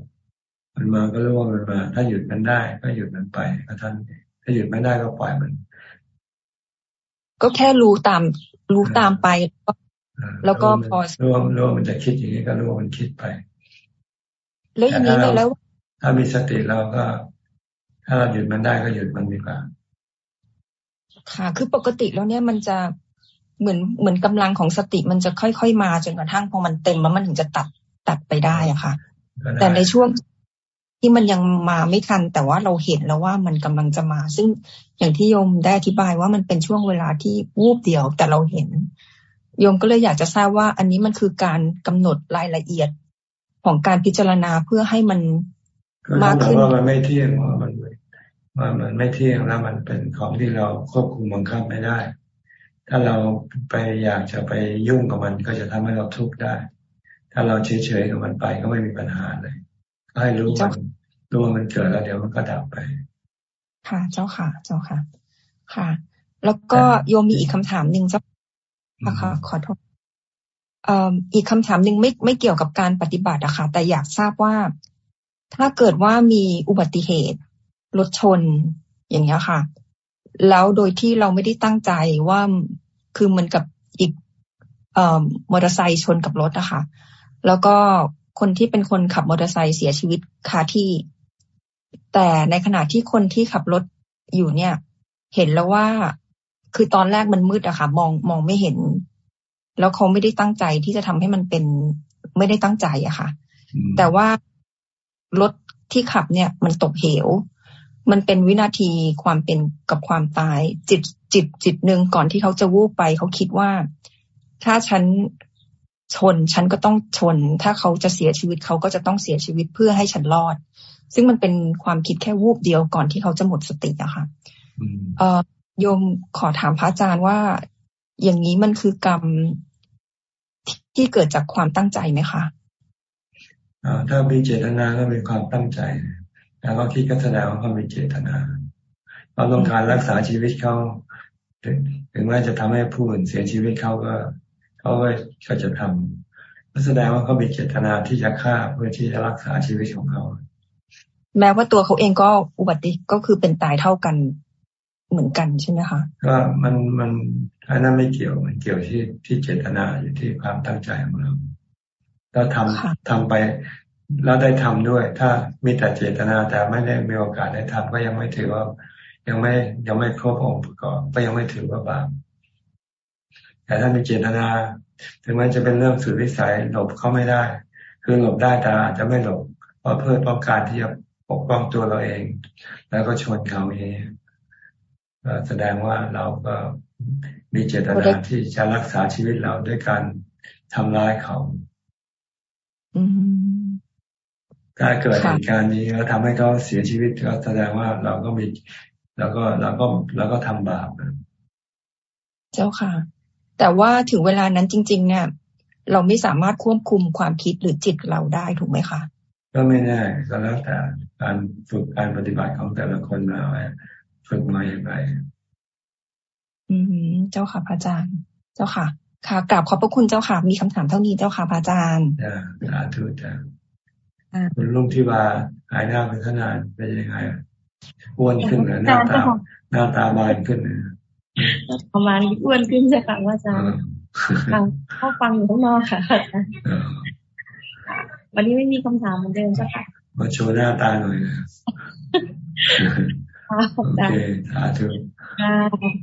มันมาก็รู้ว่ามันมา ถ้าหยุดมันได้ ก็หยุดมันไปก็ท่านถ้าหยุดไม่ได้ก็ปล่อยมัน ก็แค่รู้ตาม รู้ตามไป แล้วก็พอรู้รู้มันจะคิดอย่างนี้ก็รู้มันคิดไป แล้วอย่างนี้เนี่ยแล้ว ถ้ามีสติเราก็ ถ้าเราหยุดมันได้ก็หยุดมันดีกว่า ค่ะ คือปกติแล้วเนี่ยมันจะเหมือนเหมือนกำลังของสติมันจะค่อยๆมาจนกระทั่งพอมันเต็มแล้วมันถึงจะตัดตัดไปได้อะค่ะ แต่ในช่วงที่มันยังมาไม่ทัน แต่ว่าเราเห็นแล้วว่ามันกำลังจะมา ซึ่งอย่างที่โยมได้อธิบายว่ามันเป็นช่วงเวลาที่วูบเดียวแต่เราเห็น โยมก็เลยอยากจะทราบว่า อันนี้มันคือการกำหนดรายละเอียดของการพิจารณาเพื่อให้มัน มากขึ้นว่ามันไม่เที่ยงว่ามันว่ามันไม่เที่ยงแล้วมันเป็นของที่เราควบคุมบังคับไม่ได้ ถ้าเราไปอยากจะไปยุ่งกับมันก็จะทำให้เราทุกข์ได้ ถ้าเราเฉยๆกับมันไปก็ไม่มีปัญหาเลยให้รู้มันรู้ว่ามันเกิดแล้วเดี๋ยวมันก็ดับไป ค่ะ เจ้าค่ะ เจ้าค่ะ ค่ะ แล้วก็โยมมีอีกคำถามหนึ่งเจ้าค่ะขอโทษอีกคำถามหนึ่งไม่ไม่เกี่ยวกับการปฏิบัติอะค่ะ แต่อยากทราบว่า ถ้าเกิดว่ามีอุบัติเหตุรถชนอย่างเงี้ยค่ะ แล้วโดยที่เราไม่ได้ตั้งใจว่าคือเหมือนกับอีกเอ่อมอเตอร์ไซค์ชนกับรถอะค่ะแล้วก็คนที่เป็นคนขับมอเตอร์ไซค์เสียชีวิตคาที่ แต่ในขณะที่คนที่ขับรถอยู่เนี่ย เห็นแล้วว่าคือตอนแรกมันมืดอะค่ะ มองมองไม่เห็น แล้วเขาไม่ได้ตั้งใจที่จะทำให้มันเป็น ไม่ได้ตั้งใจอะค่ะ แต่ว่า รถที่ขับเนี่ยมันตกเหว มันเป็นวินาทีความเป็นกับความตาย จิตจิตจิตหนึ่งก่อนที่เขาจะวูบไป เขาคิดว่า ถ้าฉันชนฉันก็ต้องชน ถ้าเขาจะเสียชีวิตเขาก็จะต้องเสียชีวิตเพื่อให้ฉันรอด ซึ่งมันเป็นความคิดแค่วูบเดียวก่อนที่เขาจะหมดสติอะค่ะเออโยมขอถามพระอาจารย์ว่าอย่างนี้มันคือกรรมที่เกิดจากความตั้งใจไหมคะ ถ้ามีเจตนาก็มีความตั้งใจแล้วก็คิดก็แสดงว่าเขามีเจตนาเราต้องการรักษาชีวิตเขาถึงแม้จะทำให้ผู้อื่นเสียชีวิตเขาก็เขาก็จะทำก็แสดงว่าเขามีเจตนาที่จะฆ่าเพื่อที่จะรักษาชีวิตของเขา แม้ว่าตัวเขาเองก็อุบัติก็คือเป็นตายเท่ากันเหมือนกันใช่ไหมคะก็มันมันอันนั้นไม่เกี่ยวมันเกี่ยวที่ที่เจตนาอยู่ที่ความตั้งใจของเรา เราทำทำไปแล้วได้ทำด้วย ถ้ามีแต่เจตนาแต่ไม่ได้มีโอกาสได้ทำก็ยังไม่ถือว่า ยังไม่ยังไม่ครบองค์ประกอบก็ยังไม่ถือว่าบาปแต่ถ้ามีเจตนา ถึงแม้จะเป็นเรื่องสุดวิสัยหลบเขาไม่ได้ คือหลบได้แต่อาจจะไม่หลบเพราะเพื่อต้องการที่จะปกป้องตัวเราเอง แล้วก็ชนเขาเองแสดงว่าเราก็มีเจตนาที่จะรักษาชีวิตเราด้วยการทำร้ายเขา ถ้าเกิดเหตุการณ์นี้แล้วทำให้เขาเสียชีวิตก็แสดงว่าเราก็มีแล้วก็เราก็เราก็ทำบาปเจ้าค่ะ แต่ว่าถึงเวลานั้นจริง ๆ เนี่ย เราไม่สามารถควบคุมความคิดหรือจิตเราได้ถูกไหมคะก็ไม่แน่ก็แล้วแต่การฝึกการปฏิบัติของแต่ละคนมาฝึกมาอย่างไรอืมเจ้าค่ะพระอาจารย์ เจ้าค่ะ ค่ะกราบขอบพระคุณเจ้าค่ะ มีคำถามเท่านี้เจ้าค่ะพระอาจารย์จ้าสาธุจ้าคุณลุงที่ว่าหายหน้าเป็นขนาดเป็นยังไงอ้วนขึ้นหรือหน้าตาหน้าตาบานขึ้นประมาณอ้วนขึ้นใช่ค่ะว่าอาจารย์เข้าฟังอยู่ข้างนอกค่ะ วันนี้ไม่มีคำถามเหมือนเดิมใช่ค่ะมาโชว์หน้าตาหน่อยนะ โอเคสาธุ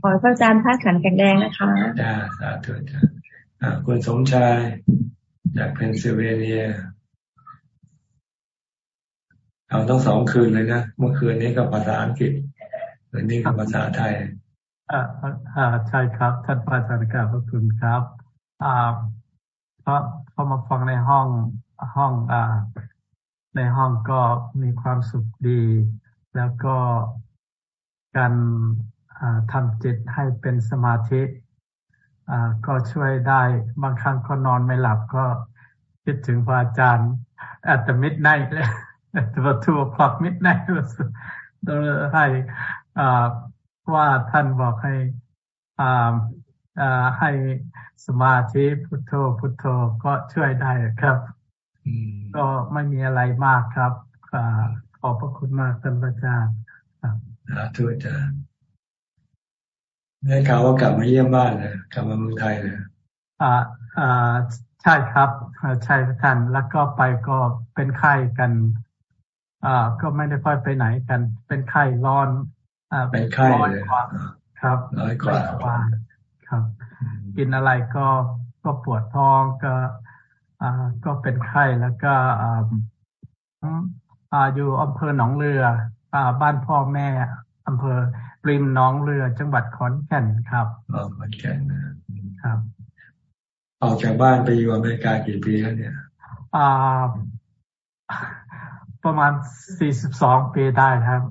ขอพระอาจารย์ธาตุขันธ์แข็งแรงนะคะจ้าสาธุจ้าคุณสมชาย จากเพนซิลเวเนียเอาต้องสองคืนเลยนะ เมื่อคืนนี้ก็ภาษาอังกฤษคืนนี้ก็ภาษาไทยอ่าอ่าใช่ครับ ท่านพระอาจารย์ครับขอบคุณครับ อ่าเพราะเขามาฟังในห้องห้องอ่าในห้องก็มีความสุขดี แล้วก็ การทำจิตให้เป็นสมาธิก็ช่วยได้บางครั้งก็นอนไม่หลับก็คิดถึงพระอาจารย์ at the midnight เลย at the two o'clock midnight ให้ว่าท่านบอกให้ให้สมาธิพุทโธพุทโธก็ช่วยได้ครับ ก็ไม่มีอะไรมากครับขอบพระคุณมากท่านอาจารย์ สาธุจ้าได้ข่าวว่ากลับมาเยี่ยมบ้านเลยกลับมาเมืองไทยเลยอ่าอ่าใช่ครับใช่ท่านแล้วก็ไปก็เป็นไข้กัน อ่า ก็ไม่ได้ค่อยไปไหนกัน เป็นไข้ร้อนอ่าเป็นไข้เลยครับร้อยกว่าครับ กินอะไรก็ก็ปวดท้องก็ อ่าก็เป็นไข้แล้วก็อ่าอ่าอยู่อำเภอหนองเรืออ่าบ้านพ่อแม่อำเภอริมหนองเรือจังหวัดขอนแก่นครับอ๋อขอนแก่นนะครับออกจากบ้านไปอยู่อเมริกากี่ปีแล้วเนี่ย อ่า ประมาณสี่สิบสองปีได้ครับ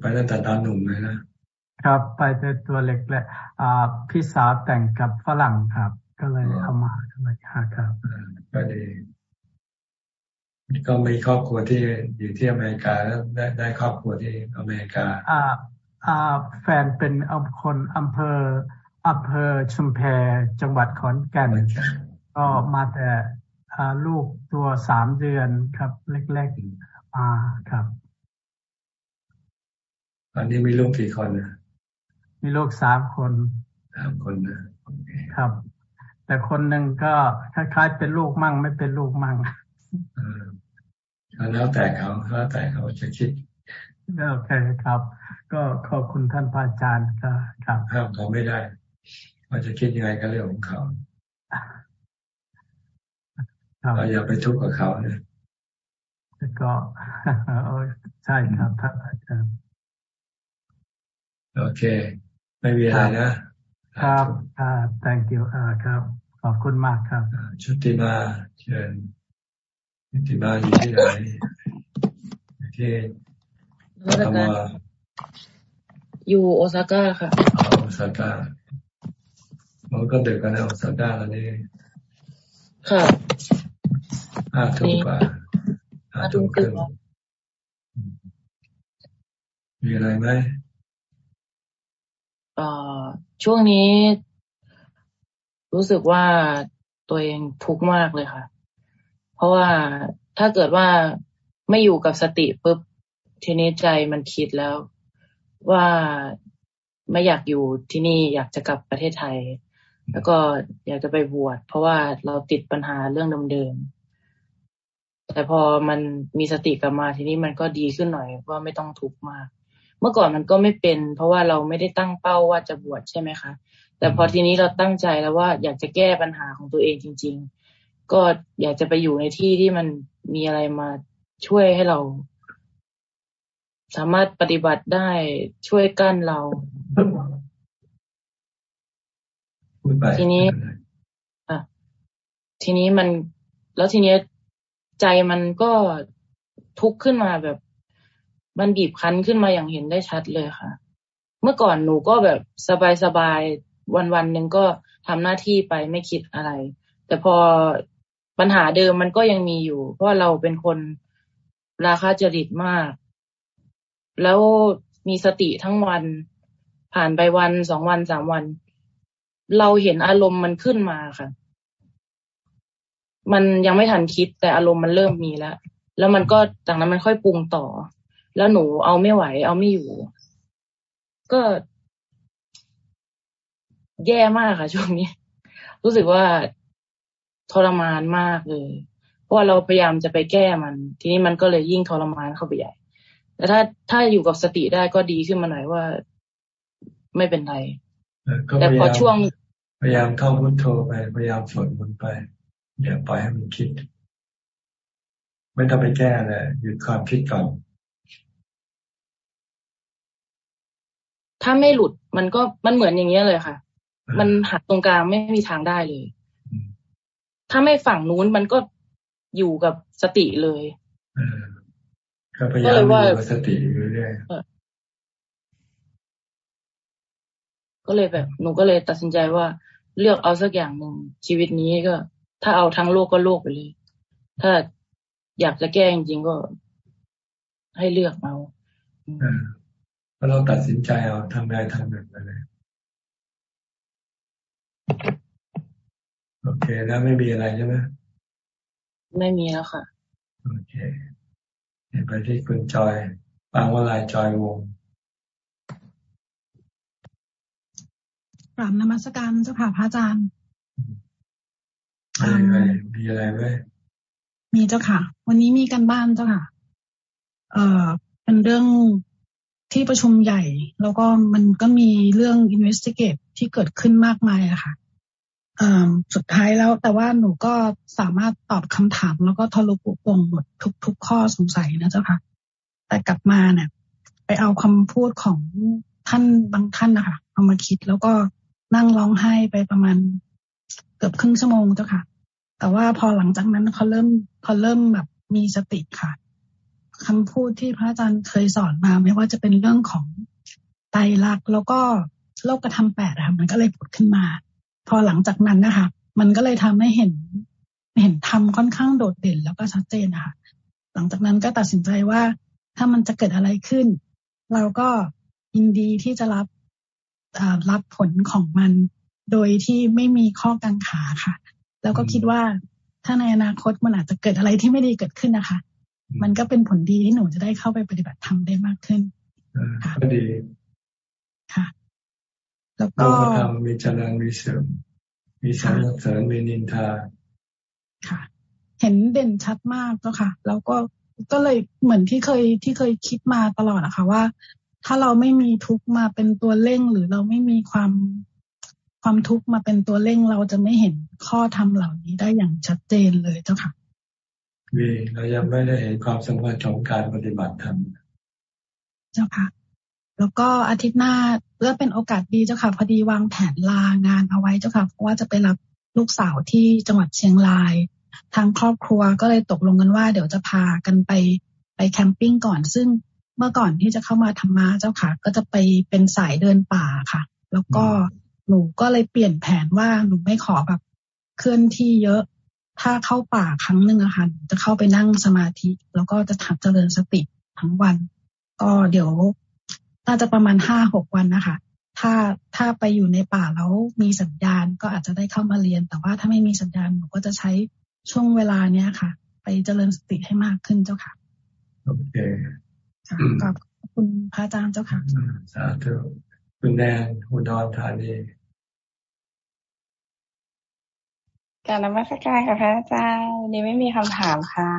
ไปตั้งแต่ตอนหนุ่มเลยนะ ครับ ไปแต่ตัวเล็กแหละอ่า พี่สาวแต่งกับฝรั่งครับ ก็เลยเอามาทำไมครับก็ดี ก็มีครอบครัวที่อยู่ที่อเมริกาแล้วได้ได้ครอบครัวที่อเมริกา อ่า อ่า แฟนเป็นอคนอำเภออำเภอชุมแพจังหวัดขอนแก่นก็มาแต่ลูกตัวสามเดือนครับเล็กๆมาครับตอนนี้มีลูกกี่คนนะมีลูกสามคนสามคนนะครับ แต่คนหนึ่งก็คล้ายๆเป็นลูกมั่งไม่เป็นลูกมั่ง แล้วแต่เขาแล้วแต่เขาจะคิดโอเคครับ ก็ขอบคุณท่านพระอาจารย์ครับห้ามเขาไม่ได้ว่าจะคิดยังไงก็เรื่องของเขาเราอย่าไปทุกข์กับเขาเนี่ยก็ใช่ครับท่านอาจารย์โอเค ไม่มีอะไรนะ ครับอ่า thank you อ่าครับ ขอบคุณมากครับ ชุติมาเชิญ ชุติมาอยู่ที่ไหนที่โอซาก้าอยู่โอซาก้าค่ะโอซาก้ามันก็เด็กกันแล้วสัปดาห์ละนี้ค่ะห้าทุ่มกว่าห้าทุ่มครึ่งมีอะไรไหมเอ่อช่วงนี้ รู้สึกว่าตัวเองทุกข์มากเลยค่ะ เพราะว่าถ้าเกิดว่าไม่อยู่กับสติปุ๊บทีนี้ใจมันคิดแล้ว ว่าไม่อยากอยู่ที่นี่อยากจะกลับประเทศไทย แล้วก็อยากจะไปบวชเพราะว่าเราติดปัญหาเรื่องเดิมๆแต่พอมันมีสติกลับมาทีนี้มันก็ดีขึ้นหน่อยว่าไม่ต้องทุกข์มาก เมื่อก่อนมันก็ไม่เป็น เพราะว่าเราไม่ได้ตั้งเป้าว่าจะบวชใช่ไหมคะ แต่พอทีนี้เราตั้งใจแล้วว่าอยากจะแก้ปัญหาของตัวเองจริง ๆ ก็อยากจะไปอยู่ในที่ที่มันมีอะไรมาช่วยให้เรา สามารถปฏิบัติได้ช่วยกั้นเราทีนี้อะทีนี้มัน แล้วทีนี้ใจมันก็ทุกข์ขึ้นมาแบบ มันบีบคั้นขึ้นมาอย่างเห็นได้ชัดเลยค่ะ เมื่อก่อนหนูก็แบบสบายๆวันวันหนึ่งก็ทำหน้าที่ไปไม่คิดอะไร แต่พอ ปัญหาเดิมมันก็ยังมีอยู่ เพราะเราเป็นคนราคาจริตมาก แล้วมีสติทั้งวัน ผ่านไปวันสองวันสามวัน เราเห็นอารมณ์มันขึ้นมาค่ะ มันยังไม่ทันคิด แต่อารมณ์มันเริ่มมีแล้ว แล้วมันก็จากนั้นมันค่อยปรุงต่อ แล้วหนูเอาไม่ไหว เอาไม่อยู่ ก็แย่มากค่ะช่วงนี้ รู้สึกว่า ทรมานมากเลย เพราะว่าเราพยายามจะไปแก้มัน ทีนี้มันก็เลยยิ่งทรมานเข้าไปใหญ่ แต่ถ้าถ้าอยู่กับสติได้ก็ดีขึ้นมาหน่อยว่าไม่เป็นไรแต่พอช่วง พยายามท่องพุทโธไป พยายามสวดมนต์ไปอย่าปล่อยให้มันคิด ไม่ต้องไปแก้เลยหยุดความคิดก่อนถ้าไม่หลุดมันก็มันเหมือนอย่างเงี้ยเลยค่ะ มันหักตรงกลางไม่มีทางได้เลย ถ้าไม่ฝั่งนู้นมันก็อยู่กับสติเลยก็พยายามอยู่กับสติอยู่เรื่อยก็เลยแบบ หนูก็เลยตัดสินใจว่า เลือกเอาสักอย่างหนึ่งชีวิตนี้ก็ ถ้าเอาทั้งโลกก็โลกไปเลย ถ้าอยากจะแก้จริงๆก็ให้เลือกเอาก็เราตัดสินใจเอาทำได้ทำหนึ่งไปเลย โอเค แล้วไม่มีอะไรใช่ไหมไม่มีแล้วค่ะ โอเคไปที่คุณจอยฟังว่าลายจอยวงกราบนมัสการเจ้าค่ะพระอาจารย์มีอะไรไหมมีเจ้าค่ะ วันนี้มีกันบ้านเจ้าค่ะ เอ่อเป็นเรื่องที่ประชุมใหญ่ แล้วก็มันก็มีเรื่อง investigate ที่เกิดขึ้นมากมายอะค่ะ สุดท้ายแล้ว แต่ว่าหนูก็สามารถตอบคำถาม แล้วก็ทะลุปุปงหมดทุกทุกข้อสงสัยนะเจ้าค่ะ แต่กลับมาเนี่ยไปเอาคำพูดของท่านบางท่านนะคะเอามาคิดแล้วก็นั่งร้องไห้ไปประมาณเกือบครึ่งชั่วโมงเจ้าค่ะ แต่ว่าพอหลังจากนั้นเขาเริ่มเขาเริ่มแบบมีสติค่ะคำพูดที่พระอาจารย์เคยสอนมา ไม่ว่าจะเป็นเรื่องของไตรลักษณ์แล้วก็โลกกระทำแปดอะมันก็เลยผุดขึ้นมา พอหลังจากนั้นนะคะ มันก็เลยทำให้เห็น เห็นธรรมค่อนข้างโดดเด่นแล้วก็ชัดเจนนะคะหลังจากนั้นก็ตัดสินใจว่าถ้ามันจะเกิดอะไรขึ้น เราก็ยินดีที่จะรับรับผลของมัน โดยที่ไม่มีข้อกังขาค่ะ แล้วก็คิดว่าถ้าในอนาคตมันอาจจะเกิดอะไรที่ไม่ดีเกิดขึ้นนะคะ มันก็เป็นผลดีที่หนูจะได้เข้าไปปฏิบัติธรรมได้มากขึ้นก็ดี แล้วก็ทำมีเจริญมีเสริมมีสรรเสริญมีนินทาค่ะ เห็นเด่นชัดมากแล้วค่ะ แล้วก็ก็เลยเหมือนที่เคยที่เคยคิดมาตลอดอะค่ะว่า ถ้าเราไม่มีทุกมาเป็นตัวเร่ง หรือเราไม่มีความความทุกข์มาเป็นตัวเร่งเราจะไม่เห็นข้อธรรมเหล่านี้ได้อย่างชัดเจนเลยเจ้าค่ะมีเรายังไม่ได้เห็นความสำคัญของการปฏิบัติธรรม เจ้าค่ะ แล้วก็อาทิตย์หน้าเพื่อเป็นโอกาสดีเจ้าค่ะพอดีวางแผนลางานเอาไว้เจ้าค่ะเพราะว่าจะไปรับลูกสาวที่จังหวัดเชียงราย ทางครอบครัวก็เลยตกลงกันว่า เดี๋ยวจะพากันไปไปแคมปิ้งก่อน ซึ่งเมื่อก่อนที่จะเข้ามาธรรมะเจ้าค่ะ ก็จะไปเป็นสายเดินป่าค่ะ แล้วก็หนูก็เลยเปลี่ยนแผนว่าหนูไม่ขอแบบเคลื่อนที่เยอะ ถ้าเข้าป่าครั้งหนึ่งอะค่ะจะเข้าไปนั่งสมาธิ แล้วก็จะทำเจริญสติทั้งวัน ก็เดี๋ยว น่าจะประมาณห้าหกวันนะคะ ถ้าถ้าไปอยู่ในป่าแล้วมีสัญญาณก็อาจจะได้เข้ามาเรียน แต่ว่าถ้าไม่มีสัญญาณหนูก็จะใช้ช่วงเวลาเนี้ยค่ะ ไปเจริญสติให้มากขึ้นเจ้าค่ะโอเคค่ะขอบคุณพระอาจารย์เจ้าค่ะสาธุคุณแนนอุดรธานีการนมัสการค่ะพระอาจารย์วันนี้ไม่มีคำถามค่ะ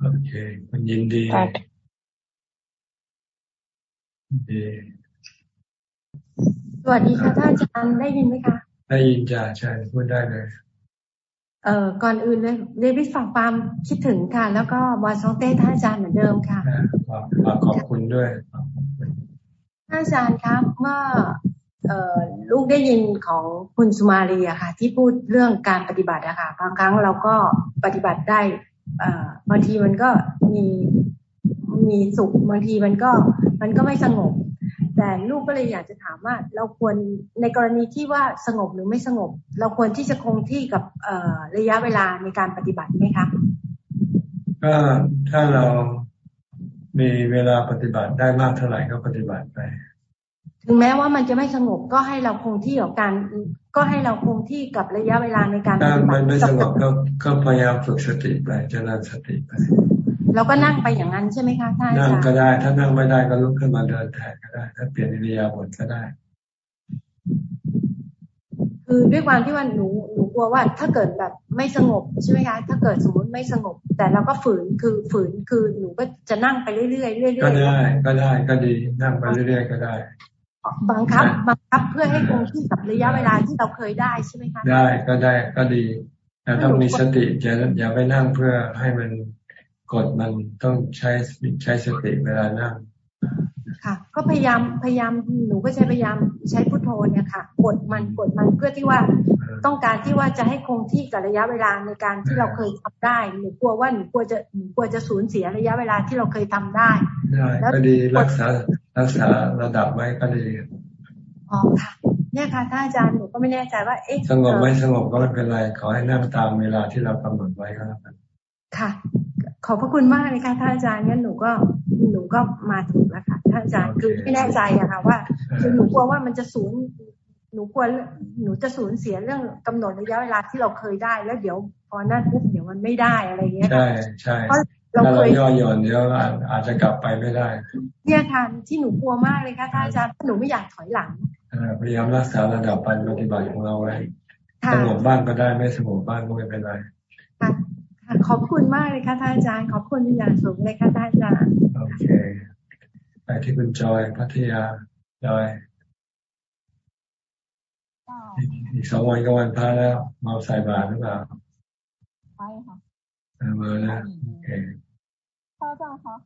โอเค มันยินดีดี สวัสดีค่ะท่านอาจารย์ได้ยินไหมคะ ได้ยินจ้าใช่พูดได้เลย เอ่อก่อนอื่นเลยเดวิดฝากความคิดถึงค่ะ แล้วก็วาซองเต้ท่านอาจารย์เหมือนเดิมค่ะฝากขอบคุณด้วยท่านอาจารย์ครับเมื่อเอ่อลูกได้ยินของคุณสุมาลีอะค่ะ ที่พูดเรื่องการปฏิบัติอะค่ะบางครั้งเราก็ปฏิบัติได้เอ่อบางทีมันก็มีมีสุขบางทีมันก็ มันก็ไม่สงบ แต่ลูกก็เลยอยากจะถามว่า เราควรในกรณีที่ว่าสงบหรือไม่สงบ เราควรที่จะคงที่กับระยะเวลาในการปฏิบัติไหมคะก็ถ้าเรามีเวลาปฏิบัติได้มากเท่าไหร่ก็ปฏิบัติไปถึงแม้ว่ามันจะไม่สงบก็ให้เราคงที่กับการ ก็ให้เราคงที่กับระยะเวลาในการปฏิบัติมันไม่สงบก็ก็พยายามฝึกสติไปเจริญสติไป เราก็นั่งไปอย่างนั้นใช่ไหมคะท่านนั่งก็ได้ ถ้านั่งไม่ได้ก็ลุกขึ้นมาเดินแทนก็ได้ ถ้าเปลี่ยนอิริยาบถก็ได้ คือด้วยความที่ว่าหนูหนูกลัวว่า ถ้าเกิดแบบไม่สงบใช่ไหมคะถ้าเกิดสมมติไม่สงบ แต่เราก็ฝืนคือฝืนคือหนูก็จะนั่งไปเรื่อยๆเรื่อยๆก็ได้ก็ได้ก็ดีนั่งไปเรื่อยๆก็ได้บังคับบังคับเพื่อให้คงที่กับระยะเวลาที่เราเคยได้ใช่ไหมคะได้ก็ได้ก็ดีแต่ต้องมีสติจะอย่าไปนั่งเพื่อให้มัน กดมันต้องใช้ใช้สติเวลานั่งค่ะ ก็พยายามพยายามหนูก็ใช้พยายามใช้พุทโธเนี่ยค่ะ กดมันกดมันเพื่อที่ว่าต้องการที่ว่าจะให้คงที่กับระยะเวลาในการที่เราเคยทำได้หนูกลัวว่าหนูกลัวจะหนูกลัวจะสูญเสียระยะเวลาที่เราเคยทำได้ได้ก็ดีรักษารักษาระดับไว้ก็ดีอ๋อค่ะเนี่ยค่ะท่านอาจารย์หนูก็ไม่แน่ใจว่าเอ๊ะสงบไม่สงบก็ไม่เป็นไรขอให้นั่งตามเวลาที่เรากำหนดไว้ก็แล้วกันค่ะ ขอบพระคุณมากเลยค่ะท่านอาจารย์งั้นหนูก็หนูก็มาถูกแล้วค่ะท่านอาจารย์คือไม่แน่ใจอะค่ะว่าคือหนูกลัวว่ามันจะสูญหนูกลัวหนูจะสูญเสียเรื่องกำหนดระยะเวลาที่เราเคยได้ แล้วเดี๋ยวพอนั่นปุ๊บเดี๋ยวมันไม่ได้อะไรเงี้ยใช่ใช่เพราะเราเคยย่อหย่อนเดี๋ยวอาจจะกลับไปไม่ได้ เนี่ยค่ะที่หนูกลัวมากเลยค่ะท่านอาจารย์หนูไม่อยากถอยหลังพยายามรักษาระดับปฏิบัติของเราไว้สงบบ้างก็ได้ไม่สงบบ้างก็ไม่เป็นไร ขอบคุณมากเลยค่ะท่านอาจารย์ ขอบคุณอย่างสูงเลยค่ะท่านอาจารย์ โอเค ไปที่คุณจอยพัทยาจอยอีกสองวันก็วันพระแล้ว มาใส่บาตรหรือเปล่าใช่ค่ะมาแล้วโอเคพ่อจ้าคะ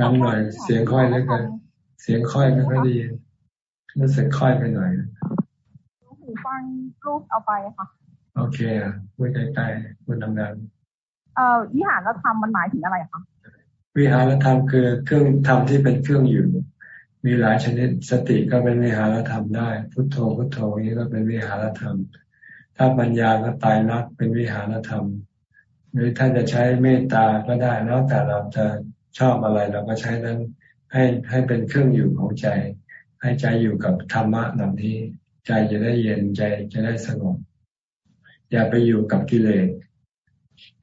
ดังหน่อย เสียงค่อยแล้วกันเสียงค่อยไม่ค่อยดีรู้สึกค่อยไปหน่อยหูฟังรูปเอาไปค่ะ โอเคอะพูดใกล้ๆพูดดังๆ เอ่อวิหารธรรมมันหมายถึงอะไรคะวิหารธรรมคือเครื่องธรรมที่เป็นเครื่องอยู่ มีหลายชนิดสติก็เป็นวิหารธรรมได้ พุทโธพุทโธนี้ก็เป็นวิหารธรรม ถ้าปัญญาก็ตายรักเป็นวิหารธรรม หรือท่านจะใช้เมตตาก็ได้แล้วแต่เราจะชอบอะไรเราก็ใช้นั้นให้ให้เป็นเครื่องอยู่ของใจ ให้ใจอยู่กับธรรมะเหล่านี้ ใจจะได้เย็นใจจะได้สงบอย่าไปอยู่กับกิเลส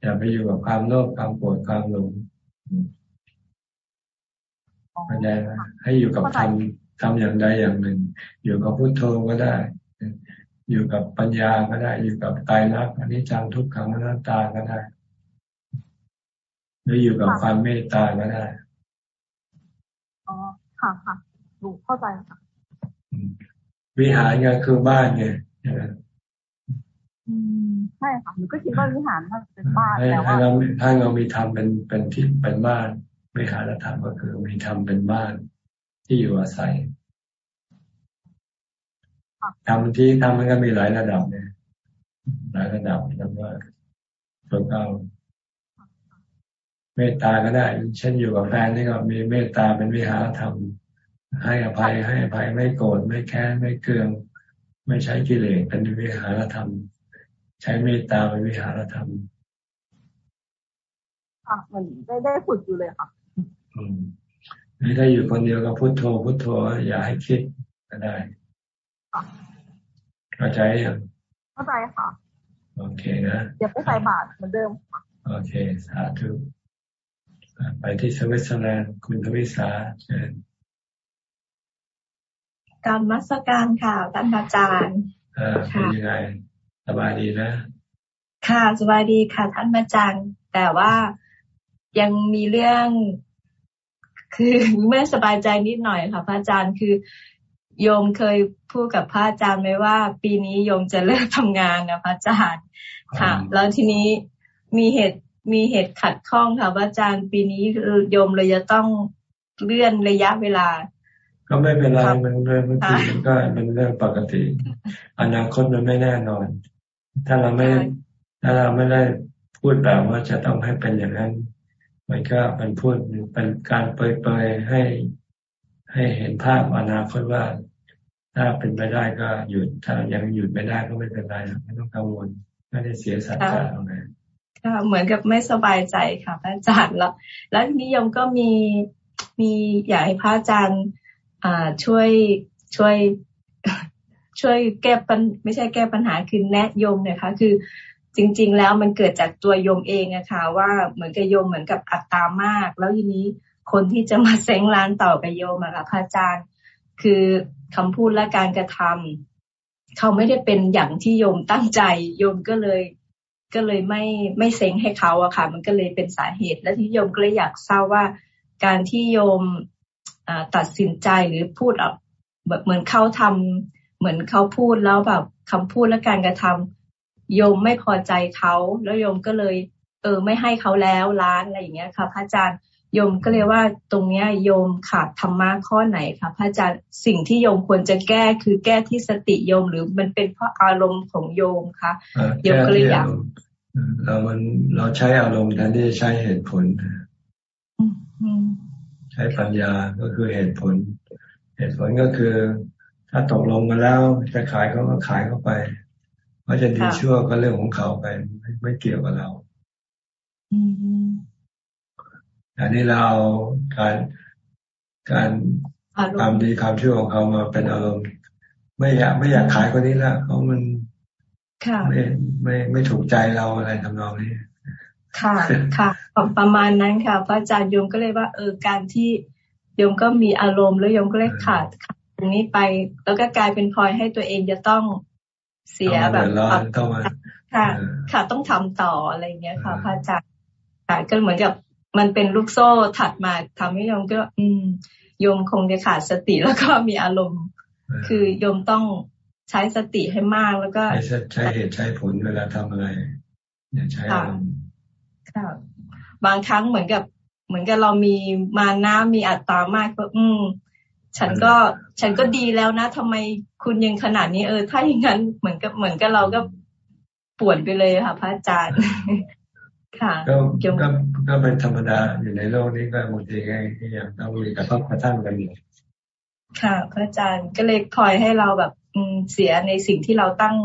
อย่าไปอยู่กับความโลภความโกรธความหลงปัญญาให้อยู่กับธรรมทำอย่างใดอย่างหนึ่ง อยู่กับพุทโธก็ได้ อยู่กับปัญญาก็ได้ อยู่กับตายรักอันนี้จังทุกขังอนัตตาก็ได้ หรืออยู่กับความเมตตาก็ได้อ๋อค่ะค่ะรู้เข้าใจค่ะวิหารไงคือบ้านไงอืม ใช่ค่ะหนูก็คิดว่าวิหารมันเป็นบ้านแต่ว่าถ้าเราถ้าเรามีทำเป็นเป็นที่เป็นบ้านวิหารธรรมก็คือมีทำเป็นบ้านที่อยู่อาศัยทำที่ทำมันก็มีหลายระดับเนี่ยหลายระดับแล้วว่าฝึกเอาเมตตาก็ได้เช่นอยู่กับแฟนนี่ก็มีเมตตาเป็นวิหารธรรมให้อภัยให้อภัยไม่โกรธไม่แค้นไม่เกลือง ไม่ใช้กิเลสเป็นวิหารธรรม ใช้เมตตาเป็นวิหารธรรมค่ะมันได้ได้ฝึกอยู่เลยค่ะนี่ถ้าอยู่คนเดียวก็พุโทโธพุโทโธอย่าให้คิดก็ได้เข้าใจยังเข้าใจค่ะโอเคนะอย่าไปใส่บาตรเหมือนเดิมโอเค สาธุไปที่สวิตเซอร์แลนด์คุณทวิสาเชิญการมัสการค่ะท่านอาจารย์อ่าเป็นยังไง สบายดีนะ ค่ะสบายดีค่ะ ท่านอาจารย์ แต่ว่ายังมีเรื่อง คือไม่สบายใจนิดหน่อยค่ะ พระอาจารย์คือโยมเคยพูดกับพระอาจารย์ไหมว่า ปีนี้โยมจะเลิกทำงานนะพระอาจารย์ ค่ะ แล้วทีนี้มีเหตุมีเหตุขัดข้องค่ะพระอาจารย์ ปีนี้โยมเลยจะต้องเลื่อนระยะเวลา ก็ไม่เป็นไรมันเรื่องมันก็เป็นเรื่องปกติ อนาคตมันไม่แน่นอน ถ้าเราไม่ถ้าเราไม่ได้พูดแบบว่าจะต้องให้เป็นอย่างนั้น มันก็เป็นพูดเป็นการเปรยๆให้ให้เห็นภาพอนาคตว่า ถ้าเป็นไปได้ก็หยุด ถ้ายังหยุดไม่ได้ก็ไม่เป็นไรไม่ต้องกังวลไม่ได้เสียสัจจะอะไรค่ะเหมือนกับไม่สบายใจค่ะพระอาจารย์แล้ว แล้วนิยมก็มีมีอยากให้พระอาจารย์ อ่าช่วยช่วย ช่วยแก้ปัญไม่ใช่แก้ปัญหาคือแนะยมเนี่ยค่ะคือจริง ๆ แล้วมันเกิดจากตัวโยมเองอะค่ะ ว่าเหมือนกับโยมเหมือนกับอัตตามาก แล้วทีนี้คนที่จะมาเซ้งร้านต่อกับโยมอะค่ะพระอาจารย์ คือคำพูดและการกระทำเขาไม่ได้เป็นอย่างที่โยมตั้งใจ โยมก็เลยก็เลยไม่ไม่เซ้งให้เขาอะค่ะ มันก็เลยเป็นสาเหตุ และที่โยมก็เลยอยากทราบว่าการที่โยมตัดสินใจหรือพูดแบบเหมือนเข้าทำเห มือนเขาพูดแล้วแบบคำพูดและการกระทำโยมไม่พอใจเขาแล้วโยมก็เลย เออ ไม่ให้เขาแล้วร้านอะไรอย่างเงี้ยค่ะ พระอาจารย์โยมก็เลยว่าตรงเนี้ยโยมขาดธรรมะข้อไหนคะพระอาจารย์สิ่งที่โยมควรจะแก้คือแก้ที่สติโยมหรือมันเป็นเพราะอารมณ์ของโยมคะโยมก็เลยอยากเรามันเราใช้อารมณ์แทนที่จะใช้เหตุผลใช้ปัญญาก็คือเหตุผล เหตุผลก็คือ ถ้าตกลงมาแล้วจะขายเขาก็ขายเข้าไปว่าจะดีชั่วก็เรื่องของเขาไปไม่ไม่เกี่ยวกับเราอันนี้เราการการความดีความชั่วของเขามาเป็นอารมณ์ ไม่อยากไม่อยากขายคนนี้ละเพราะมันไม่ไม่ไม่ถูกใจเราอะไรทำนองนี้ ค่ะค่ะประมาณนั้นค่ะ พระอาจารย์โยมก็เลยว่า เออการที่โยมก็มีอารมณ์แล้วโยมก็เลยขาด ขาดตรงนี้ไปแล้วก็กลายเป็นพลอยให้ตัวเองจะต้องเสียแบบค่ะค่ะต้องทำต่ออะไรเงี้ยค่ะพระอาจารย์ค่ะก็เหมือนกับมันเป็นลูกโซ่ถัดมาทำให้โยมก็ อืมโยมคงจะขาดสติแล้วก็มีอารมณ์ คือโยมต้องใช้สติให้มากแล้วก็ ใช้เหตุใช้ผลเวลาทำอะไรอย่าใช้อารมณ์ค่ะบางครั้งเหมือนกับ เหมือนกับเรามีมานะมีอัตตามากก็อืม ฉันก็ฉันก็ดีแล้วนะทำไมคุณยังขนาดนี้เออ ถ้าอย่างนั้นเหมือนกับเหมือนกับเราก็ป่วนไปเลยค่ะ พระอาจารย์ ค่ะก็ก็ก็เป็นธรรมดาอยู่ในโลกนี้ก็บางทีก็ยังต้องมีกระทบกระทั่งกันอยู่ค่ะ พระอาจารย์ก็เลยคอยให้เราแบบอืมเสียในสิ่งที่เราตั้ง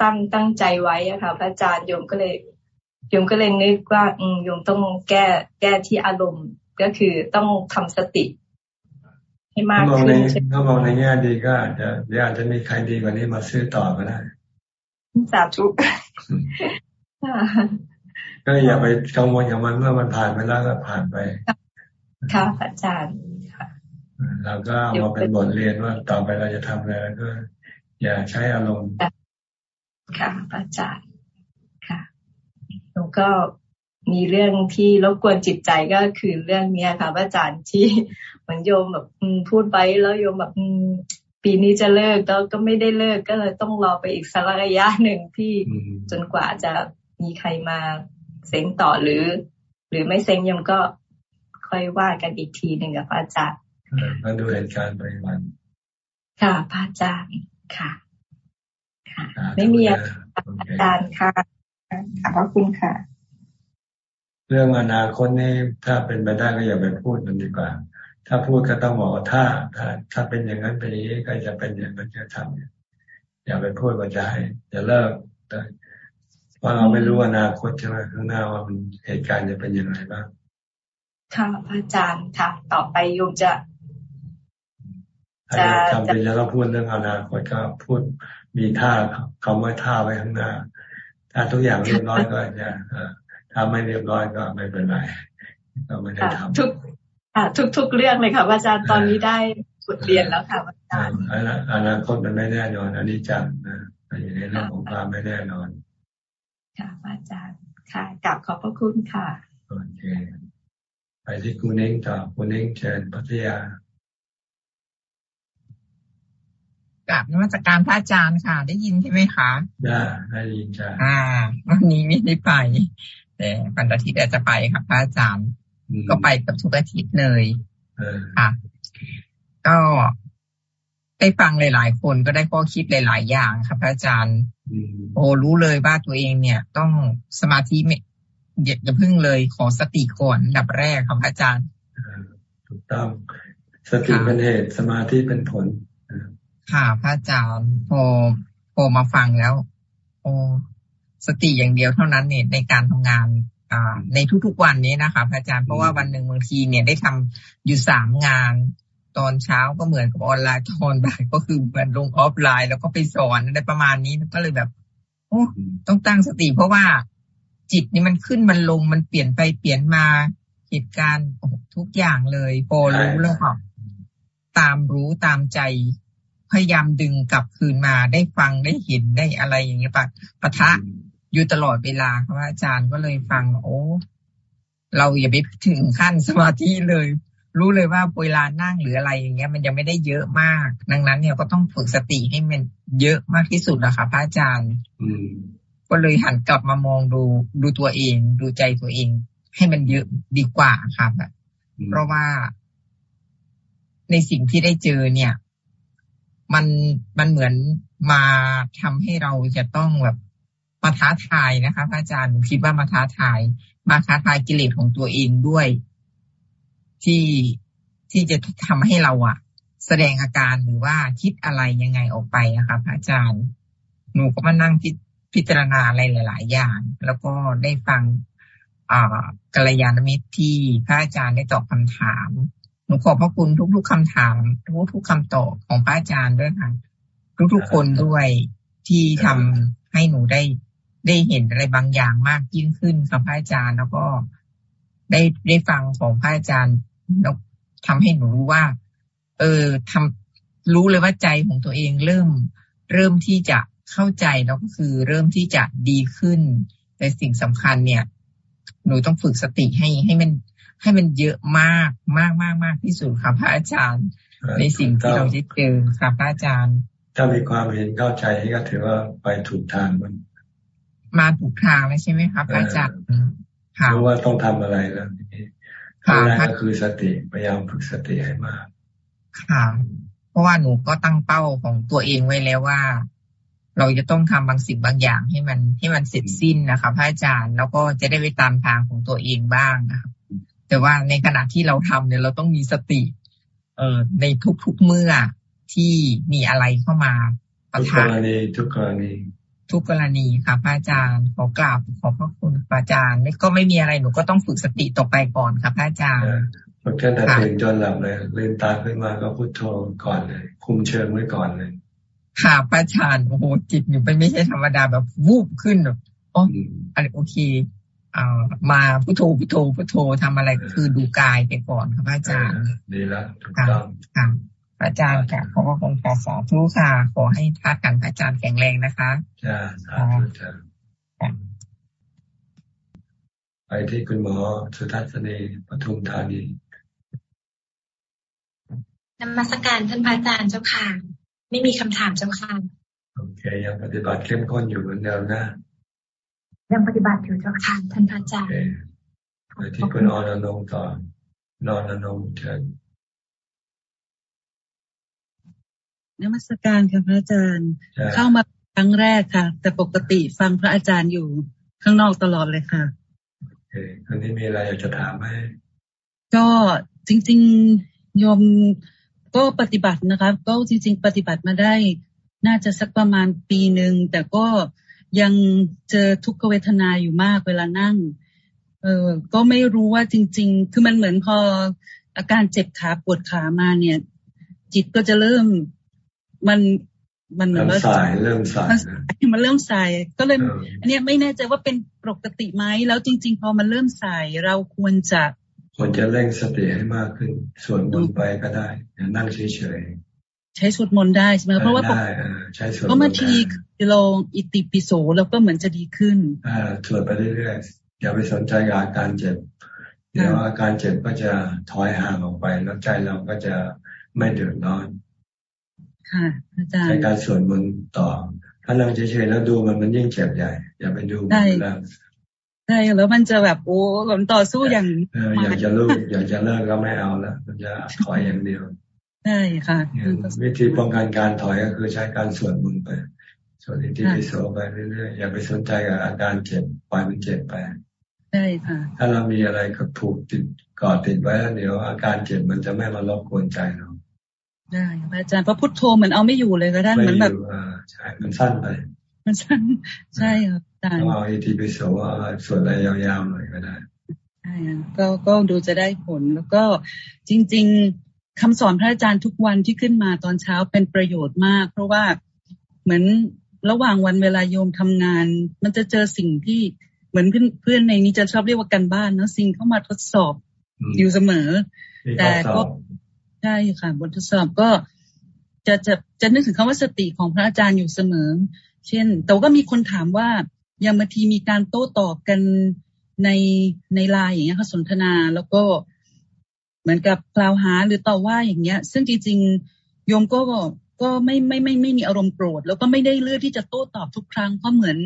ตั้งตั้งใจไว้อะค่ะ พระอาจารย์โยมก็เลยโยมก็เลยนึกว่าอืมโยมต้องแก้แก้ที่อารมณ์ก็คือต้องทำสติ ให้มากขึ้นถ้ามองในแง่ดีก็อาจจะเดี๋ยวอาจจะมีใครดีกว่านี้มาซื้อต่อก็ได้สาธุก็อย่าไปกังวลกับมันเมื่อมันผ่านไปแล้วก็ผ่านไปค่ะอาจารย์เราก็เอามาเป็นบทเรียนว่าต่อไปเราจะทำอะไรก็ อย่าใช้อารมณ์ค่ะอาจารย์ค่ะแล้วก็มีเรื่องที่รบกวนจิตใจก็คือเรื่องเนี้ยค่ะอาจารย์ที่ เหมือนโยมแบบพูดไปแล้วโยมแบบปีนี้จะเลิกแล้วก็ไม่ได้เลิกก็เลยต้องรอไปอีกสักระยะหนึ่งที่จนกว่าจะมีใครมาเซ็งต่อหรือ หรือไม่เซ็งยมก็ค่อยว่ากันอีกทีหนึ่งกับพระอาจารย์มาดูเหตุการณ์ไปวันค่ะพระอาจารย์ค่ะ ค่ะ ไม่มีอาจารย์ค่ะขอบพระคุณค่ะ เรื่องอนาคตนี่ถ้าเป็นไปได้ก็อย่าไปพูดมันดีกว่า ถ้าพูดก็ต้องบอกถ้าถ้าถ้าเป็นอย่างนั้นเป็นอย่างนี้ก็จะเป็นอย่างนั้นจะทำอย่าไปพูดว่าจะให้จะเลิกเพราะเราไม่รู้อนาคตใช่ไหมข้างหน้าว่ามันเหตุการณ์จะเป็นอย่างไรบ้างค่ะพระอาจารย์ค่ะ ต่อไปโยมจะจะจำเป็นจะต้องพูดเรื่องอนาคตก็พูดมีท่าเขาไม่ท่าไว้ข้างหน้า ถ้าทุกอย่างเรียบร้อยก็จะถ้าไม่เรียบร้อยก็ไม่เป็นไรก็ไม่ได้ทำทุก ทุกทุกเรื่องเลยค่ะอาจารย์ตอนนี้ได้บทเรียนแล้วค่ะอาจารย์อนาคตมันไม่แน่นอนอันนี้จังนะอยู่ในเรื่องของความไม่แน่นอน ค่ะอาจารย์ค่ะกลับขอบพระคุณค่ะโอเคไปที่คุณเองต่อคุณเองเชิญพัทยากับนมัสการพระอาจารย์ค่ะ ได้ยินใช่ไหมคะได้ได้ยินจ้ะอ่า วันนี้ไม่ได้ไป แต่วันอาทิตย์อาจจะไปค่ะพระอาจารย์ ก็ไปกับทุกอาทิตย์เลยค่ะก็ได้ฟังหลาย ๆ คนก็ได้ข้อคิดหลาย ๆ อย่างค่ะพระอาจารย์โอ้รู้เลยว่าตัวเองเนี่ย ต้องสมาธิไม่อย่าพึ่งเลยขอสติก่อนดับแรกครับอาจารย์ถูกต้อง สติเป็นเหตุสมาธิเป็นผลค่ะพระอาจารย์พอพอมาฟังแล้ว โอ้สติอย่างเดียวเท่านั้นเนี่ยในการทำงานอ่า ในทุกๆวันนี้นะคะพระอาจารย์เพราะว่าวันหนึ่งบางทีเนี่ยได้ทำอยู่สามงาน ตอนเช้าก็เหมือนกับออนไลน์ตอนบ่ายก็คือเหมือนลงออฟไลน์ แล้วก็ไปสอนอะไรประมาณนี้ก็เลยแบบโอ้ต้องตั้งสติ เพราะว่าจิตนี่มันขึ้นมันลงมันเปลี่ยนไปเปลี่ยนมาเหตุการณ์ทุกอย่างเลยพอรู้แล้วค่ะตามรู้ตามใจพยายามดึงกลับคืนมาได้ฟังได้เห็นได้อะไรอย่างเงี้ยปะปะทะ อยู่ตลอดเวลาครับอาจารย์ก็เลยฟังโอ้เราอย่าไปถึงขั้นสมาธิเลย รู้เลยว่าเวลานั่งหรืออะไรอย่างเงี้ย มันยังไม่ได้เยอะมาก ดังนั้นเนี่ยก็ต้องฝึกสติให้มันเยอะมากที่สุดนะคะพระอาจารย์ก็เลยหันกลับมามองดูดูตัวเอง ดูใจตัวเอง ให้มันเยอะดีกว่าครับเพราะว่าในสิ่งที่ได้เจอเนี่ย มันมันเหมือนมาทำให้เราจะต้องแบบ มาท้าทายนะคะพระอาจารย์คิดว่ามาท้าทาย มาท้าทายกิเลสของตัวเองด้วย ที่ที่จะทำให้เราอะแสดงอาการหรือว่าคิดอะไรยังไงออกไปนะคะพระอาจารย์ หนูก็มานั่งพิพิจารณาอะไรหลาย ๆ อย่าง แล้วก็ได้ฟังกัลยาณมิตรที่พระอาจารย์ได้ตอบคำถาม หนูขอบพระคุณทุก ๆคำถาม ทุก ๆคำตอบของพระอาจารย์ด้วยค่ะ ทุก ๆ คนด้วยที่ทำให้หนูได้ ได้เห็นอะไรบางอย่างมากยิ่งขึ้นกับพระอาจารย์ แล้วก็ได้ได้ฟังของพระอาจารย์แล้วทำให้หนูรู้ว่า เออทำรู้เลยว่าใจของตัวเองเริ่ม เริ่มที่จะเข้าใจแล้วก็คือเริ่มที่จะดีขึ้น แต่สิ่งสำคัญเนี่ย หนูต้องฝึกสติให้ให้มันให้มันเยอะมากมากมากมากที่สุดค่ะพระอาจารย์ ในสิ่งที่เราจะเจอค่ะพระอาจารย์ ถ้ามีความเห็นเข้าใจก็ถือว่าไปถูกทางมัน มาถูกทางแล้วใช่ไหมคะพระอาจารย์รู้ว่าต้องทำอะไรแล้วขั้นแรกก็คือสติพยายามฝึกสติให้มากค่ะ เพราะว่าหนูก็ตั้งเป้าของตัวเองไว้แล้วว่า เราจะต้องทำบางสิ่งบางอย่างให้มันให้มันเสร็จสิ้นนะคะพระอาจารย์แล้วก็จะได้ไปตามทางของตัวเองบ้างนะครับแต่ว่าในขณะที่เราทำเนี่ยเราต้องมีสติ เอ่อในทุกๆเมื่อที่มีอะไรเข้ามาประทานทุกกรณีทุกกรณี ทุกกรณีค่ะพระอาจารย์ขอกราบขอบพระคุณพระอาจารย์ไม่ก็ไม่มีอะไรหนูก็ต้องฝึกสติต่อไปก่อนค่ะพระอาจารย์ฝึกแค่แต่ตื่นจนหลับเลยลืมตาขึ้นมาก็พุทโธก่อนเลย คุมเชิงไว้ก่อนเลย ค่ะพระอาจารย์โอ้โหจิตอยู่เป็นไม่ใช่ธรรมดาแบบวูบขึ้นแบบอ๋ออะไรโอเคอ่ามาพุทโธพุทโธพุทโธทำอะไรคือดูกายไปก่อนค่ะพระอาจารย์ดีแล้วถูกต้องค่ะพระ อาจารย์ค่ะขอบพระคุณค่ะสาธุค่ะขอให้ท่ากันพระอาจารย์แข็งแรงนะคะจ้าสาธุจ้าไปที่คุณหมอสุทัศนีปทุมธานีนมัสการท่านพระอาจารย์เจ้าค่ะ ไม่มีคำถามเจ้าค่ะโอเค ยังปฏิบัติเข้มข้นอยู่เหมือนเดิมนะยังปฏิบัติอยู่เจ้าค่ะท่านพระอาจารย์ไปที่คุณออนนงต่อนอนนงเชิญ นมัสการค่ะพระอาจารย์ เข้ามาครั้งแรกค่ะ แต่ปกติฟังพระอาจารย์อยู่ข้างนอกตลอดเลยค่ะโอเคอันนี้มีอะไรอยากจะถามไหมก็จริงๆโยมก็ปฏิบัตินะคะก็จริง ๆ ปฏิบัติมาได้ น่าจะสักประมาณปีหนึ่งแต่ก็ยังเจอทุกขเวทนาอยู่มากเวลานั่ง เออก็ไม่รู้ว่าจริง ๆ คือมันเหมือนพออาการเจ็บขาปวดขามาเนี่ย จิตก็จะเริ่ม มันมันเหมือนว่าสายเริ่มสายมันเริ่มสายก็เลย อันนี้ไม่แน่ใจว่าเป็นปกติไหมแล้วจริง ๆ พอมันเริ่มสายเราควรจะควรจะเร่งสติให้มากขึ้นส่วนมนไปก็ได้อย่านั่งเฉยๆใช้สวดมนต์ได้ใช่ไหมเพราะว่าได้ใช้สวดเพราะบางทีเราอิติปิโสแล้วก็เหมือนจะดีขึ้นอ่าสวดไปเรื่อยๆอย่าไปสนใจอาการเจ็บเดี๋ยวอาการเจ็บก็จะถอยห่างออกไปแล้วใจเราก็จะไม่เดือดร้อน ค่ะอาจารย์ในการสวดมนต์ต่อ ถ้านั่งเฉยๆแล้วดูมันมันยิ่งเจ็บใหญ่ อย่าไปดูได้ใช่แล้วมันจะแบบโอ้หลนต่อสู้อย่างอยากจะลูกอยากจะเลิกก็ไม่เอาแล้วมันจะถอยอย่างเดียวใช่ค่ะวิธีป้องกันการถอยก็คือใช้การสวดมนต์ไปสวดอิติปิโสไปเรื่อยๆอย่าไปสนใจกับอาการเจ็บปล่อยมันเจ็บไปใช่ค่ะ ถ้าเรามีอะไรก็ถูกติดก่อติดไว้แล้วเดี๋ยวอาการเจ็บมันจะไม่มารบกวนใจเรา ได้อาจารย์พระพุทโธเหมือนเอาไม่อยู่เลยก็ได้เหมือนแบบใช่มันสั้นไปมันสั้นใช่ครับอาจารย์เอาอีทีไปโสส่วนอะไรยาวๆหน่อยก็ได้ใช่ก็ก็ดูจะได้ผลแล้วก็จริง ๆคำสอนพระอาจารย์ทุกวันที่ขึ้นมาตอนเช้าเป็นประโยชน์มาก เพราะว่าเหมือนระหว่างวันเวลาโยมทำงาน มันจะเจอสิ่งที่เหมือนเพื่อนในนี้จะชอบเรียกว่ากันบ้านเนาะสิ่งเข้ามาทดสอบอยู่เสมอ แต่ก็ ใช่ค่ะบททดสอบก็จะจะจะนึกถึงคำว่าสติของพระอาจารย์อยู่เสมอ เช่น แต่ก็มีคนถามว่าอย่างบางทีมีการโต้ตอบกันในในไลน์อย่างเงี้ยค่ะสนทนาแล้วก็เหมือนกับกล่าวหาหรือต่อว่าอย่างเงี้ย ซึ่งจริงๆโยมก็ก็ไม่ไม่ไม่ไม่มีอารมณ์โกรธ แล้วก็ไม่ได้เลือกที่จะโต้ตอบทุกครั้งเพราะเหมือน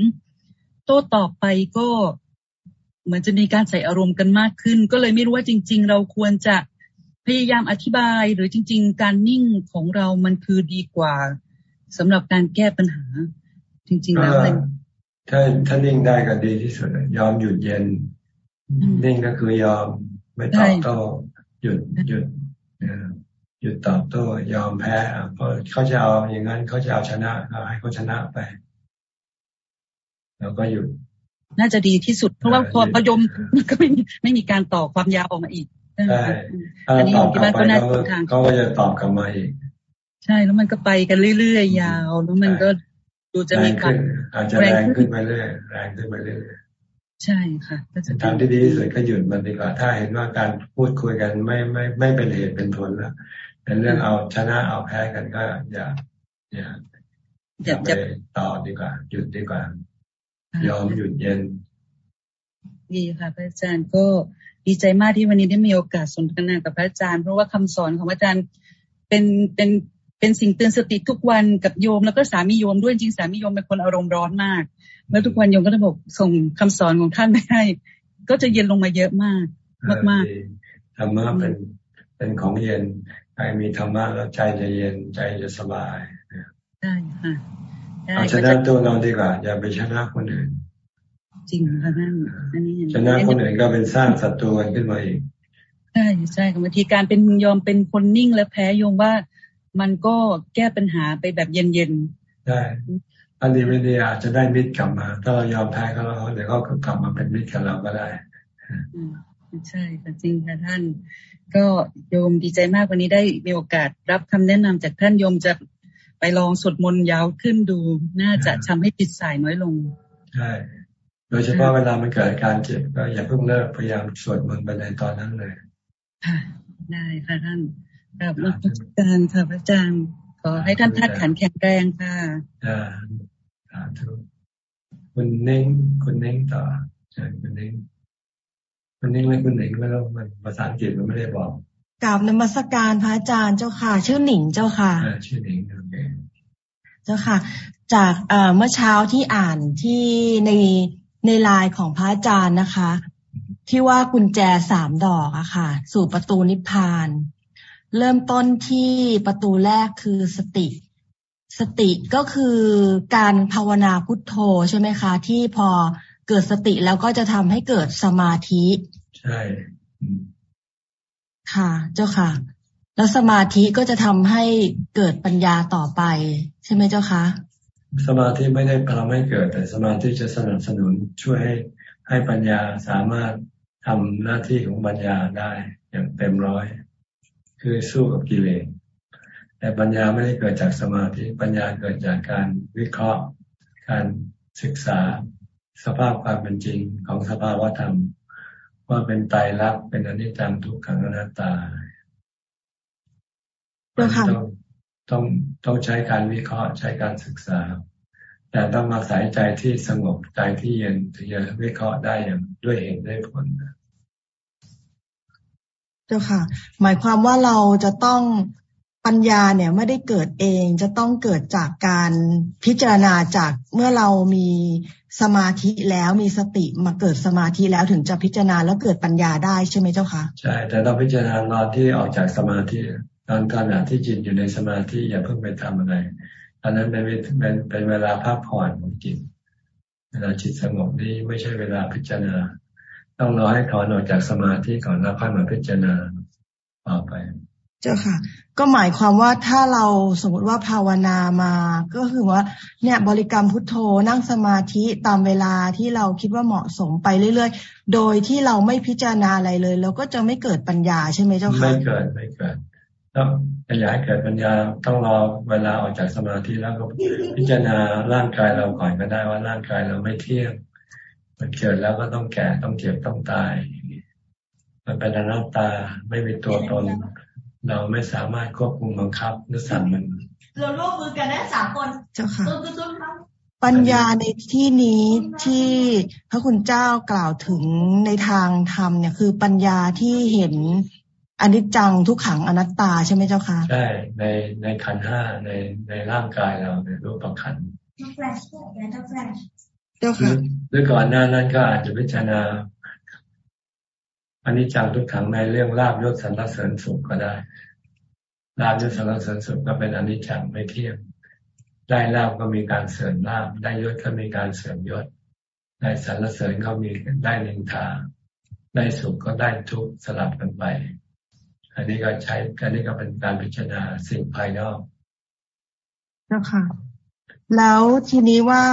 โต้ตอบไปก็เหมือนจะมีการใส่อารมณ์กันมากขึ้น ก็เลยไม่รู้ว่าจริง ๆ เราควรจะ พยายามอธิบายหรือจริง ๆ การนิ่งของเรามันคือดีกว่าสำหรับการแก้ปัญหา จริง ๆ แล้วเลยถ้าถ้านิ่งได้ก็ดีที่สุดยอมหยุดเย็น นิ่งก็คือยอมไม่ตอบโต้หยุดหยุดหยุดตอบโต้ยอมแพ้เพราะเขาจะเอาอย่างนั้นเขาจะเอาชนะก็ให้เขาชนะไปแล้วก็หยุดน่าจะดีที่สุด เพราะว่าพอพยมก็ไม่ไม่มีการต่อความยาวออกมาอีก ใช่อันนี้ของที่บ้านก็น่าจะทางเขาก็จะตอบกลับมาอีก ใช่แล้วมันก็ไปกันเรื่อยๆยาว แล้วมันก็ดูจะมีความอาจจะแรงขึ้นไปเรื่อยแรงขึ้นไปเรื่อยใช่ค่ะทางที่ดีที่สุดก็หยุดมันดีกว่า ถ้าเห็นว่าการพูดคุยกันไม่ไม่ไม่เป็นเหตุเป็นผลแล้วเป็นเรื่องเอาชนะเอาแพ้กันก็อย่าอย่าอย่าไปต่อดีกว่า หยุดดีกว่า ยอมหยุดเย็น ดีค่ะพระอาจารย์ก็ ดีใจมากที่วันนี้ได้มีโอกาสสนทนากับพระอาจารย์ เพราะว่าคำสอนของพระอาจารย์เป็นเป็นเป็นสิ่งเตือนสติทุกวันกับโยมแล้วก็สามีโยมด้วยจริงสามีโยมเป็นคนอารมณ์ร้อนมาก แล้วทุกวันโยมก็จะบอกส่งคำสอนของท่านไปให้ก็จะเย็นลงมาเยอะมากมากมากธรรมะเป็นเป็นของเย็นใครมีธรรมะแล้วใจจะเย็นใจจะสบายใช่ค่ะเอาชนะตัวเราดีกว่า อย่าไปชนะคนอื่น จริงค่ะท่านอันนี้ชนะคนอื่นก็เป็นสร้างศัตรูกันขึ้นมาอีกใช่ใช่บางทีการเป็นยอมเป็นคนนิ่งและแพ้โยมว่ามันก็แก้ปัญหาไปแบบเย็นๆได้อันนี้ไม่ดีอาจจะได้มิตรกลับมา ถ้าเรายอมแพ้เขาแล้วเดี๋ยวเขาก็กลับมาเป็นมิตรกับเราก็ได้ใช่ค่ะจริงค่ะท่าน ก็โยมดีใจมากวันนี้ได้มีโอกาสรับคำแนะนำจากท่านโยมจะไปลองสวดมนต์ยาวขึ้นดู น่าจะทำให้จิตสายน้อยลง ใช่ โดยเฉพาะเวลามันเกิดการเจ็บก็อย่าเพิ่งเลิกพยายามสวดมนต์ไปในตอนนั้นเลย ค่ะ ได้ค่ะท่านครับอาจารย์ค่ะพระอาจารย์ขอให้ท่านทัดขันแข็งแรงค่ะอ่าสาธุคุณเน้งคุณเน้งต่อใช่คุณเน้งคุณเน้งไม่คุณเน้งไม่รู้มันภาษาอังกฤษมันไม่ได้บอกกราบนมัสการพระอาจารย์เจ้าค่ะ ชื่อหนิงเจ้าค่ะชื่อหนิงโอเคเจ้าค่ะ จากเมื่อเช้าที่อ่านที่ใน ในไลน์ของพระอาจารย์นะคะ ที่ว่ากุญแจสามดอกอะค่ะ สู่ประตูนิพพาน เริ่มต้นที่ประตูแรกคือสติ สติก็คือการภาวนาพุทโธใช่ไหมคะ ที่พอเกิดสติแล้วก็จะทำให้เกิดสมาธิ ใช่ ค่ะ เจ้าค่ะ แล้วสมาธิก็จะทำให้เกิดปัญญาต่อไป ใช่ไหมเจ้าคะ สมาธิไม่ได้ทำให้เกิด แต่สมาธิจะสนับสนุนช่วยให้ให้ปัญญาสามารถทำหน้าที่ของปัญญาได้อย่างเต็มร้อย คือสู้กับกิเลสแต่ปัญญาไม่ได้เกิดจากสมาธิปัญญาเกิดจากการวิเคราะห์ การศึกษา สภาพความเป็นจริงของสภาวธรรม ว่าเป็นไตรลักษณ์เป็นอนิจจังทุกขังอนัตตาต้อง ต้องต้องใช้การวิเคราะห์ใช้การศึกษา แต่ต้องมาสายใจที่สงบใจที่เย็นถึงจะวิเคราะห์ได้อย่างด้วยเหตุได้ผลจ้าค่ะ หมายความว่าเราจะต้องปัญญาเนี่ยไม่ได้เกิดเองจะต้องเกิดจากการพิจารณาจากเมื่อเรามีสมาธิแล้วมีสติมาเกิดสมาธิแล้วถึงจะพิจารณาแล้วเกิดปัญญาได้ใช่ไหมเจ้าคะใช่แต่ต้องพิจารณาตอนที่ออกจากสมาธิ ตอนขณะที่จิตอยู่ในสมาธิอย่าเพิ่งไปทำอะไรตอนนั้นเป็นเป็นเป็นเวลาพักผ่อนของจิตเวลาจิตสงบนี่ไม่ใช่เวลาพิจารณา ต้องรอให้ถอนออกจากสมาธิก่อนแล้วค่อยมาพิจารณาต่อไป เจ้าค่ะ ก็หมายความว่าถ้าเราสมมติว่าภาวนามา ก็คือว่า เนี่ยบริกรรมพุทโธนั่งสมาธิตามเวลาที่เราคิดว่าเหมาะสมไปเรื่อยๆ โดยที่เราไม่พิจารณาอะไรเลยเราก็จะไม่เกิดปัญญาใช่ไหมเจ้าค่ะไม่เกิดไม่เกิด ต้องปัญญาเกิดปัญญาต้องรอเวลาออกจากสมาธิแล้วก็พิจารณาร่างกายเราก่อนก็ได้ว่าร่างกายเราไม่เที่ยง มันเกิดแล้วก็ต้องแก่ต้องเจ็บต้องตาย มันเป็นอนัตตาไม่มีตัวตน เราไม่สามารถควบคุมบังคับนึกสั่งมันเราร่วมมือกันได้สามคนเจ้าค่ะปัญญาในที่นี้ที่พระคุณเจ้ากล่าวถึงในทางธรรมเนี่ยคือปัญญาที่เห็น อนิจจังทุกขังอนัตตาใช่ไหมเจ้าค่ะใช่ในในขันห้าในในร่างกายเราในรูปขันเจ้าค่ะหรือก่อนหน้านั้นก็อาจจะพิจารณาอันนี้จังทุกขังในเรื่องลาบยศสรรเสริญสุขก็ได้ลาบยศสรรเสริญสุขก็เป็นอนิจจังไม่เที่ยงได้ลาบก็มีการเสริมลาบได้ยศก็มีการเสริมยศได้สรรเสริญก็มีได้นินทา ได้สุขก็ได้ทุกข์สลับกันไป อันนี้ก็ใช้อันนี้ก็เป็นการพิจารณาสิ่งภายนอกเจ้าค่ะแล้วทีนี้ว่า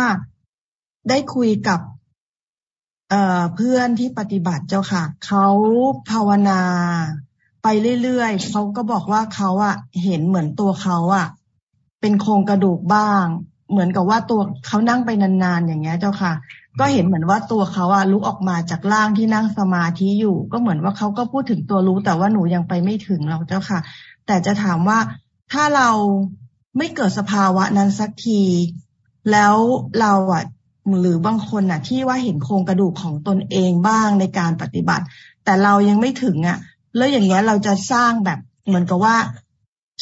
ได้คุยกับเเพื่อนที่ปฏิบัติเจ้าค่ะ เขาภาวนาไปเรื่อยๆเขาก็บอกว่าเขาอะเห็นเหมือนตัวเขาอะเป็นโครงกระดูกบ้าง เหมือนกับว่าตัวเขานั่งไปนานๆอย่างเงี้ยเจ้าค่ะ ก็เห็นเหมือนว่าตัวเขาอะลุกออกมาจากร่างที่นั่งสมาธิอยู่ ก็เหมือนว่าเขาก็พูดถึงตัวรู้แต่ว่าหนูยังไปไม่ถึงเราเจ้าค่ะ แต่จะถามว่าถ้าเราไม่เกิดสภาวะนั้นสักที แล้วเราอะหรือบางคนอะ ที่ว่าเห็นโครงกระดูกของตนเองบ้างในการปฏิบัติ แต่เรายังไม่ถึงอะแล้วอย่างเงี้ยเราจะสร้างแบบเหมือนกับว่า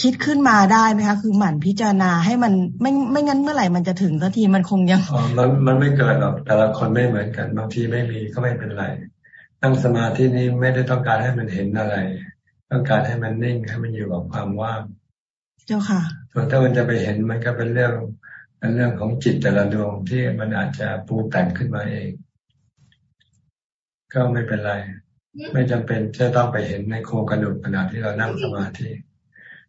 คิดขึ้นมาได้ไหมคะ คือหมั่นพิจารณาให้มันไม่ไม่งั้นเมื่อไหร่มันจะถึงสักทีมันคงยังอ๋อมันมันไม่เกิดหรอกแต่ละคนไม่เหมือนกันบางทีไม่มีก็ไม่เป็นไรนั่งสมาธินี้ไม่ได้ต้องการให้มันเห็นอะไร ต้องการให้มันนิ่งให้มันอยู่กับความว่างเจ้าค่ะส่วนถ้ามันจะไปเห็นมันก็เป็นเรื่องเป็นเรื่องของจิตแต่ละดวงที่มันอาจจะปูแต่งขึ้นมาเอง ก็ไม่เป็นไร ไม่จำเป็นจะต้องไปเห็นในโครงกระดูกขณะที่เรานั่งสมาธิ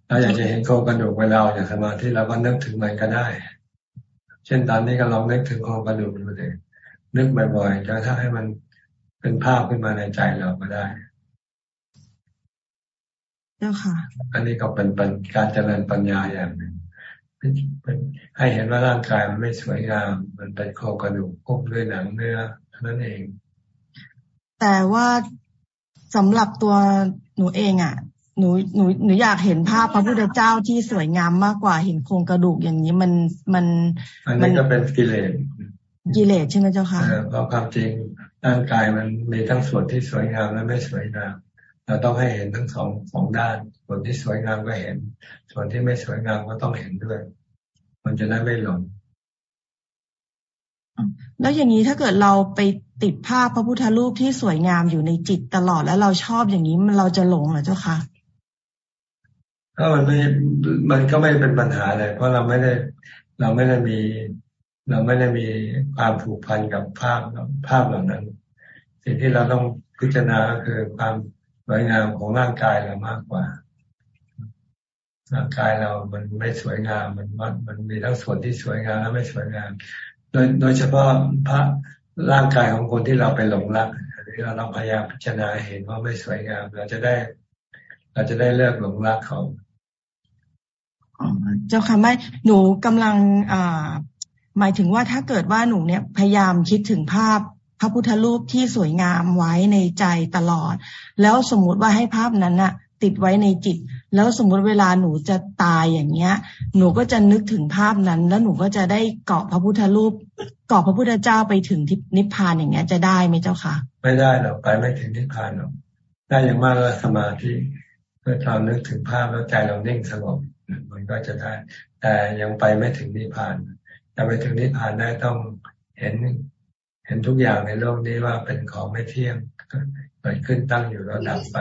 ถ้าอยากจะเห็นโครงกระดูกเวลาอยากสมาธิเราก็นึกถึงมันก็ได้ เช่นตอนนี้ก็ลองนึกถึงโครงกระดูกดูเลยนึกบ่อยๆจะถ้าให้มันเป็นภาพขึ้นมาในใจเราก็ได้เจ้าค่ะ อันนี้ก็เป็นการเจริญปัญญาอย่างหนึ่งเป็นให้เห็นว่าร่างกายมันไม่สวยงาม มันเป็นโครงกระดูกพบด้วยหนังเนื้อเท่านั้นเอง แต่ว่าสำหรับตัวหนูเองอะ หนูหนูหนูอยากเห็นภาพพระพุทธเจ้าที่สวยงามมากกว่าเห็นโครงกระดูกอย่างนี้มันมันมันก็เป็นกิเลสกิเลสใช่ไหมเจ้าค่ะเพราะความจริงร่างกายมันมีทั้งส่วนที่สวยงามและไม่สวยงามเราต้องให้เห็นทั้งสองสองด้าน ส่วนที่สวยงามก็เห็น ส่วนที่ไม่สวยงามก็ต้องเห็นด้วย มันจะได้ไม่หลงแล้วอย่างนี้ถ้าเกิดเราไปติดภาพพระพุทธรูปที่สวยงามอยู่ในจิตตลอดแล้วเราชอบอย่างนี้มันเราจะหลงเหรอเจ้าคะ ก็มันไม่มันก็ไม่เป็นปัญหาเลย เพราะเราไม่ได้เราไม่ได้มี เราไม่ได้มีความผูกพันกับภาพภาพเหล่านั้น สิ่งที่เราต้องพิจารณาก็คือความสวยงามของร่างกายเรามากกว่าร่างกายเรามันไม่สวยงาม มันมันมันมีทั้งส่วนที่สวยงามและไม่สวยงาม โดยโดยเฉพาะพระร่างกายของคนที่เราไปหลงรักอันนี้เราต้องพยายามพิจารณาเห็นว่าไม่สวยงาม เราจะได้ เราจะได้เลิกหลงรักเขา เจ้าค่ะไม่หนูกำลังอ่าหมายถึงว่าถ้าเกิดว่าหนูเนี่ยพยายามคิดถึงภาพพระพุทธรูปที่สวยงามไว้ในใจตลอด แล้วสมมุติว่าให้ภาพนั้นน่ะติดไว้ในจิต แล้วสมมุติเวลาหนูจะตายอย่างเงี้ย หนูก็จะนึกถึงภาพนั้น แล้วหนูก็จะได้เกาะพระพุทธรูป เกาะพระพุทธเจ้าไปถึงที่นิพพานอย่างเงี้ยจะได้ไหมเจ้าค่ะ ไม่ได้หรอกไปไม่ถึงนิพพานหรอกได้อย่างมากก็สมาธิเพื่อเรานึกถึงภาพแล้วใจเราเน่งสงบ มันก็จะได้ แต่ยังไปไม่ถึงนิพพานจะไปถึงนิพพานได้ต้องเห็น เห็นทุกอย่างในโลกนี้ว่าเป็นของไม่เที่ยงเกิดขึ้นตั้งอยู่แล้วดับไป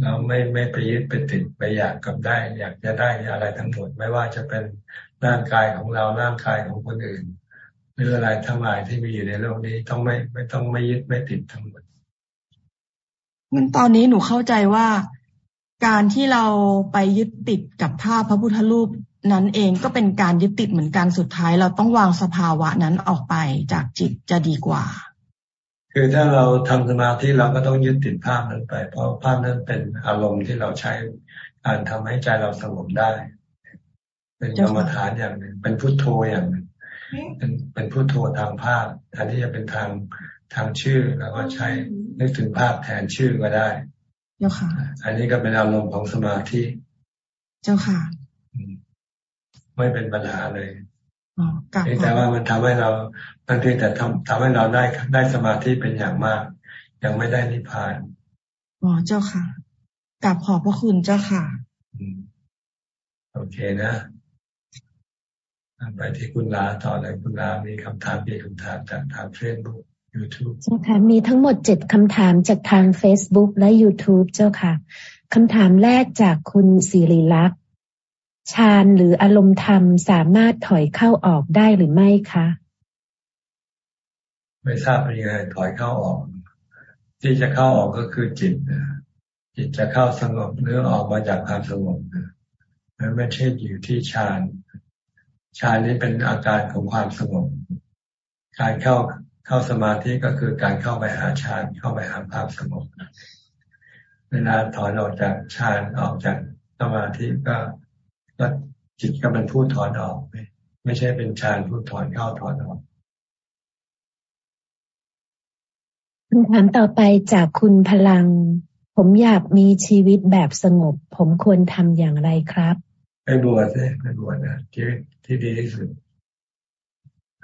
เราไม่ไม่ไปยึดไปติดไปอยากกับได้ อยากจะได้อะไรทั้งหมด ไม่ว่าจะเป็นร่างกายของเราร่างกายของคนอื่นหรืออะไรทั้งหลายที่มีอยู่ในโลกนี้ต้องไม่ไม่ต้องไม่ยึดไม่ติดทั้งหมดมันตอนนี้หนูเข้าใจว่า การที่เราไปยึดติดกับภาพพระพุทธรูปนั้นเองก็เป็นการยึดติดเหมือนกันสุดท้าย เราต้องวางสภาวะนั้นออกไปจากจิตจะดีกว่า คือถ้าเราทำสมาธิเราก็ต้องยึดติดภาพนั้นไป เพราะภาพนั้นเป็นอารมณ์ที่เราใช้การทำให้ใจเราสงบได้ เป็นกรรมฐานอย่างหนึ่งเป็นพุทโธอย่างหนึ่งเป็นเป็นพุทโธทางภาพแทนที่จะเป็นทางทางชื่อแล้วก็ใช้นึกถึงภาพแทนชื่อก็ได้ เจ้าค่ะ อันนี้ก็เป็นอารมณ์ของสมาธิ เจ้าค่ะ ไม่เป็นปัญหาเลยแต่ว่ามันทำให้เรามันเพียงแต่ทำทำให้เราได้ได้สมาธิเป็นอย่างมาก ยังไม่ได้นิพพานอ๋อเจ้าค่ะกลับขอบพระคุณเจ้าค่ะโอเคนะไปที่คุณลาต่อเลยคุณลามีคำถามมีคำถามจากทางเฟซบุ๊ก ยูทูบเจ้าค่ะ มีทั้งหมดเจ็ดคำถามจากทาง Facebook และ YouTube เจ้าค่ะคำถามแรกจากคุณสิริลักษณ์ฌานหรืออารมณ์ธรรมสามารถถอยเข้าออกได้หรือไม่คะ ไม่ทราบเป็นยังไงถอยเข้าออก ที่จะเข้าออกก็คือจิตจิตจะเข้าสงบหรือออกมาจากความสงบนั้นไม่ใช่อยู่ที่ฌานฌานนี้เป็นอาการของความสงบ การเข้า เข้าสมาธิก็คือการเข้าไปหาฌานเข้าไปหาความสงบเวลาถอนออกจากฌานออกจากสมาธิก็ก็จิตก็เป็นผู้ถอนออกไม่ไม่ใช่เป็นฌานผู้ถอนเข้าถอนออกคำถามต่อไปจากคุณพลัง ผมอยากมีชีวิตแบบสงบ ผมควรทำอย่างไรครับ ไปบวชเลยไปบวชนะที่ที่ดีที่สุด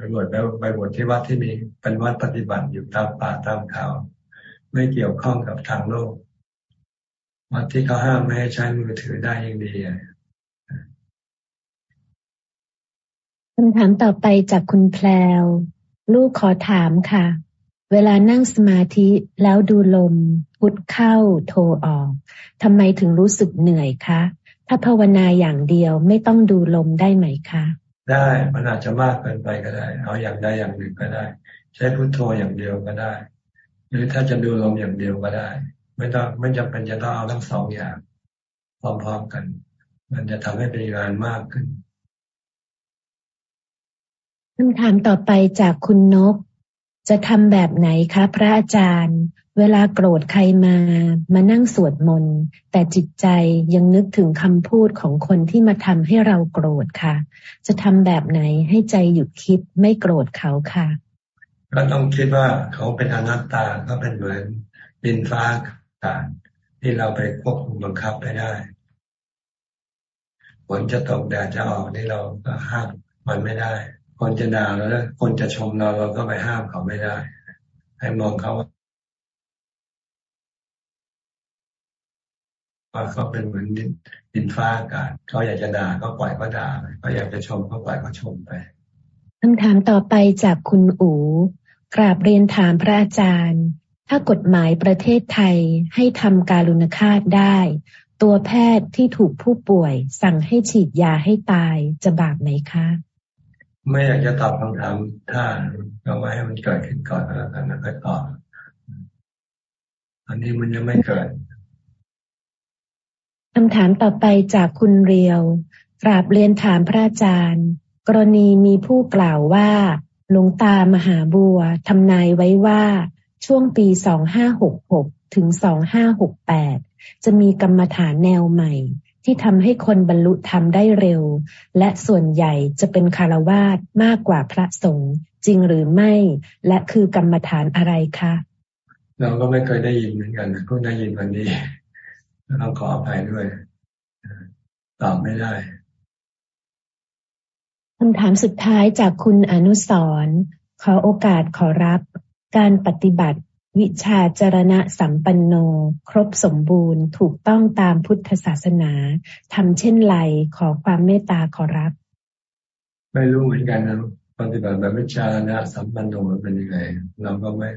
ไปบวชแล้วไปบวชที่วัดที่มีเป็นวัดปฏิบัติอยู่ตามป่าตามเขาไม่เกี่ยวข้องกับทางโลก วัดที่เขาห้ามไม่ให้ใช้มือถือได้ยังดีคำถามต่อไปจากคุณแพลว ลูกขอถามค่ะ เวลานั่งสมาธิแล้วดูลม พุทเข้าโทออกทำไมถึงรู้สึกเหนื่อยคะ ถ้าภาวนาอย่างเดียวไม่ต้องดูลมได้ไหมคะ ได้มันอาจจะมากเกินไปก็ได้ เอาอย่างใดอย่างหนึ่งก็ได้ ใช้พุทโธอย่างเดียวก็ได้ หรือถ้าจะดูลมอย่างเดียวก็ได้ ไม่ต้องไม่จำเป็นจะต้องเอาทั้งสองอย่าง พร้อมๆกัน มันจะทำให้เป็นงานมากขึ้นคำถามต่อไปจากคุณนก จะทำแบบไหนคะพระอาจารย์เวลาโกรธใครมามานั่งสวดมนต์แต่จิตใจยังนึกถึงคำพูดของคนที่มาทำให้เราโกรธค่ะ จะทำแบบไหนให้ใจหยุดคิดไม่โกรธเขาค่ะ ก็ต้องคิดว่าเขาเป็นอนัตตาก็เป็นเหมือนดินฟ้าอากาศที่เราไปควบคุมบังคับไม่ได้ฝนจะตกแดดจะออกนี่เราก็ห้ามมันไม่ได้ คนจะด่าเราแล้วคนจะชมเราเราก็ไปห้ามเขาไม่ได้ ให้มองเขา เขาเป็นเหมือนดินฟ้าอากาศเขาอยากจะด่าก็ปล่อยก็ด่าไปเขาอยากจะชมก็ปล่อยก็ชมไปคำถามต่อไปจากคุณอูกราบเรียนถามพระอาจารย์ ถ้ากฎหมายประเทศไทยให้ทำการุณฆาตได้ ตัวแพทย์ที่ถูกผู้ป่วยสั่งให้ฉีดยาให้ตายจะบาปไหมคะ ไม่อยากจะตอบคำถามถ้าเราไว้ให้มันเกิดขึ้นก่อนแล้วกันแล้วค่อยตอบอันนี้มันยังไม่เกิด คำถามต่อไปจากคุณเรียว กราบเรียนถามพระอาจารย์ กรณีมีผู้กล่าวว่าหลวงตามหาบัวทำนายไว้ว่าช่วงปี 2566 ถึง 2568 จะมีกรรมฐานแนวใหม่ ที่ทำให้คนบรรลุธรรมได้เร็ว และส่วนใหญ่จะเป็นคารวาสมากกว่าพระสงฆ์จริงหรือไม่ และคือกรรมฐานอะไรคะ เราก็ไม่เคยได้ยินเหมือนกันเพิ่งได้ยินวันนี้ เราขออภัยด้วย ตอบไม่ได้คำถามสุดท้ายจากคุณอนุสรขอโอกาสขอรับการปฏิบัติ วิชาจรณะสัมปันโน ครบสมบูรณ์ ถูกต้องตามพุทธศาสนาทำเช่นไรขอความเมตตาขอรับ ไม่รู้เหมือนกันนะปฏิบัติแบบวิชาจรณะสัมปันโนเป็นยังไงเราก็ไม่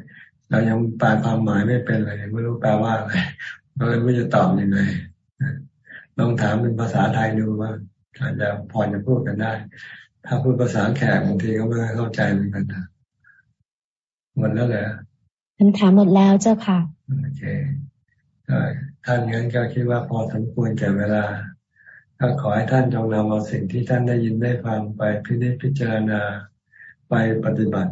เรายังแปลความหมายไม่เป็นเลยไม่รู้แปลว่าอะไร เราเลยไม่จะตอบยังไงลองถามเป็นภาษาไทยดูว่าอาจจะพอจะพูดกันได้ ถ้าพูดภาษาแขกบางทีก็ไม่เข้าใจเหมือนกันนะหมดแล้วแหละคำถามหมดแล้วเจ้าค่ะโอเคท่านงั้นก็คิดว่าพอสมควรแก่เวลาก็ขอให้ท่านจงนำเอาสิ่งที่ท่านได้ยินได้ฟังไปพิจิตพิจารณาไปปฏิบัติ